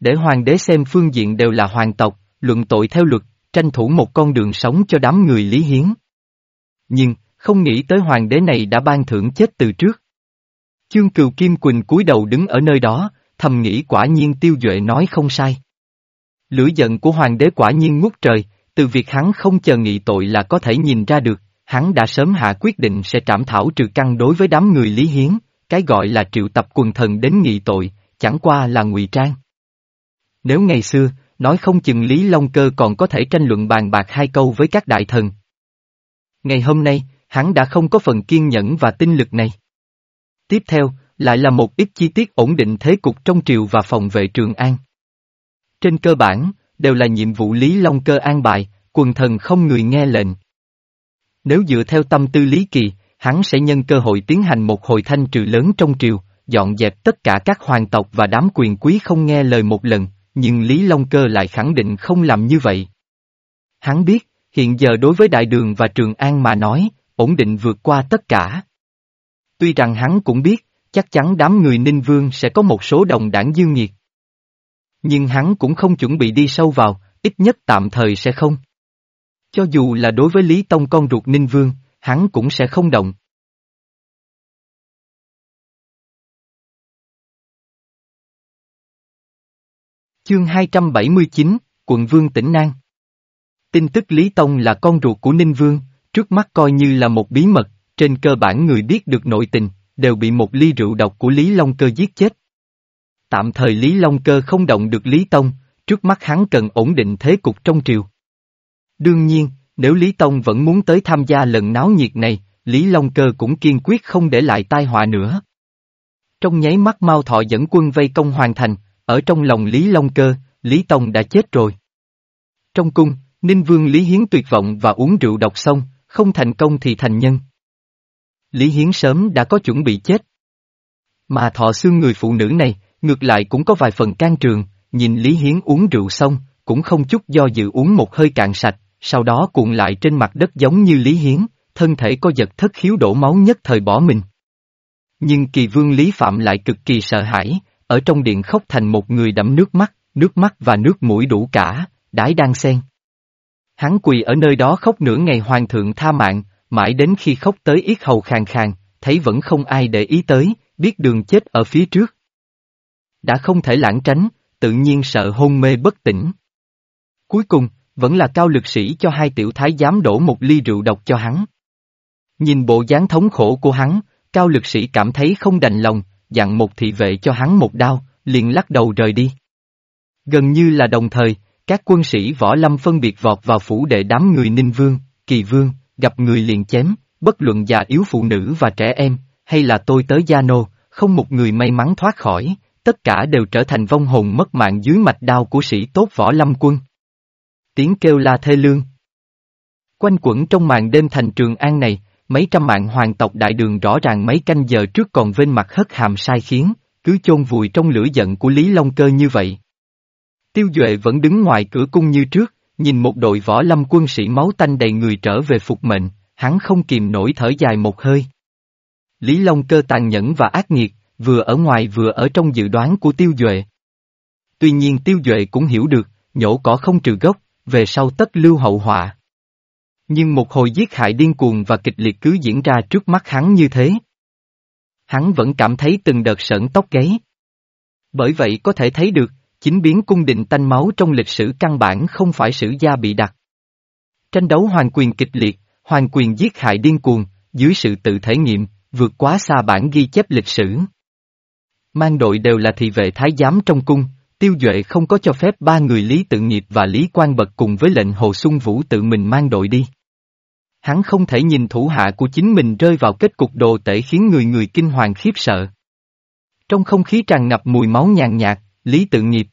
Để hoàng đế xem phương diện đều là hoàng tộc, luận tội theo luật, tranh thủ một con đường sống cho đám người Lý Hiến. Nhưng, không nghĩ tới hoàng đế này đã ban thưởng chết từ trước. Chương Cừu Kim Quỳnh cúi đầu đứng ở nơi đó, thầm nghĩ quả nhiên tiêu duệ nói không sai. Lửa giận của hoàng đế quả nhiên ngút trời, từ việc hắn không chờ nghị tội là có thể nhìn ra được, hắn đã sớm hạ quyết định sẽ trảm thảo trừ căn đối với đám người Lý Hiến, cái gọi là triệu tập quần thần đến nghị tội, chẳng qua là ngụy trang. Nếu ngày xưa, nói không chừng Lý Long Cơ còn có thể tranh luận bàn bạc hai câu với các đại thần. Ngày hôm nay, hắn đã không có phần kiên nhẫn và tinh lực này. Tiếp theo, lại là một ít chi tiết ổn định thế cục trong triều và phòng vệ Trường An. Trên cơ bản, đều là nhiệm vụ Lý Long Cơ an bài, quần thần không người nghe lệnh. Nếu dựa theo tâm tư Lý Kỳ, hắn sẽ nhân cơ hội tiến hành một hồi thanh trừ lớn trong triều, dọn dẹp tất cả các hoàng tộc và đám quyền quý không nghe lời một lần, nhưng Lý Long Cơ lại khẳng định không làm như vậy. Hắn biết, hiện giờ đối với Đại Đường và Trường An mà nói, ổn định vượt qua tất cả. Tuy rằng hắn cũng biết, chắc chắn đám người Ninh Vương sẽ có một số đồng đảng dương nhiệt, Nhưng hắn cũng không chuẩn bị đi sâu vào, ít nhất tạm thời sẽ không. Cho dù là đối với Lý Tông con ruột Ninh Vương, hắn cũng sẽ không động. Chương 279, quận Vương tỉnh Nang Tin tức Lý Tông là con ruột của Ninh Vương, trước mắt coi như là một bí mật, trên cơ bản người biết được nội tình, đều bị một ly rượu độc của Lý Long Cơ giết chết. Tạm thời Lý Long Cơ không động được Lý Tông, trước mắt hắn cần ổn định thế cục trong triều. Đương nhiên, nếu Lý Tông vẫn muốn tới tham gia lần náo nhiệt này, Lý Long Cơ cũng kiên quyết không để lại tai họa nữa. Trong nháy mắt Mao Thọ dẫn quân vây công hoàn thành, ở trong lòng Lý Long Cơ, Lý Tông đã chết rồi. Trong cung, Ninh Vương Lý Hiến tuyệt vọng và uống rượu độc xong, không thành công thì thành nhân. Lý Hiến sớm đã có chuẩn bị chết. Mà thọ xương người phụ nữ này, ngược lại cũng có vài phần can trường, nhìn Lý Hiến uống rượu xong, cũng không chút do dự uống một hơi cạn sạch, sau đó cuộn lại trên mặt đất giống như Lý Hiến, thân thể có giật thất khiếu đổ máu nhất thời bỏ mình. Nhưng kỳ vương Lý Phạm lại cực kỳ sợ hãi, ở trong điện khóc thành một người đẫm nước mắt, nước mắt và nước mũi đủ cả, đái đang xen. Hắn quỳ ở nơi đó khóc nửa ngày hoàng thượng tha mạng, mãi đến khi khóc tới yết hầu khàn khàn, thấy vẫn không ai để ý tới, biết đường chết ở phía trước. Đã không thể lãng tránh, tự nhiên sợ hôn mê bất tỉnh. Cuối cùng, vẫn là cao lực sĩ cho hai tiểu thái giám đổ một ly rượu độc cho hắn. Nhìn bộ dáng thống khổ của hắn, cao lực sĩ cảm thấy không đành lòng, dặn một thị vệ cho hắn một đao, liền lắc đầu rời đi. Gần như là đồng thời, các quân sĩ võ lâm phân biệt vọt vào phủ đệ đám người ninh vương, kỳ vương, gặp người liền chém, bất luận già yếu phụ nữ và trẻ em, hay là tôi tới gia nô, không một người may mắn thoát khỏi, tất cả đều trở thành vong hồn mất mạng dưới mạch đao của sĩ tốt võ lâm quân. Tiếng kêu la thê lương. Quanh quẩn trong màn đêm thành trường an này, mấy trăm mạng hoàng tộc đại đường rõ ràng mấy canh giờ trước còn vên mặt hất hàm sai khiến, cứ chôn vùi trong lửa giận của Lý Long Cơ như vậy. Tiêu Duệ vẫn đứng ngoài cửa cung như trước, nhìn một đội võ lâm quân sĩ máu tanh đầy người trở về phục mệnh, hắn không kìm nổi thở dài một hơi. Lý Long Cơ tàn nhẫn và ác nghiệt, vừa ở ngoài vừa ở trong dự đoán của Tiêu Duệ. Tuy nhiên Tiêu Duệ cũng hiểu được, nhổ cỏ không trừ gốc, về sau tất lưu hậu họa. Nhưng một hồi giết hại điên cuồng và kịch liệt cứ diễn ra trước mắt hắn như thế. Hắn vẫn cảm thấy từng đợt sởn tóc gáy. Bởi vậy có thể thấy được, chính biến cung định tanh máu trong lịch sử căn bản không phải sử gia bị đặt. Tranh đấu hoàng quyền kịch liệt, hoàng quyền giết hại điên cuồng, dưới sự tự thể nghiệm, vượt quá xa bản ghi chép lịch sử. Mang đội đều là thị vệ thái giám trong cung, tiêu duệ không có cho phép ba người Lý Tự Nghiệp và Lý Quang Bật cùng với lệnh Hồ Xuân Vũ tự mình mang đội đi. Hắn không thể nhìn thủ hạ của chính mình rơi vào kết cục đồ tể khiến người người kinh hoàng khiếp sợ. Trong không khí tràn ngập mùi máu nhàn nhạt, Lý Tự Nghiệp.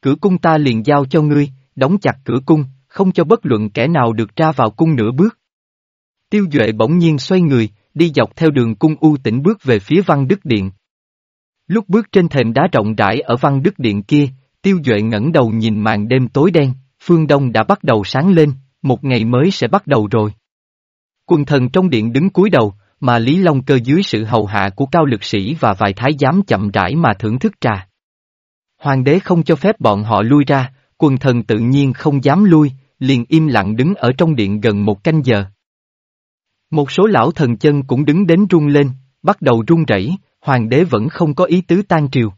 Cửa cung ta liền giao cho ngươi, đóng chặt cửa cung, không cho bất luận kẻ nào được ra vào cung nửa bước. Tiêu Duệ bỗng nhiên xoay người, đi dọc theo đường cung u tỉnh bước về phía văn đức điện. Lúc bước trên thềm đá rộng rãi ở văn đức điện kia, Tiêu Duệ ngẩng đầu nhìn màn đêm tối đen, phương đông đã bắt đầu sáng lên, một ngày mới sẽ bắt đầu rồi. Quân thần trong điện đứng cúi đầu, mà Lý Long cơ dưới sự hầu hạ của cao lực sĩ và vài thái giám chậm rãi mà thưởng thức trà. Hoàng đế không cho phép bọn họ lui ra, quần thần tự nhiên không dám lui, liền im lặng đứng ở trong điện gần một canh giờ. Một số lão thần chân cũng đứng đến run lên, bắt đầu run rẩy, hoàng đế vẫn không có ý tứ tan triều.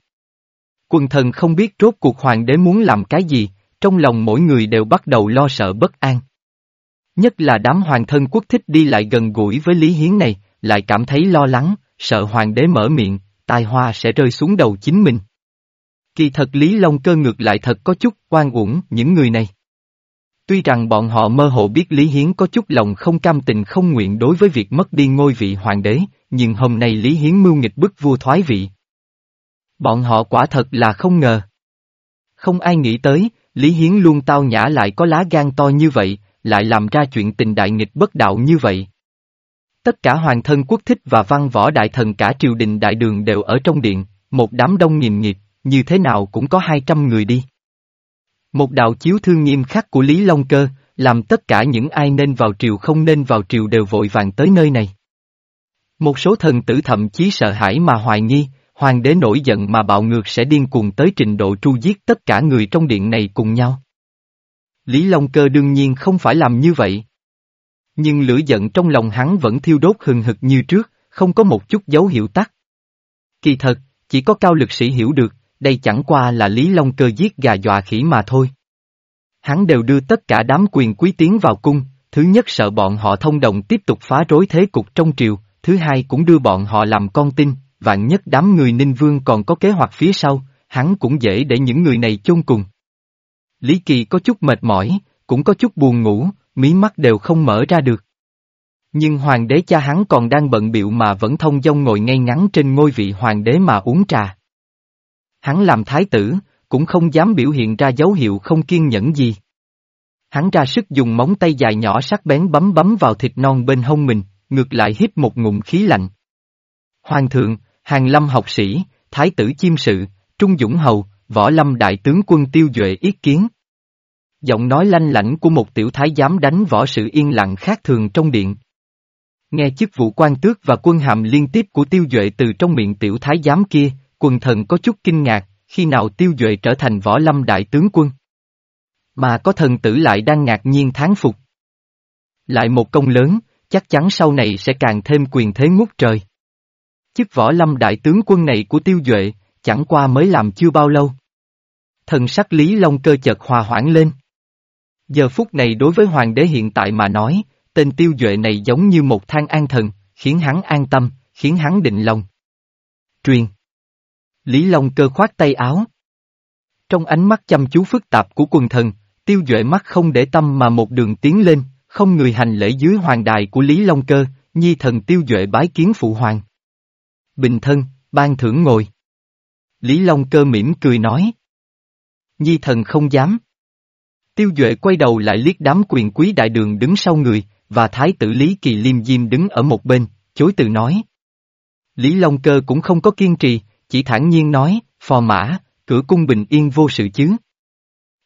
Quần thần không biết rốt cuộc hoàng đế muốn làm cái gì, trong lòng mỗi người đều bắt đầu lo sợ bất an. Nhất là đám hoàng thân quốc thích đi lại gần gũi với Lý Hiến này, lại cảm thấy lo lắng, sợ hoàng đế mở miệng, tai hoa sẽ rơi xuống đầu chính mình. Kỳ thật Lý Long Cơ ngược lại thật có chút quan uổng những người này. Tuy rằng bọn họ mơ hồ biết Lý Hiến có chút lòng không cam tình không nguyện đối với việc mất đi ngôi vị hoàng đế, nhưng hôm nay Lý Hiến mưu nghịch bức vua thoái vị. Bọn họ quả thật là không ngờ. Không ai nghĩ tới, Lý Hiến luôn tao nhã lại có lá gan to như vậy, lại làm ra chuyện tình đại nghịch bất đạo như vậy. Tất cả hoàng thân quốc thích và văn võ đại thần cả triều đình đại đường đều ở trong điện, một đám đông nghìn nghiệp, như thế nào cũng có hai trăm người đi. Một đạo chiếu thương nghiêm khắc của Lý Long Cơ, làm tất cả những ai nên vào triều không nên vào triều đều vội vàng tới nơi này. Một số thần tử thậm chí sợ hãi mà hoài nghi, hoàng đế nổi giận mà bạo ngược sẽ điên cuồng tới trình độ tru giết tất cả người trong điện này cùng nhau. Lý Long Cơ đương nhiên không phải làm như vậy. Nhưng lửa giận trong lòng hắn vẫn thiêu đốt hừng hực như trước, không có một chút dấu hiệu tắt. Kỳ thật, chỉ có cao lực sĩ hiểu được, đây chẳng qua là Lý Long Cơ giết gà dọa khỉ mà thôi. Hắn đều đưa tất cả đám quyền quý tiến vào cung, thứ nhất sợ bọn họ thông đồng tiếp tục phá rối thế cục trong triều, thứ hai cũng đưa bọn họ làm con tin, vạn nhất đám người Ninh Vương còn có kế hoạch phía sau, hắn cũng dễ để những người này chôn cùng. Lý Kỳ có chút mệt mỏi, cũng có chút buồn ngủ, mí mắt đều không mở ra được. Nhưng hoàng đế cha hắn còn đang bận biệu mà vẫn thông dong ngồi ngay ngắn trên ngôi vị hoàng đế mà uống trà. Hắn làm thái tử, cũng không dám biểu hiện ra dấu hiệu không kiên nhẫn gì. Hắn ra sức dùng móng tay dài nhỏ sắc bén bấm bấm vào thịt non bên hông mình, ngược lại hít một ngụm khí lạnh. Hoàng thượng, hàng lâm học sĩ, thái tử chiêm sự, trung dũng hầu, võ lâm đại tướng quân tiêu duệ ý kiến. Giọng nói lanh lảnh của một tiểu thái giám đánh võ sự yên lặng khác thường trong điện. Nghe chức vụ quan tước và quân hàm liên tiếp của tiêu duệ từ trong miệng tiểu thái giám kia, quần thần có chút kinh ngạc, khi nào tiêu duệ trở thành võ lâm đại tướng quân. Mà có thần tử lại đang ngạc nhiên thán phục. Lại một công lớn, chắc chắn sau này sẽ càng thêm quyền thế ngút trời. Chức võ lâm đại tướng quân này của tiêu duệ, chẳng qua mới làm chưa bao lâu. Thần sắc Lý Long cơ chợt hòa hoãn lên. Giờ phút này đối với hoàng đế hiện tại mà nói, tên tiêu duệ này giống như một thang an thần, khiến hắn an tâm, khiến hắn định lòng. Truyền Lý Long cơ khoát tay áo. Trong ánh mắt chăm chú phức tạp của quần thần, tiêu duệ mắt không để tâm mà một đường tiến lên, không người hành lễ dưới hoàng đài của Lý Long cơ, nhi thần tiêu duệ bái kiến phụ hoàng. Bình thân, ban thưởng ngồi. Lý Long cơ mỉm cười nói. Nhi thần không dám. Tiêu Duệ quay đầu lại liếc đám quyền quý đại đường đứng sau người, và thái tử Lý Kỳ Liêm Diêm đứng ở một bên, chối từ nói. Lý Long Cơ cũng không có kiên trì, chỉ thản nhiên nói, phò mã, cửa cung bình yên vô sự chứ.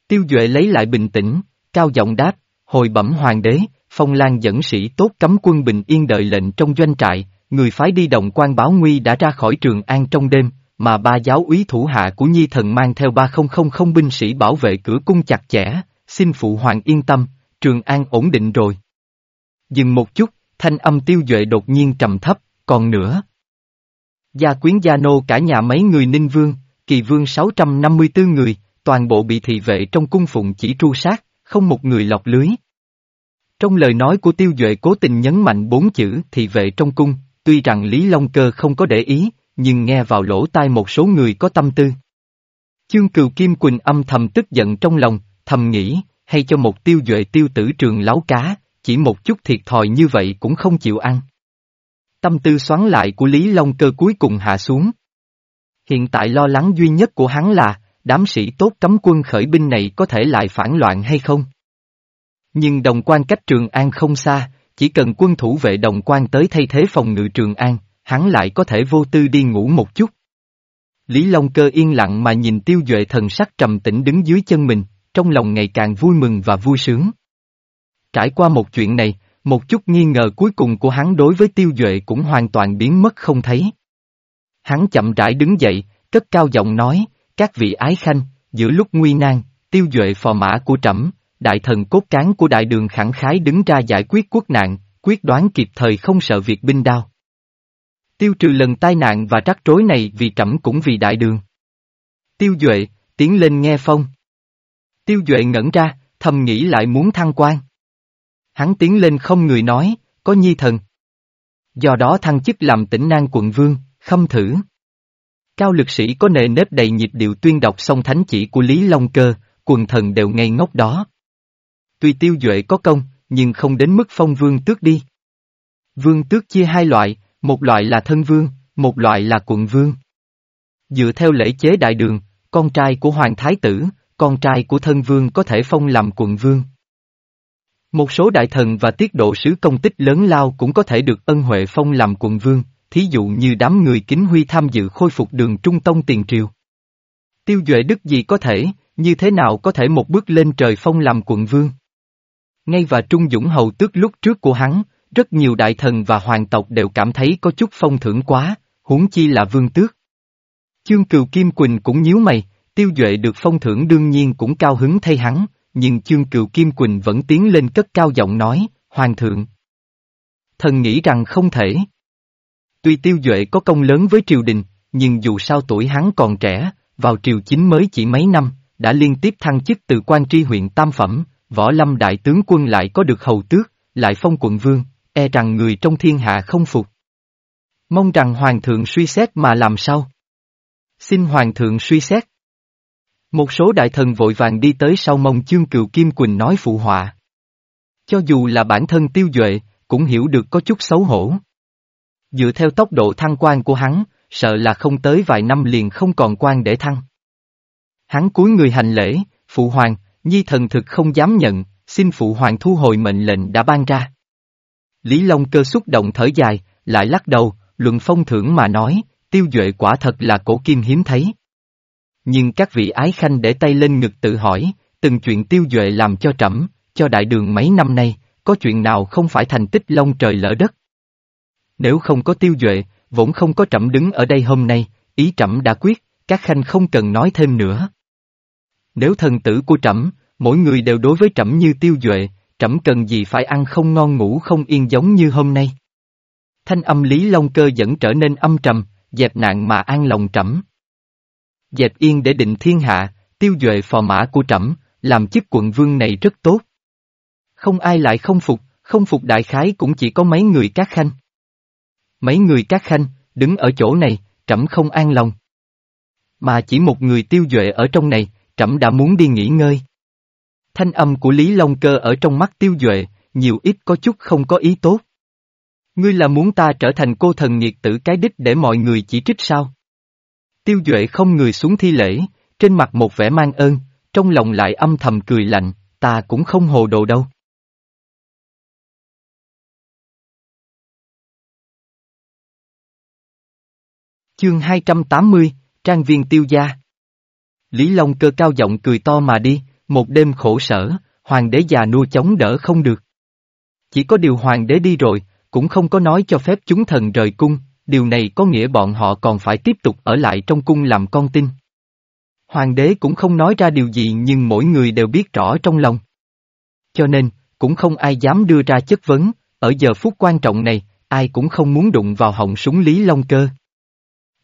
Tiêu Duệ lấy lại bình tĩnh, cao giọng đáp, hồi bẩm hoàng đế, phong lan dẫn sĩ tốt cấm quân bình yên đợi lệnh trong doanh trại, người phái đi động quan báo nguy đã ra khỏi trường an trong đêm, mà ba giáo úy thủ hạ của nhi thần mang theo ba không không không binh sĩ bảo vệ cửa cung chặt chẽ, xin phụ hoàng yên tâm, trường an ổn định rồi. Dừng một chút, thanh âm tiêu duệ đột nhiên trầm thấp, còn nữa. Gia quyến gia nô cả nhà mấy người ninh vương, kỳ vương 654 người, toàn bộ bị thị vệ trong cung phụng chỉ tru sát, không một người lọc lưới. Trong lời nói của tiêu duệ cố tình nhấn mạnh bốn chữ thị vệ trong cung, tuy rằng Lý Long Cơ không có để ý, nhưng nghe vào lỗ tai một số người có tâm tư. Chương cừu Kim Quỳnh âm thầm tức giận trong lòng, thầm nghĩ, hay cho một tiêu duệ tiêu tử trường láo cá, chỉ một chút thiệt thòi như vậy cũng không chịu ăn. Tâm tư xoắn lại của Lý Long Cơ cuối cùng hạ xuống. Hiện tại lo lắng duy nhất của hắn là, đám sĩ tốt cấm quân khởi binh này có thể lại phản loạn hay không? Nhưng đồng quan cách Trường An không xa, chỉ cần quân thủ vệ đồng quan tới thay thế phòng ngự Trường An, hắn lại có thể vô tư đi ngủ một chút. Lý Long Cơ yên lặng mà nhìn tiêu duệ thần sắc trầm tĩnh đứng dưới chân mình, trong lòng ngày càng vui mừng và vui sướng. Trải qua một chuyện này, một chút nghi ngờ cuối cùng của hắn đối với tiêu duệ cũng hoàn toàn biến mất không thấy. Hắn chậm rãi đứng dậy, cất cao giọng nói, các vị ái khanh, giữa lúc nguy nan, tiêu duệ phò mã của trẫm, đại thần cốt cán của đại đường khẳng khái đứng ra giải quyết quốc nạn, quyết đoán kịp thời không sợ việc binh đao. Tiêu trừ lần tai nạn và rắc rối này vì trẫm cũng vì đại đường. Tiêu Duệ, tiến lên nghe phong. Tiêu Duệ ngẩn ra, thầm nghĩ lại muốn thăng quan. Hắn tiến lên không người nói, có nhi thần. Do đó thăng chức làm tỉnh nang quận vương, khâm thử. Cao lực sĩ có nề nếp đầy nhịp điệu tuyên đọc song thánh chỉ của Lý Long Cơ, quần thần đều ngây ngốc đó. tuy tiêu duệ có công, nhưng không đến mức phong vương tước đi. Vương tước chia hai loại, một loại là thân vương, một loại là quận vương. Dựa theo lễ chế đại đường, con trai của hoàng thái tử, con trai của thân vương có thể phong làm quận vương. Một số đại thần và tiết độ sứ công tích lớn lao cũng có thể được ân huệ phong làm quận vương, thí dụ như đám người kính huy tham dự khôi phục đường Trung Tông tiền triều. Tiêu Duệ Đức gì có thể, như thế nào có thể một bước lên trời phong làm quận vương? Ngay và Trung Dũng Hầu tước lúc trước của hắn, rất nhiều đại thần và hoàng tộc đều cảm thấy có chút phong thưởng quá, huống chi là vương tước. Chương Cừu Kim Quỳnh cũng nhíu mày, Tiêu Duệ được phong thưởng đương nhiên cũng cao hứng thay hắn, nhưng Chương Cừu Kim Quỳnh vẫn tiến lên cất cao giọng nói, Hoàng thượng. Thần nghĩ rằng không thể. Tuy Tiêu Duệ có công lớn với triều đình, nhưng dù sao tuổi hắn còn trẻ, vào triều chính mới chỉ mấy năm, đã liên tiếp thăng chức từ quan tri huyện tam phẩm, võ lâm đại tướng quân lại có được hầu tước, lại phong quận vương, e rằng người trong thiên hạ không phục. Mong rằng hoàng thượng suy xét mà làm sao? Xin hoàng thượng suy xét. Một số đại thần vội vàng đi tới sau mông chương cựu Kim Quỳnh nói phụ họa. Cho dù là bản thân tiêu duệ, cũng hiểu được có chút xấu hổ. Dựa theo tốc độ thăng quan của hắn, sợ là không tới vài năm liền không còn quan để thăng. Hắn cúi người hành lễ, phụ hoàng, nhi thần thực không dám nhận, xin phụ hoàng thu hồi mệnh lệnh đã ban ra. Lý Long cơ xúc động thở dài, lại lắc đầu, luận phong thưởng mà nói, tiêu duệ quả thật là cổ kim hiếm thấy. Nhưng các vị ái khanh để tay lên ngực tự hỏi, từng chuyện tiêu duệ làm cho trẫm, cho đại đường mấy năm nay, có chuyện nào không phải thành tích long trời lỡ đất. Nếu không có tiêu duệ, vốn không có trẫm đứng ở đây hôm nay, ý trẫm đã quyết, các khanh không cần nói thêm nữa. Nếu thần tử của trẫm, mỗi người đều đối với trẫm như tiêu duệ, trẫm cần gì phải ăn không ngon ngủ không yên giống như hôm nay. Thanh âm Lý Long Cơ dẫn trở nên âm trầm, dẹp nạn mà an lòng trẫm. Dẹp yên để định thiên hạ, tiêu duệ phò mã của trẫm, làm chức quận vương này rất tốt. Không ai lại không phục, không phục đại khái cũng chỉ có mấy người các khanh. Mấy người các khanh, đứng ở chỗ này, trẫm không an lòng. Mà chỉ một người tiêu duệ ở trong này, trẫm đã muốn đi nghỉ ngơi. Thanh âm của Lý Long Cơ ở trong mắt tiêu duệ, nhiều ít có chút không có ý tốt. Ngươi là muốn ta trở thành cô thần nghiệt tử cái đích để mọi người chỉ trích sao? Tiêu Duệ không người xuống thi lễ, trên mặt một vẻ mang ơn, trong lòng lại âm thầm cười lạnh, ta cũng không hồ đồ đâu. Chương 280, Trang viên tiêu gia Lý Long cơ cao giọng cười to mà đi, một đêm khổ sở, hoàng đế già nua chống đỡ không được. Chỉ có điều hoàng đế đi rồi, cũng không có nói cho phép chúng thần rời cung, điều này có nghĩa bọn họ còn phải tiếp tục ở lại trong cung làm con tin. Hoàng đế cũng không nói ra điều gì nhưng mỗi người đều biết rõ trong lòng. Cho nên, cũng không ai dám đưa ra chất vấn, ở giờ phút quan trọng này, ai cũng không muốn đụng vào họng súng Lý Long Cơ.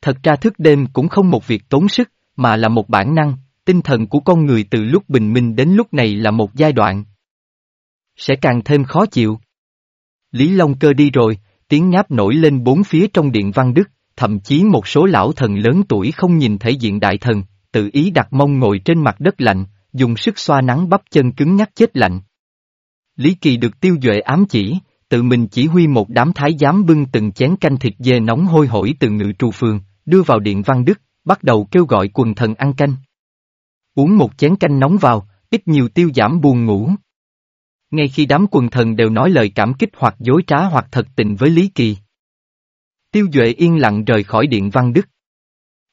Thật ra thức đêm cũng không một việc tốn sức, mà là một bản năng, tinh thần của con người từ lúc bình minh đến lúc này là một giai đoạn. Sẽ càng thêm khó chịu. Lý Long Cơ đi rồi, tiếng ngáp nổi lên bốn phía trong điện văn đức, thậm chí một số lão thần lớn tuổi không nhìn thấy diện đại thần, tự ý đặt mông ngồi trên mặt đất lạnh, dùng sức xoa nắng bắp chân cứng nhắc chết lạnh. Lý Kỳ được tiêu duệ ám chỉ, tự mình chỉ huy một đám thái giám bưng từng chén canh thịt dê nóng hôi hổi từ ngự trù phường, đưa vào điện văn đức, bắt đầu kêu gọi quần thần ăn canh. Uống một chén canh nóng vào, ít nhiều tiêu giảm buồn ngủ. Ngay khi đám quần thần đều nói lời cảm kích hoặc dối trá hoặc thật tình với Lý Kỳ. Tiêu Duệ yên lặng rời khỏi điện Văn Đức.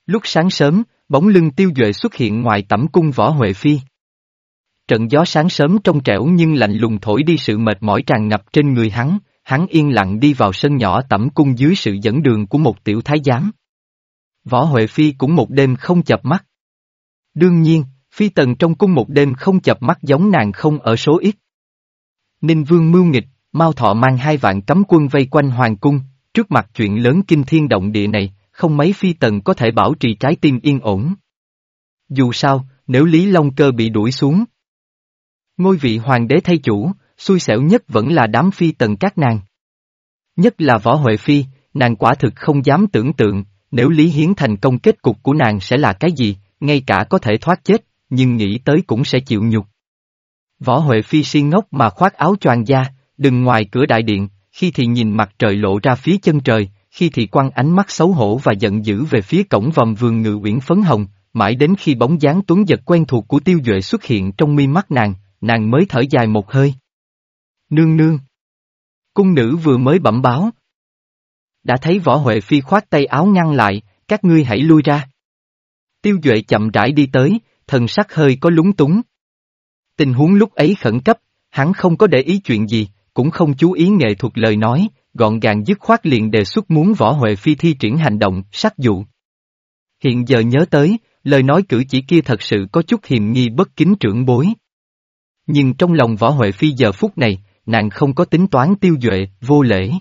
Lúc sáng sớm, bóng lưng Tiêu Duệ xuất hiện ngoài tẩm cung võ Huệ Phi. Trận gió sáng sớm trong trẻo nhưng lạnh lùng thổi đi sự mệt mỏi tràn ngập trên người hắn, hắn yên lặng đi vào sân nhỏ tẩm cung dưới sự dẫn đường của một tiểu thái giám. Võ Huệ Phi cũng một đêm không chập mắt. Đương nhiên, Phi Tần trong cung một đêm không chập mắt giống nàng không ở số ít. Ninh Vương mưu nghịch, Mao Thọ mang hai vạn cấm quân vây quanh Hoàng cung, trước mặt chuyện lớn kinh thiên động địa này, không mấy phi tần có thể bảo trì trái tim yên ổn. Dù sao, nếu Lý Long Cơ bị đuổi xuống, ngôi vị hoàng đế thay chủ, xui xẻo nhất vẫn là đám phi tần các nàng. Nhất là Võ Huệ Phi, nàng quả thực không dám tưởng tượng, nếu Lý Hiến thành công kết cục của nàng sẽ là cái gì, ngay cả có thể thoát chết, nhưng nghĩ tới cũng sẽ chịu nhục. Võ Huệ Phi si ngốc mà khoác áo choàng da, đừng ngoài cửa đại điện, khi thì nhìn mặt trời lộ ra phía chân trời, khi thì quăng ánh mắt xấu hổ và giận dữ về phía cổng vòm vườn ngự uyển phấn hồng, mãi đến khi bóng dáng tuấn giật quen thuộc của tiêu duệ xuất hiện trong mi mắt nàng, nàng mới thở dài một hơi. Nương nương. Cung nữ vừa mới bẩm báo. Đã thấy võ Huệ Phi khoát tay áo ngăn lại, các ngươi hãy lui ra. Tiêu Duệ chậm rãi đi tới, thần sắc hơi có lúng túng. Tình huống lúc ấy khẩn cấp, hắn không có để ý chuyện gì, cũng không chú ý nghệ thuật lời nói, gọn gàng dứt khoát liền đề xuất muốn võ Huệ Phi thi triển hành động, sắc dụ. Hiện giờ nhớ tới, lời nói cử chỉ kia thật sự có chút hiềm nghi bất kính trưởng bối. Nhưng trong lòng võ Huệ Phi giờ phút này, nàng không có tính toán tiêu duệ, vô lễ.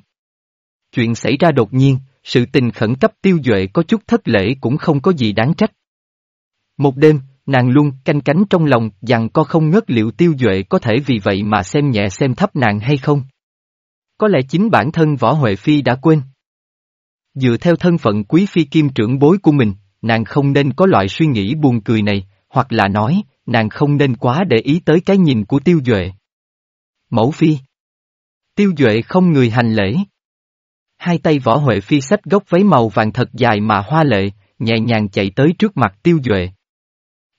Chuyện xảy ra đột nhiên, sự tình khẩn cấp tiêu duệ có chút thất lễ cũng không có gì đáng trách. Một đêm, nàng luôn canh cánh trong lòng rằng có không ngớt liệu tiêu duệ có thể vì vậy mà xem nhẹ xem thấp nàng hay không. Có lẽ chính bản thân Võ Huệ Phi đã quên. Dựa theo thân phận quý phi kim trưởng bối của mình, nàng không nên có loại suy nghĩ buồn cười này, hoặc là nói, nàng không nên quá để ý tới cái nhìn của tiêu duệ. Mẫu phi. Tiêu duệ không người hành lễ. Hai tay võ Huệ Phi xách gốc váy màu vàng thật dài mà hoa lệ, nhẹ nhàng chạy tới trước mặt tiêu duệ.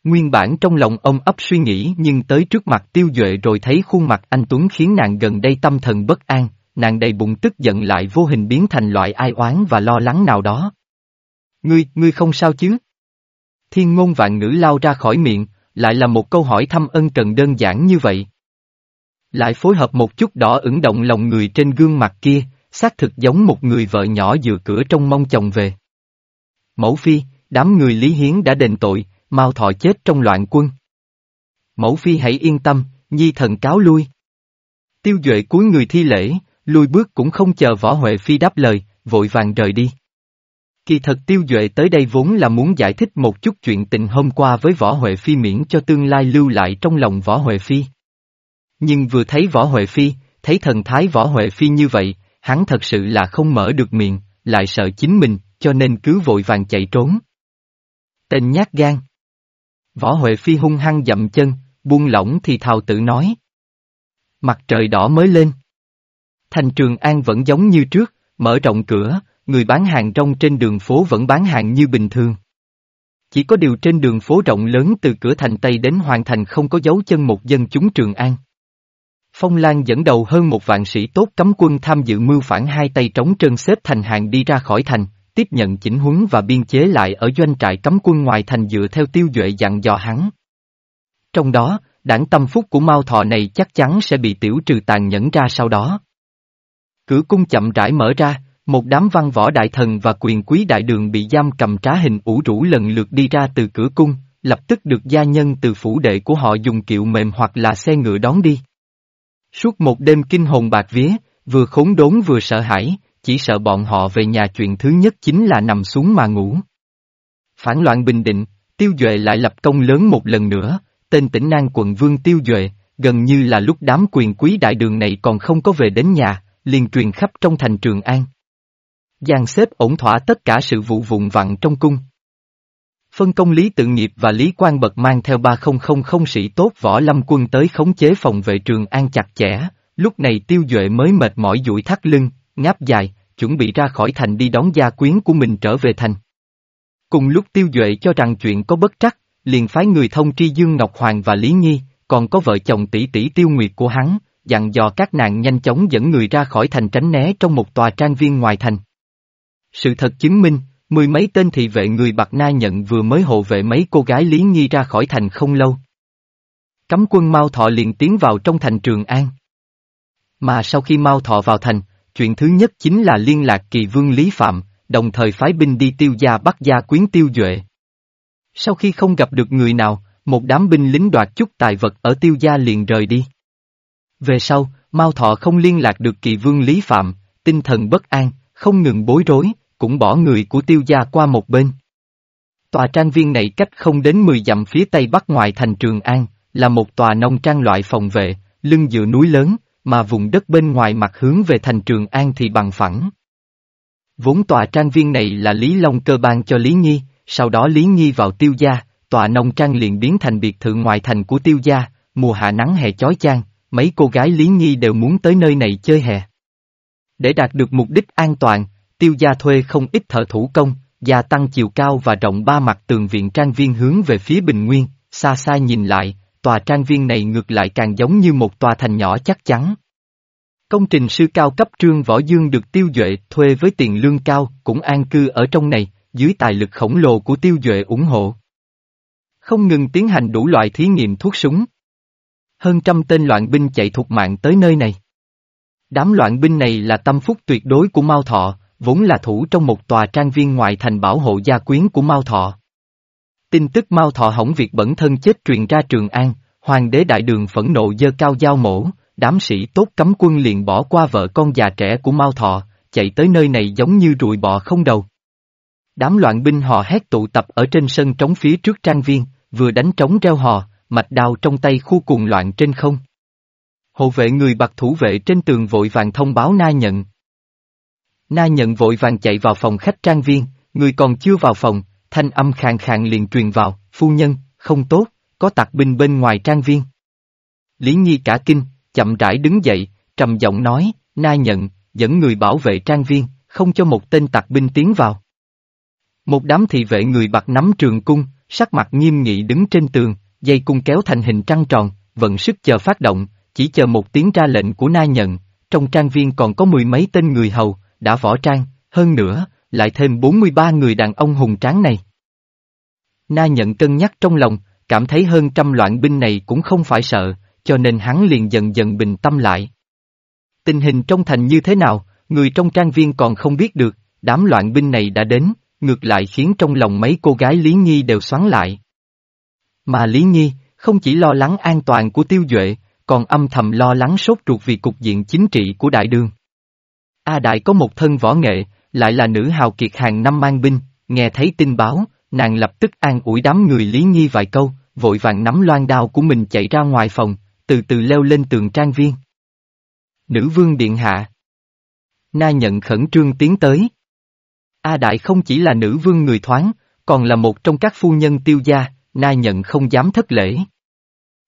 Nguyên bản trong lòng ông ấp suy nghĩ nhưng tới trước mặt tiêu duệ rồi thấy khuôn mặt anh Tuấn khiến nàng gần đây tâm thần bất an, nàng đầy bụng tức giận lại vô hình biến thành loại ai oán và lo lắng nào đó. Ngươi, ngươi không sao chứ? Thiên ngôn vạn ngữ lao ra khỏi miệng, lại là một câu hỏi thăm ân cần đơn giản như vậy. Lại phối hợp một chút đỏ ửng động lòng người trên gương mặt kia, xác thực giống một người vợ nhỏ dựa cửa trong mong chồng về. Mẫu phi, đám người Lý Hiến đã đền tội, mau thọ chết trong loạn quân. Mẫu phi hãy yên tâm, nhi thần cáo lui. Tiêu Duệ cúi người thi lễ, lui bước cũng không chờ võ Huệ phi đáp lời, vội vàng rời đi. Kỳ thật Tiêu Duệ tới đây vốn là muốn giải thích một chút chuyện tình hôm qua với Võ Huệ Phi miễn cho tương lai lưu lại trong lòng Võ Huệ Phi. Nhưng vừa thấy Võ Huệ Phi, thấy thần thái Võ Huệ Phi như vậy, hắn thật sự là không mở được miệng, lại sợ chính mình, cho nên cứ vội vàng chạy trốn. Tên nhát gan. Võ Huệ Phi hung hăng dậm chân, buông lỏng thì thào tự nói. Mặt trời đỏ mới lên. Thành Trường An vẫn giống như trước, mở rộng cửa, người bán hàng rong trên đường phố vẫn bán hàng như bình thường. Chỉ có điều trên đường phố rộng lớn từ cửa thành Tây đến Hoàng Thành không có dấu chân một dân chúng Trường An. Phong Lan dẫn đầu hơn một vạn sĩ tốt cấm quân tham dự mưu phản hai tay trống trơn xếp thành hàng đi ra khỏi thành, tiếp nhận chỉnh huấn và biên chế lại ở doanh trại cấm quân ngoài thành dựa theo tiêu duệ dặn dò hắn. Trong đó, đảng tâm phúc của Mao Thọ này chắc chắn sẽ bị tiểu trừ tàn nhẫn ra sau đó. Cửa cung chậm rãi mở ra, một đám văn võ đại thần và quyền quý đại đường bị giam cầm trá hình ủ rũ lần lượt đi ra từ cửa cung, lập tức được gia nhân từ phủ đệ của họ dùng kiệu mềm hoặc là xe ngựa đón đi. Suốt một đêm kinh hồn bạc vía, vừa khốn đốn vừa sợ hãi, chỉ sợ bọn họ về nhà chuyện thứ nhất chính là nằm xuống mà ngủ. Phản loạn bình định, Tiêu Duệ lại lập công lớn một lần nữa, tên tỉnh Nan quận Vương Tiêu Duệ, gần như là lúc đám quyền quý đại đường này còn không có về đến nhà, liền truyền khắp trong thành Trường An. Giang xếp ổn thỏa tất cả sự vụ vụn vặn trong cung. Phân công Lý Tự Nghiệp và Lý Quang Bật mang theo 3000 sĩ tốt võ lâm quân tới khống chế phòng vệ trường an chặt chẽ, lúc này tiêu duệ mới mệt mỏi duỗi thắt lưng, ngáp dài, chuẩn bị ra khỏi thành đi đón gia quyến của mình trở về thành. Cùng lúc tiêu duệ cho rằng chuyện có bất trắc, liền phái người thông tri Dương Ngọc Hoàng và Lý Nhi, còn có vợ chồng tỷ tỷ tiêu nguyệt của hắn, dặn dò các nàng nhanh chóng dẫn người ra khỏi thành tránh né trong một tòa trang viên ngoài thành. Sự thật chứng minh, mười mấy tên thị vệ người Bạc Na nhận vừa mới hộ vệ mấy cô gái Lý Nhi ra khỏi thành không lâu. Cấm quân Mao Thọ liền tiến vào trong thành Trường An. Mà sau khi Mao Thọ vào thành, chuyện thứ nhất chính là liên lạc kỳ vương Lý Phạm, đồng thời phái binh đi tiêu gia bắt gia quyến tiêu duệ. Sau khi không gặp được người nào, một đám binh lính đoạt chút tài vật ở tiêu gia liền rời đi. Về sau, Mao Thọ không liên lạc được kỳ vương Lý Phạm, tinh thần bất an, không ngừng bối rối, cũng bỏ người của tiêu gia qua một bên. Tòa trang viên này cách không đến 10 dặm phía tây bắc ngoài thành Trường An, là một tòa nông trang loại phòng vệ, lưng dựa núi lớn, mà vùng đất bên ngoài mặt hướng về thành Trường An thì bằng phẳng. Vốn tòa trang viên này là Lý Long cơ ban cho Lý Nhi, sau đó Lý Nhi vào tiêu gia, tòa nông trang liền biến thành biệt thự ngoại thành của tiêu gia, mùa hạ nắng hè chói chang, mấy cô gái Lý Nhi đều muốn tới nơi này chơi hè. Để đạt được mục đích an toàn, tiêu gia thuê không ít thợ thủ công, gia tăng chiều cao và rộng ba mặt tường viện trang viên hướng về phía bình nguyên, xa xa nhìn lại, tòa trang viên này ngược lại càng giống như một tòa thành nhỏ chắc chắn. Công trình sư cao cấp Trương Võ Dương được Tiêu Duệ thuê với tiền lương cao cũng an cư ở trong này, dưới tài lực khổng lồ của Tiêu Duệ ủng hộ. Không ngừng tiến hành đủ loại thí nghiệm thuốc súng. Hơn trăm tên loạn binh chạy thục mạng tới nơi này. Đám loạn binh này là tâm phúc tuyệt đối của Mao Thọ, vốn là thủ trong một tòa trang viên ngoại thành bảo hộ gia quyến của Mao Thọ. Tin tức Mao Thọ hỏng việc bẩn thân chết truyền ra Trường An, hoàng đế đại đường phẫn nộ dơ cao giao mổ, đám sĩ tốt cấm quân liền bỏ qua vợ con già trẻ của Mao Thọ, chạy tới nơi này giống như ruồi bọ không đầu. Đám loạn binh họ hét tụ tập ở trên sân trống phía trước trang viên, vừa đánh trống reo hò, mạch đao trong tay khu cuồng loạn trên không. Hộ vệ người bạc thủ vệ trên tường vội vàng thông báo na nhận. Na nhận vội vàng chạy vào phòng khách trang viên, người còn chưa vào phòng, thanh âm khàn khàn liền truyền vào, phu nhân, không tốt, có tặc binh bên ngoài trang viên. Lý Nhi cả kinh, chậm rãi đứng dậy, trầm giọng nói, na nhận, dẫn người bảo vệ trang viên, không cho một tên tặc binh tiến vào. Một đám thị vệ người bạc nắm trường cung, sắc mặt nghiêm nghị đứng trên tường, dây cung kéo thành hình trăng tròn, vận sức chờ phát động, chỉ chờ một tiếng ra lệnh của na nhận, trong trang viên còn có mười mấy tên người hầu, đã võ trang, hơn nữa, lại thêm 43 người đàn ông hùng tráng này. Na nhận cân nhắc trong lòng, cảm thấy hơn trăm loạn binh này cũng không phải sợ, cho nên hắn liền dần dần bình tâm lại. Tình hình trong thành như thế nào, người trong trang viên còn không biết được, đám loạn binh này đã đến, ngược lại khiến trong lòng mấy cô gái Lý Nhi đều xoắn lại. Mà Lý Nhi, không chỉ lo lắng an toàn của tiêu duệ, còn âm thầm lo lắng sốt ruột vì cục diện chính trị của đại đường. A Đại có một thân võ nghệ, lại là nữ hào kiệt hàng năm mang binh, nghe thấy tin báo, nàng lập tức an ủi đám người Lý Nhi vài câu, vội vàng nắm loan đao của mình chạy ra ngoài phòng, từ từ leo lên tường trang viên. Nữ vương điện hạ. Na nhận khẩn trương tiến tới. A Đại không chỉ là nữ vương người thoáng, còn là một trong các phu nhân tiêu gia, Na nhận không dám thất lễ.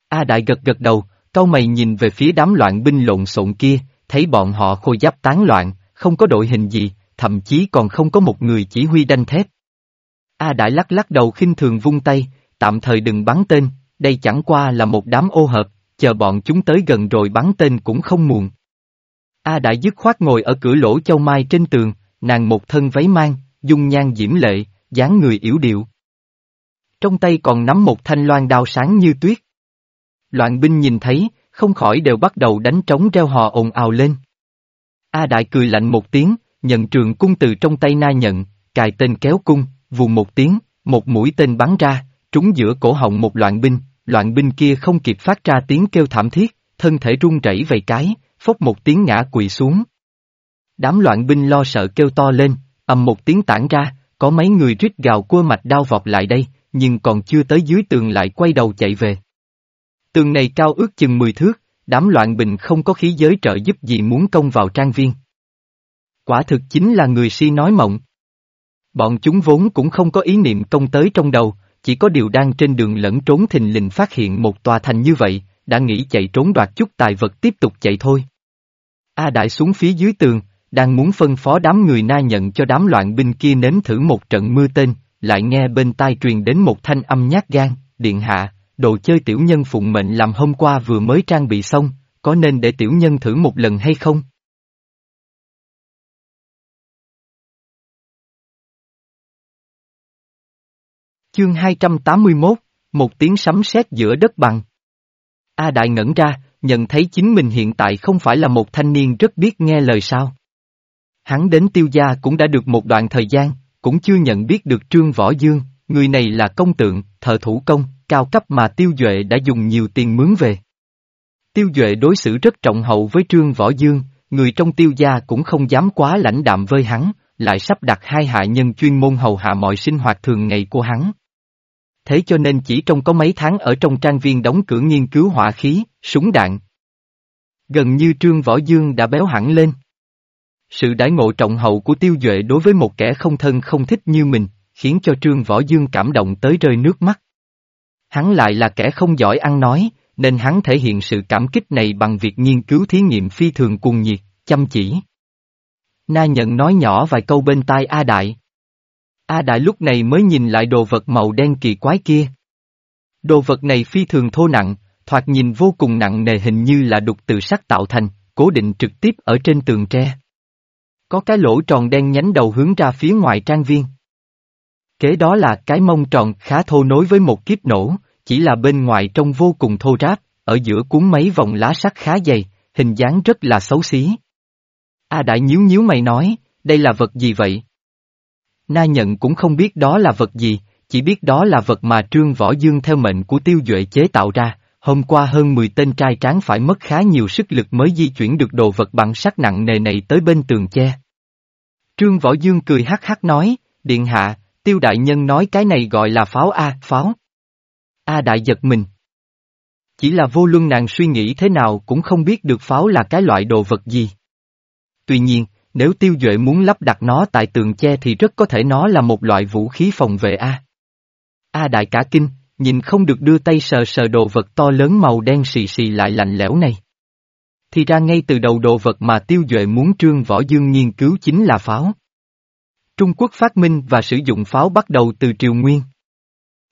A Đại gật gật đầu, câu mày nhìn về phía đám loạn binh lộn xộn kia, thấy bọn họ khôi giáp tán loạn, không có đội hình gì, thậm chí còn không có một người chỉ huy đanh thép. A Đại lắc lắc đầu khinh thường vung tay, tạm thời đừng bắn tên, đây chẳng qua là một đám ô hợp, chờ bọn chúng tới gần rồi bắn tên cũng không muộn. A Đại dứt khoát ngồi ở cửa lỗ châu mai trên tường, nàng một thân váy mang, dung nhan diễm lệ, dáng người yếu điệu. Trong tay còn nắm một thanh loan đao sáng như tuyết. Loạn binh nhìn thấy, không khỏi đều bắt đầu đánh trống reo hò ồn ào lên. A Đại cười lạnh một tiếng, nhận trường cung từ trong tay na nhận, cài tên kéo cung, vù một tiếng, một mũi tên bắn ra, trúng giữa cổ họng một loạn binh, loạn binh kia không kịp phát ra tiếng kêu thảm thiết, thân thể run rẩy vài cái, phốc một tiếng ngã quỳ xuống. Đám loạn binh lo sợ kêu to lên, ầm một tiếng tản ra, có mấy người rít gào cua mạch đao vọt lại đây, nhưng còn chưa tới dưới tường lại quay đầu chạy về. Tường này cao ước chừng 10 thước, đám loạn bình không có khí giới trợ giúp gì muốn công vào trang viên. Quả thực chính là người si nói mộng. Bọn chúng vốn cũng không có ý niệm công tới trong đầu, chỉ có điều đang trên đường lẫn trốn thình lình phát hiện một tòa thành như vậy, đã nghĩ chạy trốn đoạt chút tài vật tiếp tục chạy thôi. A Đại xuống phía dưới tường, đang muốn phân phó đám người na nhận cho đám loạn binh kia nếm thử một trận mưa tên, lại nghe bên tai truyền đến một thanh âm nhát gan, điện hạ, đồ chơi tiểu nhân phụng mệnh làm hôm qua vừa mới trang bị xong, có nên để tiểu nhân thử một lần hay không? Chương 281, một tiếng sấm sét giữa đất bằng. A Đại ngẩn ra, nhận thấy chính mình hiện tại không phải là một thanh niên rất biết nghe lời sao. Hắn đến tiêu gia cũng đã được một đoạn thời gian, cũng chưa nhận biết được Trương Võ Dương, người này là công tượng, thợ thủ công, cao cấp mà Tiêu Duệ đã dùng nhiều tiền mướn về. Tiêu Duệ đối xử rất trọng hậu với Trương Võ Dương, người trong tiêu gia cũng không dám quá lãnh đạm với hắn, lại sắp đặt hai hạ nhân chuyên môn hầu hạ mọi sinh hoạt thường ngày của hắn. Thế cho nên chỉ trong có mấy tháng ở trong trang viên đóng cửa nghiên cứu hỏa khí, súng đạn. Gần như Trương Võ Dương đã béo hẳn lên. Sự đãi ngộ trọng hậu của Tiêu Duệ đối với một kẻ không thân không thích như mình, khiến cho Trương Võ Dương cảm động tới rơi nước mắt. Hắn lại là kẻ không giỏi ăn nói, nên hắn thể hiện sự cảm kích này bằng việc nghiên cứu thí nghiệm phi thường cuồng nhiệt, chăm chỉ. Na nhận nói nhỏ vài câu bên tai A Đại. A Đại lúc này mới nhìn lại đồ vật màu đen kỳ quái kia. Đồ vật này phi thường thô nặng, thoạt nhìn vô cùng nặng nề hình như là đục từ sắt tạo thành, cố định trực tiếp ở trên tường tre. Có cái lỗ tròn đen nhánh đầu hướng ra phía ngoài trang viên. Kế đó là cái mông tròn khá thô nối với một kiếp nổ, chỉ là bên ngoài trông vô cùng thô ráp, ở giữa cuốn mấy vòng lá sắt khá dày, hình dáng rất là xấu xí. A Đại nhíu nhíu mày nói, đây là vật gì vậy? Na nhận cũng không biết đó là vật gì, chỉ biết đó là vật mà Trương Võ Dương theo mệnh của tiêu duệ chế tạo ra, hôm qua hơn 10 tên trai tráng phải mất khá nhiều sức lực mới di chuyển được đồ vật bằng sắt nặng nề này tới bên tường che. Trương Võ Dương cười hắc hắc nói, Điện hạ, tiêu đại nhân nói cái này gọi là pháo A, pháo. A đại giật mình. Chỉ là vô luân nàng suy nghĩ thế nào cũng không biết được pháo là cái loại đồ vật gì. Tuy nhiên, nếu tiêu duệ muốn lắp đặt nó tại tường che thì rất có thể nó là một loại vũ khí phòng vệ A. A đại cả kinh, nhìn không được đưa tay sờ sờ đồ vật to lớn màu đen xì xì lại lạnh lẽo này. Thì ra ngay từ đầu đồ vật mà tiêu duệ muốn trương võ dương nghiên cứu chính là pháo. Trung Quốc phát minh và sử dụng pháo bắt đầu từ triều nguyên.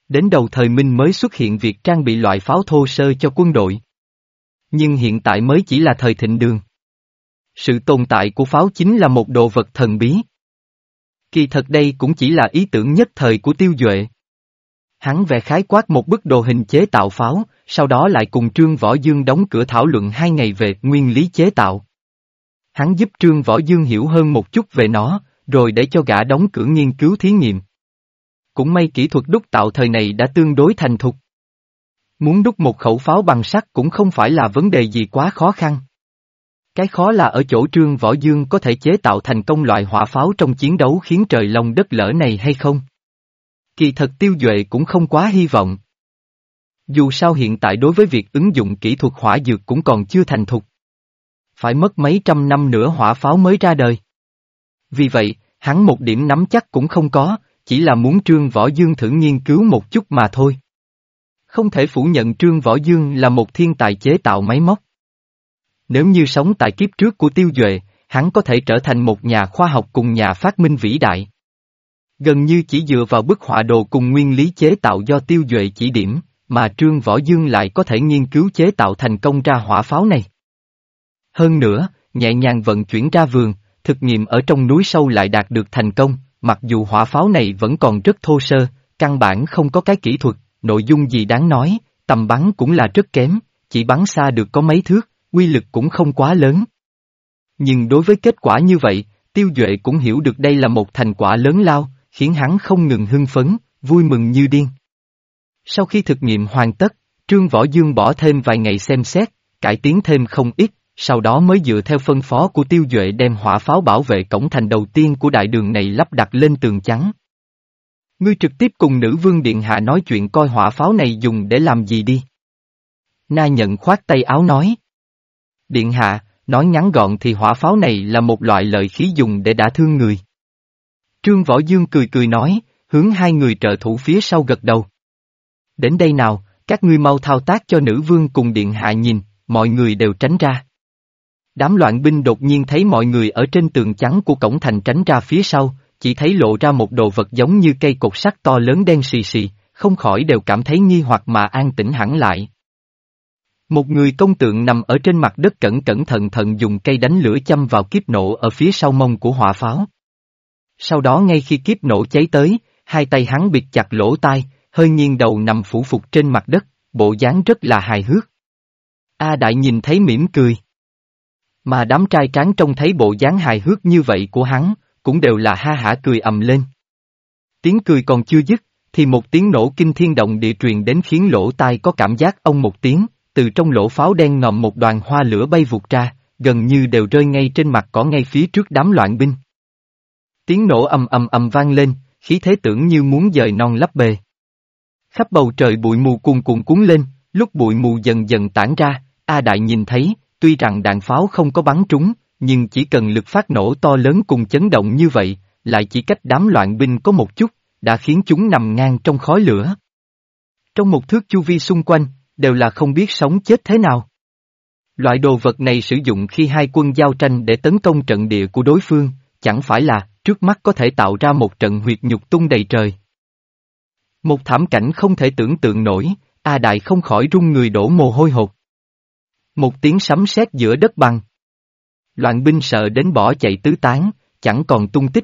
Đến đầu thời Minh mới xuất hiện việc trang bị loại pháo thô sơ cho quân đội. Nhưng hiện tại mới chỉ là thời thịnh đường. Sự tồn tại của pháo chính là một đồ vật thần bí. Kỳ thật đây cũng chỉ là ý tưởng nhất thời của tiêu duệ. Hắn vẽ khái quát một bức đồ hình chế tạo pháo, sau đó lại cùng Trương Võ Dương đóng cửa thảo luận hai ngày về nguyên lý chế tạo. Hắn giúp Trương Võ Dương hiểu hơn một chút về nó, rồi để cho gã đóng cửa nghiên cứu thí nghiệm. Cũng may kỹ thuật đúc tạo thời này đã tương đối thành thục. Muốn đúc một khẩu pháo bằng sắt cũng không phải là vấn đề gì quá khó khăn. Cái khó là ở chỗ Trương Võ Dương có thể chế tạo thành công loại hỏa pháo trong chiến đấu khiến trời lòng đất lỡ này hay không. Kỳ thật tiêu duệ cũng không quá hy vọng. Dù sao hiện tại đối với việc ứng dụng kỹ thuật hỏa dược cũng còn chưa thành thục. Phải mất mấy trăm năm nữa hỏa pháo mới ra đời. Vì vậy, hắn một điểm nắm chắc cũng không có, chỉ là muốn Trương Võ Dương thử nghiên cứu một chút mà thôi. Không thể phủ nhận Trương Võ Dương là một thiên tài chế tạo máy móc. Nếu như sống tại kiếp trước của Tiêu Duệ, hắn có thể trở thành một nhà khoa học cùng nhà phát minh vĩ đại. Gần như chỉ dựa vào bức họa đồ cùng nguyên lý chế tạo do Tiêu Duệ chỉ điểm, mà Trương Võ Dương lại có thể nghiên cứu chế tạo thành công ra hỏa pháo này. Hơn nữa, nhẹ nhàng vận chuyển ra vườn, thực nghiệm ở trong núi sâu lại đạt được thành công, mặc dù hỏa pháo này vẫn còn rất thô sơ, căn bản không có cái kỹ thuật, nội dung gì đáng nói, tầm bắn cũng là rất kém, chỉ bắn xa được có mấy thước, quy lực cũng không quá lớn. Nhưng đối với kết quả như vậy, Tiêu Duệ cũng hiểu được đây là một thành quả lớn lao, khiến hắn không ngừng hưng phấn, vui mừng như điên. Sau khi thực nghiệm hoàn tất, Trương Võ Dương bỏ thêm vài ngày xem xét, cải tiến thêm không ít, sau đó mới dựa theo phân phó của tiêu duệ đem hỏa pháo bảo vệ cổng thành đầu tiên của đại đường này lắp đặt lên tường trắng. Ngươi trực tiếp cùng nữ vương điện hạ nói chuyện coi hỏa pháo này dùng để làm gì đi. Na nhận khoát tay áo nói. Điện hạ, nói ngắn gọn thì hỏa pháo này là một loại lợi khí dùng để đả thương người. Trương Võ Dương cười cười nói, hướng hai người trợ thủ phía sau gật đầu. Đến đây nào, các ngươi mau thao tác cho nữ vương cùng điện hạ nhìn, mọi người đều tránh ra. Đám loạn binh đột nhiên thấy mọi người ở trên tường trắng của cổng thành tránh ra phía sau, chỉ thấy lộ ra một đồ vật giống như cây cột sắt to lớn đen xì xì, không khỏi đều cảm thấy nghi hoặc mà an tĩnh hẳn lại. Một người công tượng nằm ở trên mặt đất cẩn cẩn thận thận dùng cây đánh lửa châm vào kiếp nổ ở phía sau mông của hỏa pháo. Sau đó ngay khi kiếp nổ cháy tới, hai tay hắn bịt chặt lỗ tai, hơi nghiêng đầu nằm phủ phục trên mặt đất, bộ dáng rất là hài hước. A Đại nhìn thấy mỉm cười. Mà đám trai tráng trông thấy bộ dáng hài hước như vậy của hắn, cũng đều là ha hả cười ầm lên. Tiếng cười còn chưa dứt, thì một tiếng nổ kinh thiên động địa truyền đến khiến lỗ tai có cảm giác ông một tiếng, từ trong lỗ pháo đen ngòm một đoàn hoa lửa bay vụt ra, gần như đều rơi ngay trên mặt cỏ ngay phía trước đám loạn binh. Tiếng nổ ầm ầm ầm vang lên, khí thế tưởng như muốn dời non lấp bề. Khắp bầu trời bụi mù cuồn cuộn cuốn lên, lúc bụi mù dần dần tản ra, A Đại nhìn thấy, tuy rằng đạn pháo không có bắn trúng, nhưng chỉ cần lực phát nổ to lớn cùng chấn động như vậy, lại chỉ cách đám loạn binh có một chút, đã khiến chúng nằm ngang trong khói lửa. Trong một thước chu vi xung quanh, đều là không biết sống chết thế nào. Loại đồ vật này sử dụng khi hai quân giao tranh để tấn công trận địa của đối phương, chẳng phải là, trước mắt có thể tạo ra một trận huyệt nhục tung đầy trời. Một thảm cảnh không thể tưởng tượng nổi, A Đại không khỏi run người đổ mồ hôi hột. Một tiếng sấm sét giữa đất bằng. Loạn binh sợ đến bỏ chạy tứ tán, chẳng còn tung tích.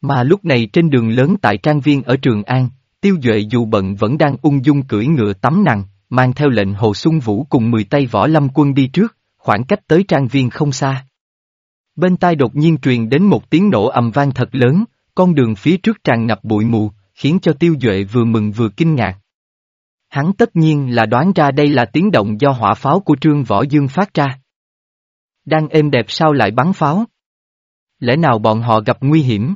Mà lúc này trên đường lớn tại trang viên ở Trường An, Tiêu Duệ dù bận vẫn đang ung dung cưỡi ngựa tắm nặng, mang theo lệnh Hồ Xuân Vũ cùng 10 tay võ lâm quân đi trước, khoảng cách tới trang viên không xa. Bên tai đột nhiên truyền đến một tiếng nổ ầm vang thật lớn, con đường phía trước tràn ngập bụi mù, khiến cho Tiêu Duệ vừa mừng vừa kinh ngạc. Hắn tất nhiên là đoán ra đây là tiếng động do hỏa pháo của Trương Võ Dương phát ra. Đang êm đẹp sao lại bắn pháo? Lẽ nào bọn họ gặp nguy hiểm?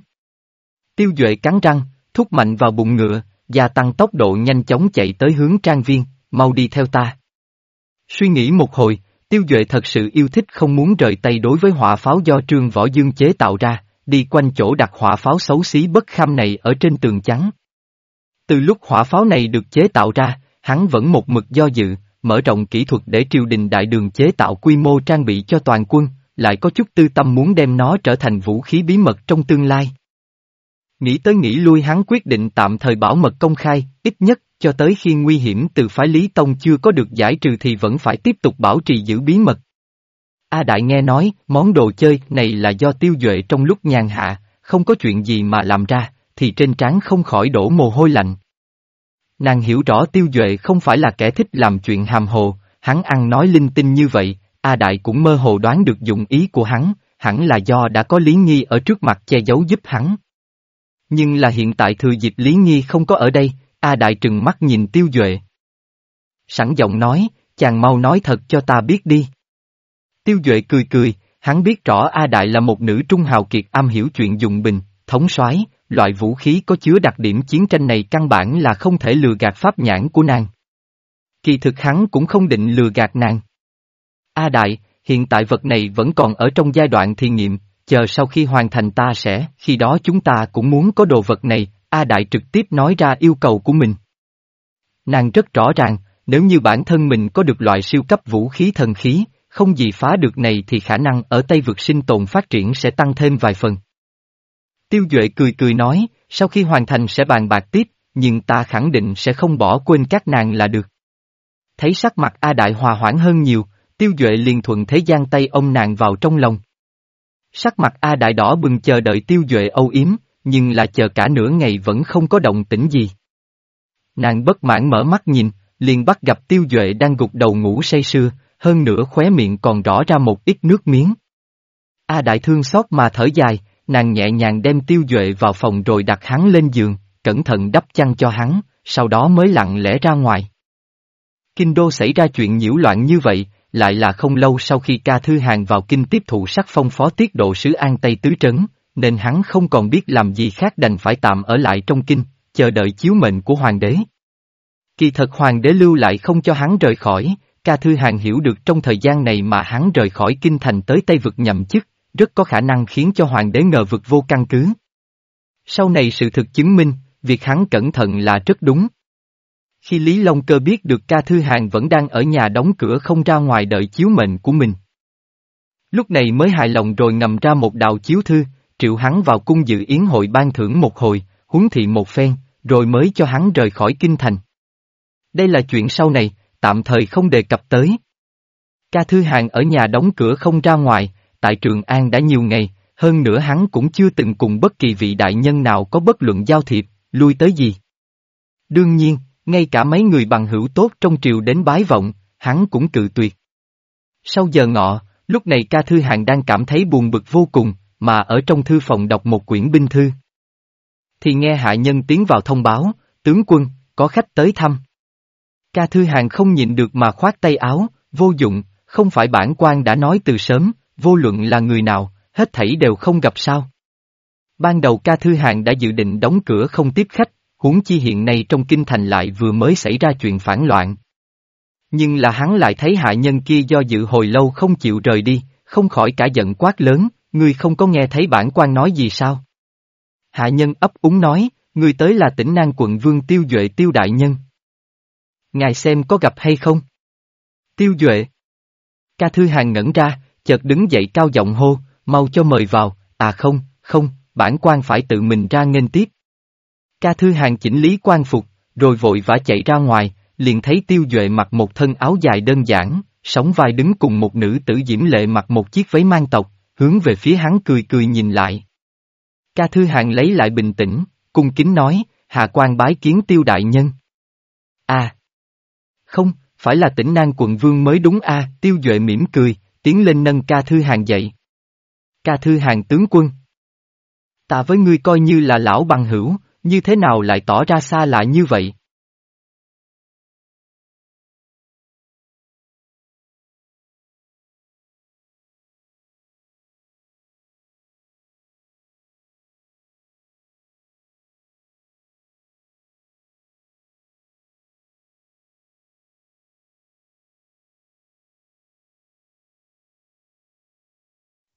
Tiêu Duệ cắn răng, thúc mạnh vào bụng ngựa, gia tăng tốc độ nhanh chóng chạy tới hướng trang viên, mau đi theo ta. Suy nghĩ một hồi, Tiêu Duệ thật sự yêu thích không muốn rời tay đối với hỏa pháo do Trương Võ Dương chế tạo ra, đi quanh chỗ đặt hỏa pháo xấu xí bất kham này ở trên tường trắng. Từ lúc hỏa pháo này được chế tạo ra, hắn vẫn một mực do dự, mở rộng kỹ thuật để triều đình đại đường chế tạo quy mô trang bị cho toàn quân, lại có chút tư tâm muốn đem nó trở thành vũ khí bí mật trong tương lai. Nghĩ tới nghĩ lui hắn quyết định tạm thời bảo mật công khai, ít nhất, cho tới khi nguy hiểm từ phái Lý Tông chưa có được giải trừ thì vẫn phải tiếp tục bảo trì giữ bí mật. A Đại nghe nói, món đồ chơi này là do tiêu duệ trong lúc nhàn hạ, không có chuyện gì mà làm ra, thì trên trán không khỏi đổ mồ hôi lạnh. Nàng hiểu rõ tiêu duệ không phải là kẻ thích làm chuyện hàm hồ, hắn ăn nói linh tinh như vậy, A Đại cũng mơ hồ đoán được dụng ý của hắn, hẳn là do đã có Lý Nghi ở trước mặt che giấu giúp hắn. Nhưng là hiện tại thừa dịp Lý Nghi không có ở đây, A Đại trừng mắt nhìn tiêu duệ. Sẵn giọng nói, chàng mau nói thật cho ta biết đi. Tiêu duệ cười cười, hắn biết rõ A Đại là một nữ trung hào kiệt am hiểu chuyện dùng bình, thống soái, loại vũ khí có chứa đặc điểm chiến tranh này căn bản là không thể lừa gạt pháp nhãn của nàng. Kỳ thực hắn cũng không định lừa gạt nàng. A Đại, hiện tại vật này vẫn còn ở trong giai đoạn thí nghiệm, chờ sau khi hoàn thành ta sẽ, khi đó chúng ta cũng muốn có đồ vật này, A Đại trực tiếp nói ra yêu cầu của mình. Nàng rất rõ ràng, nếu như bản thân mình có được loại siêu cấp vũ khí thần khí, không gì phá được này thì khả năng ở Tây vực sinh tồn phát triển sẽ tăng thêm vài phần. Tiêu Duệ cười cười nói, sau khi hoàn thành sẽ bàn bạc tiếp, nhưng ta khẳng định sẽ không bỏ quên các nàng là được. Thấy sắc mặt A Đại hòa hoãn hơn nhiều, Tiêu Duệ liền thuận thế gian tay ông nàng vào trong lòng. Sắc mặt A Đại đỏ bừng chờ đợi Tiêu Duệ âu yếm, nhưng là chờ cả nửa ngày vẫn không có động tĩnh gì. Nàng bất mãn mở mắt nhìn, liền bắt gặp Tiêu Duệ đang gục đầu ngủ say sưa, hơn nữa khóe miệng còn rõ ra một ít nước miếng. A Đại thương xót mà thở dài, nàng nhẹ nhàng đem Tiêu Duệ vào phòng rồi đặt hắn lên giường, cẩn thận đắp chăn cho hắn, sau đó mới lặng lẽ ra ngoài. Kinh đô xảy ra chuyện nhiễu loạn như vậy, lại là không lâu sau khi ca thư hàng vào kinh tiếp thụ sắc phong phó tiết độ sứ An Tây Tứ Trấn, nên hắn không còn biết làm gì khác đành phải tạm ở lại trong kinh, chờ đợi chiếu mệnh của hoàng đế. Kỳ thật hoàng đế lưu lại không cho hắn rời khỏi, ca thư hàng hiểu được trong thời gian này mà hắn rời khỏi kinh thành tới Tây vực nhậm chức, rất có khả năng khiến cho hoàng đế ngờ vực vô căn cứ. Sau này sự thực chứng minh, việc hắn cẩn thận là rất đúng. Khi Lý Long Cơ biết được ca thư hàng vẫn đang ở nhà đóng cửa không ra ngoài đợi chiếu mệnh của mình. Lúc này mới hài lòng rồi ngầm ra một đạo chiếu thư, triệu hắn vào cung dự yến hội ban thưởng một hồi, huấn thị một phen, rồi mới cho hắn rời khỏi kinh thành. Đây là chuyện sau này, tạm thời không đề cập tới. Ca Thư Hàng ở nhà đóng cửa không ra ngoài, tại Trường An đã nhiều ngày, hơn nữa hắn cũng chưa từng cùng bất kỳ vị đại nhân nào có bất luận giao thiệp, lui tới gì. Đương nhiên, ngay cả mấy người bằng hữu tốt trong triều đến bái vọng, hắn cũng cự tuyệt. Sau giờ ngọ, lúc này ca thư hàng đang cảm thấy buồn bực vô cùng, mà ở trong thư phòng đọc một quyển binh thư. Thì nghe hạ nhân tiến vào thông báo, tướng quân, có khách tới thăm. Ca thư hàng không nhịn được mà khoát tay áo, vô dụng, không phải bản quan đã nói từ sớm, vô luận là người nào, hết thảy đều không gặp sao. Ban đầu ca thư hàng đã dự định đóng cửa không tiếp khách, huống chi hiện nay trong kinh thành lại vừa mới xảy ra chuyện phản loạn. Nhưng là hắn lại thấy hạ nhân kia do dự hồi lâu không chịu rời đi, không khỏi cả giận quát lớn, ngươi không có nghe thấy bản quan nói gì sao? Hạ nhân ấp úng nói, ngươi tới là tỉnh nang quận vương tiêu duệ tiêu đại nhân. Ngài xem có gặp hay không? Tiêu Duệ. Ca Thư Hàng ngẩn ra, chợt đứng dậy cao giọng hô, mau cho mời vào, à không, không, bản quan phải tự mình ra nghênh tiếp. Ca Thư Hàng chỉnh lý quan phục, rồi vội vã chạy ra ngoài, liền thấy Tiêu Duệ mặc một thân áo dài đơn giản, sóng vai đứng cùng một nữ tử diễm lệ mặc một chiếc váy mang tộc, hướng về phía hắn cười cười nhìn lại. Ca Thư Hàng lấy lại bình tĩnh, cung kính nói, hạ quan bái kiến Tiêu Đại Nhân. À! Không, phải là tỉnh Nang quận vương mới đúng a Tiêu Duệ mỉm cười, tiến lên nâng Ca Thư Hàng dậy. Ca Thư Hàng tướng quân. Ta với ngươi coi như là lão bằng hữu, như thế nào lại tỏ ra xa lạ như vậy?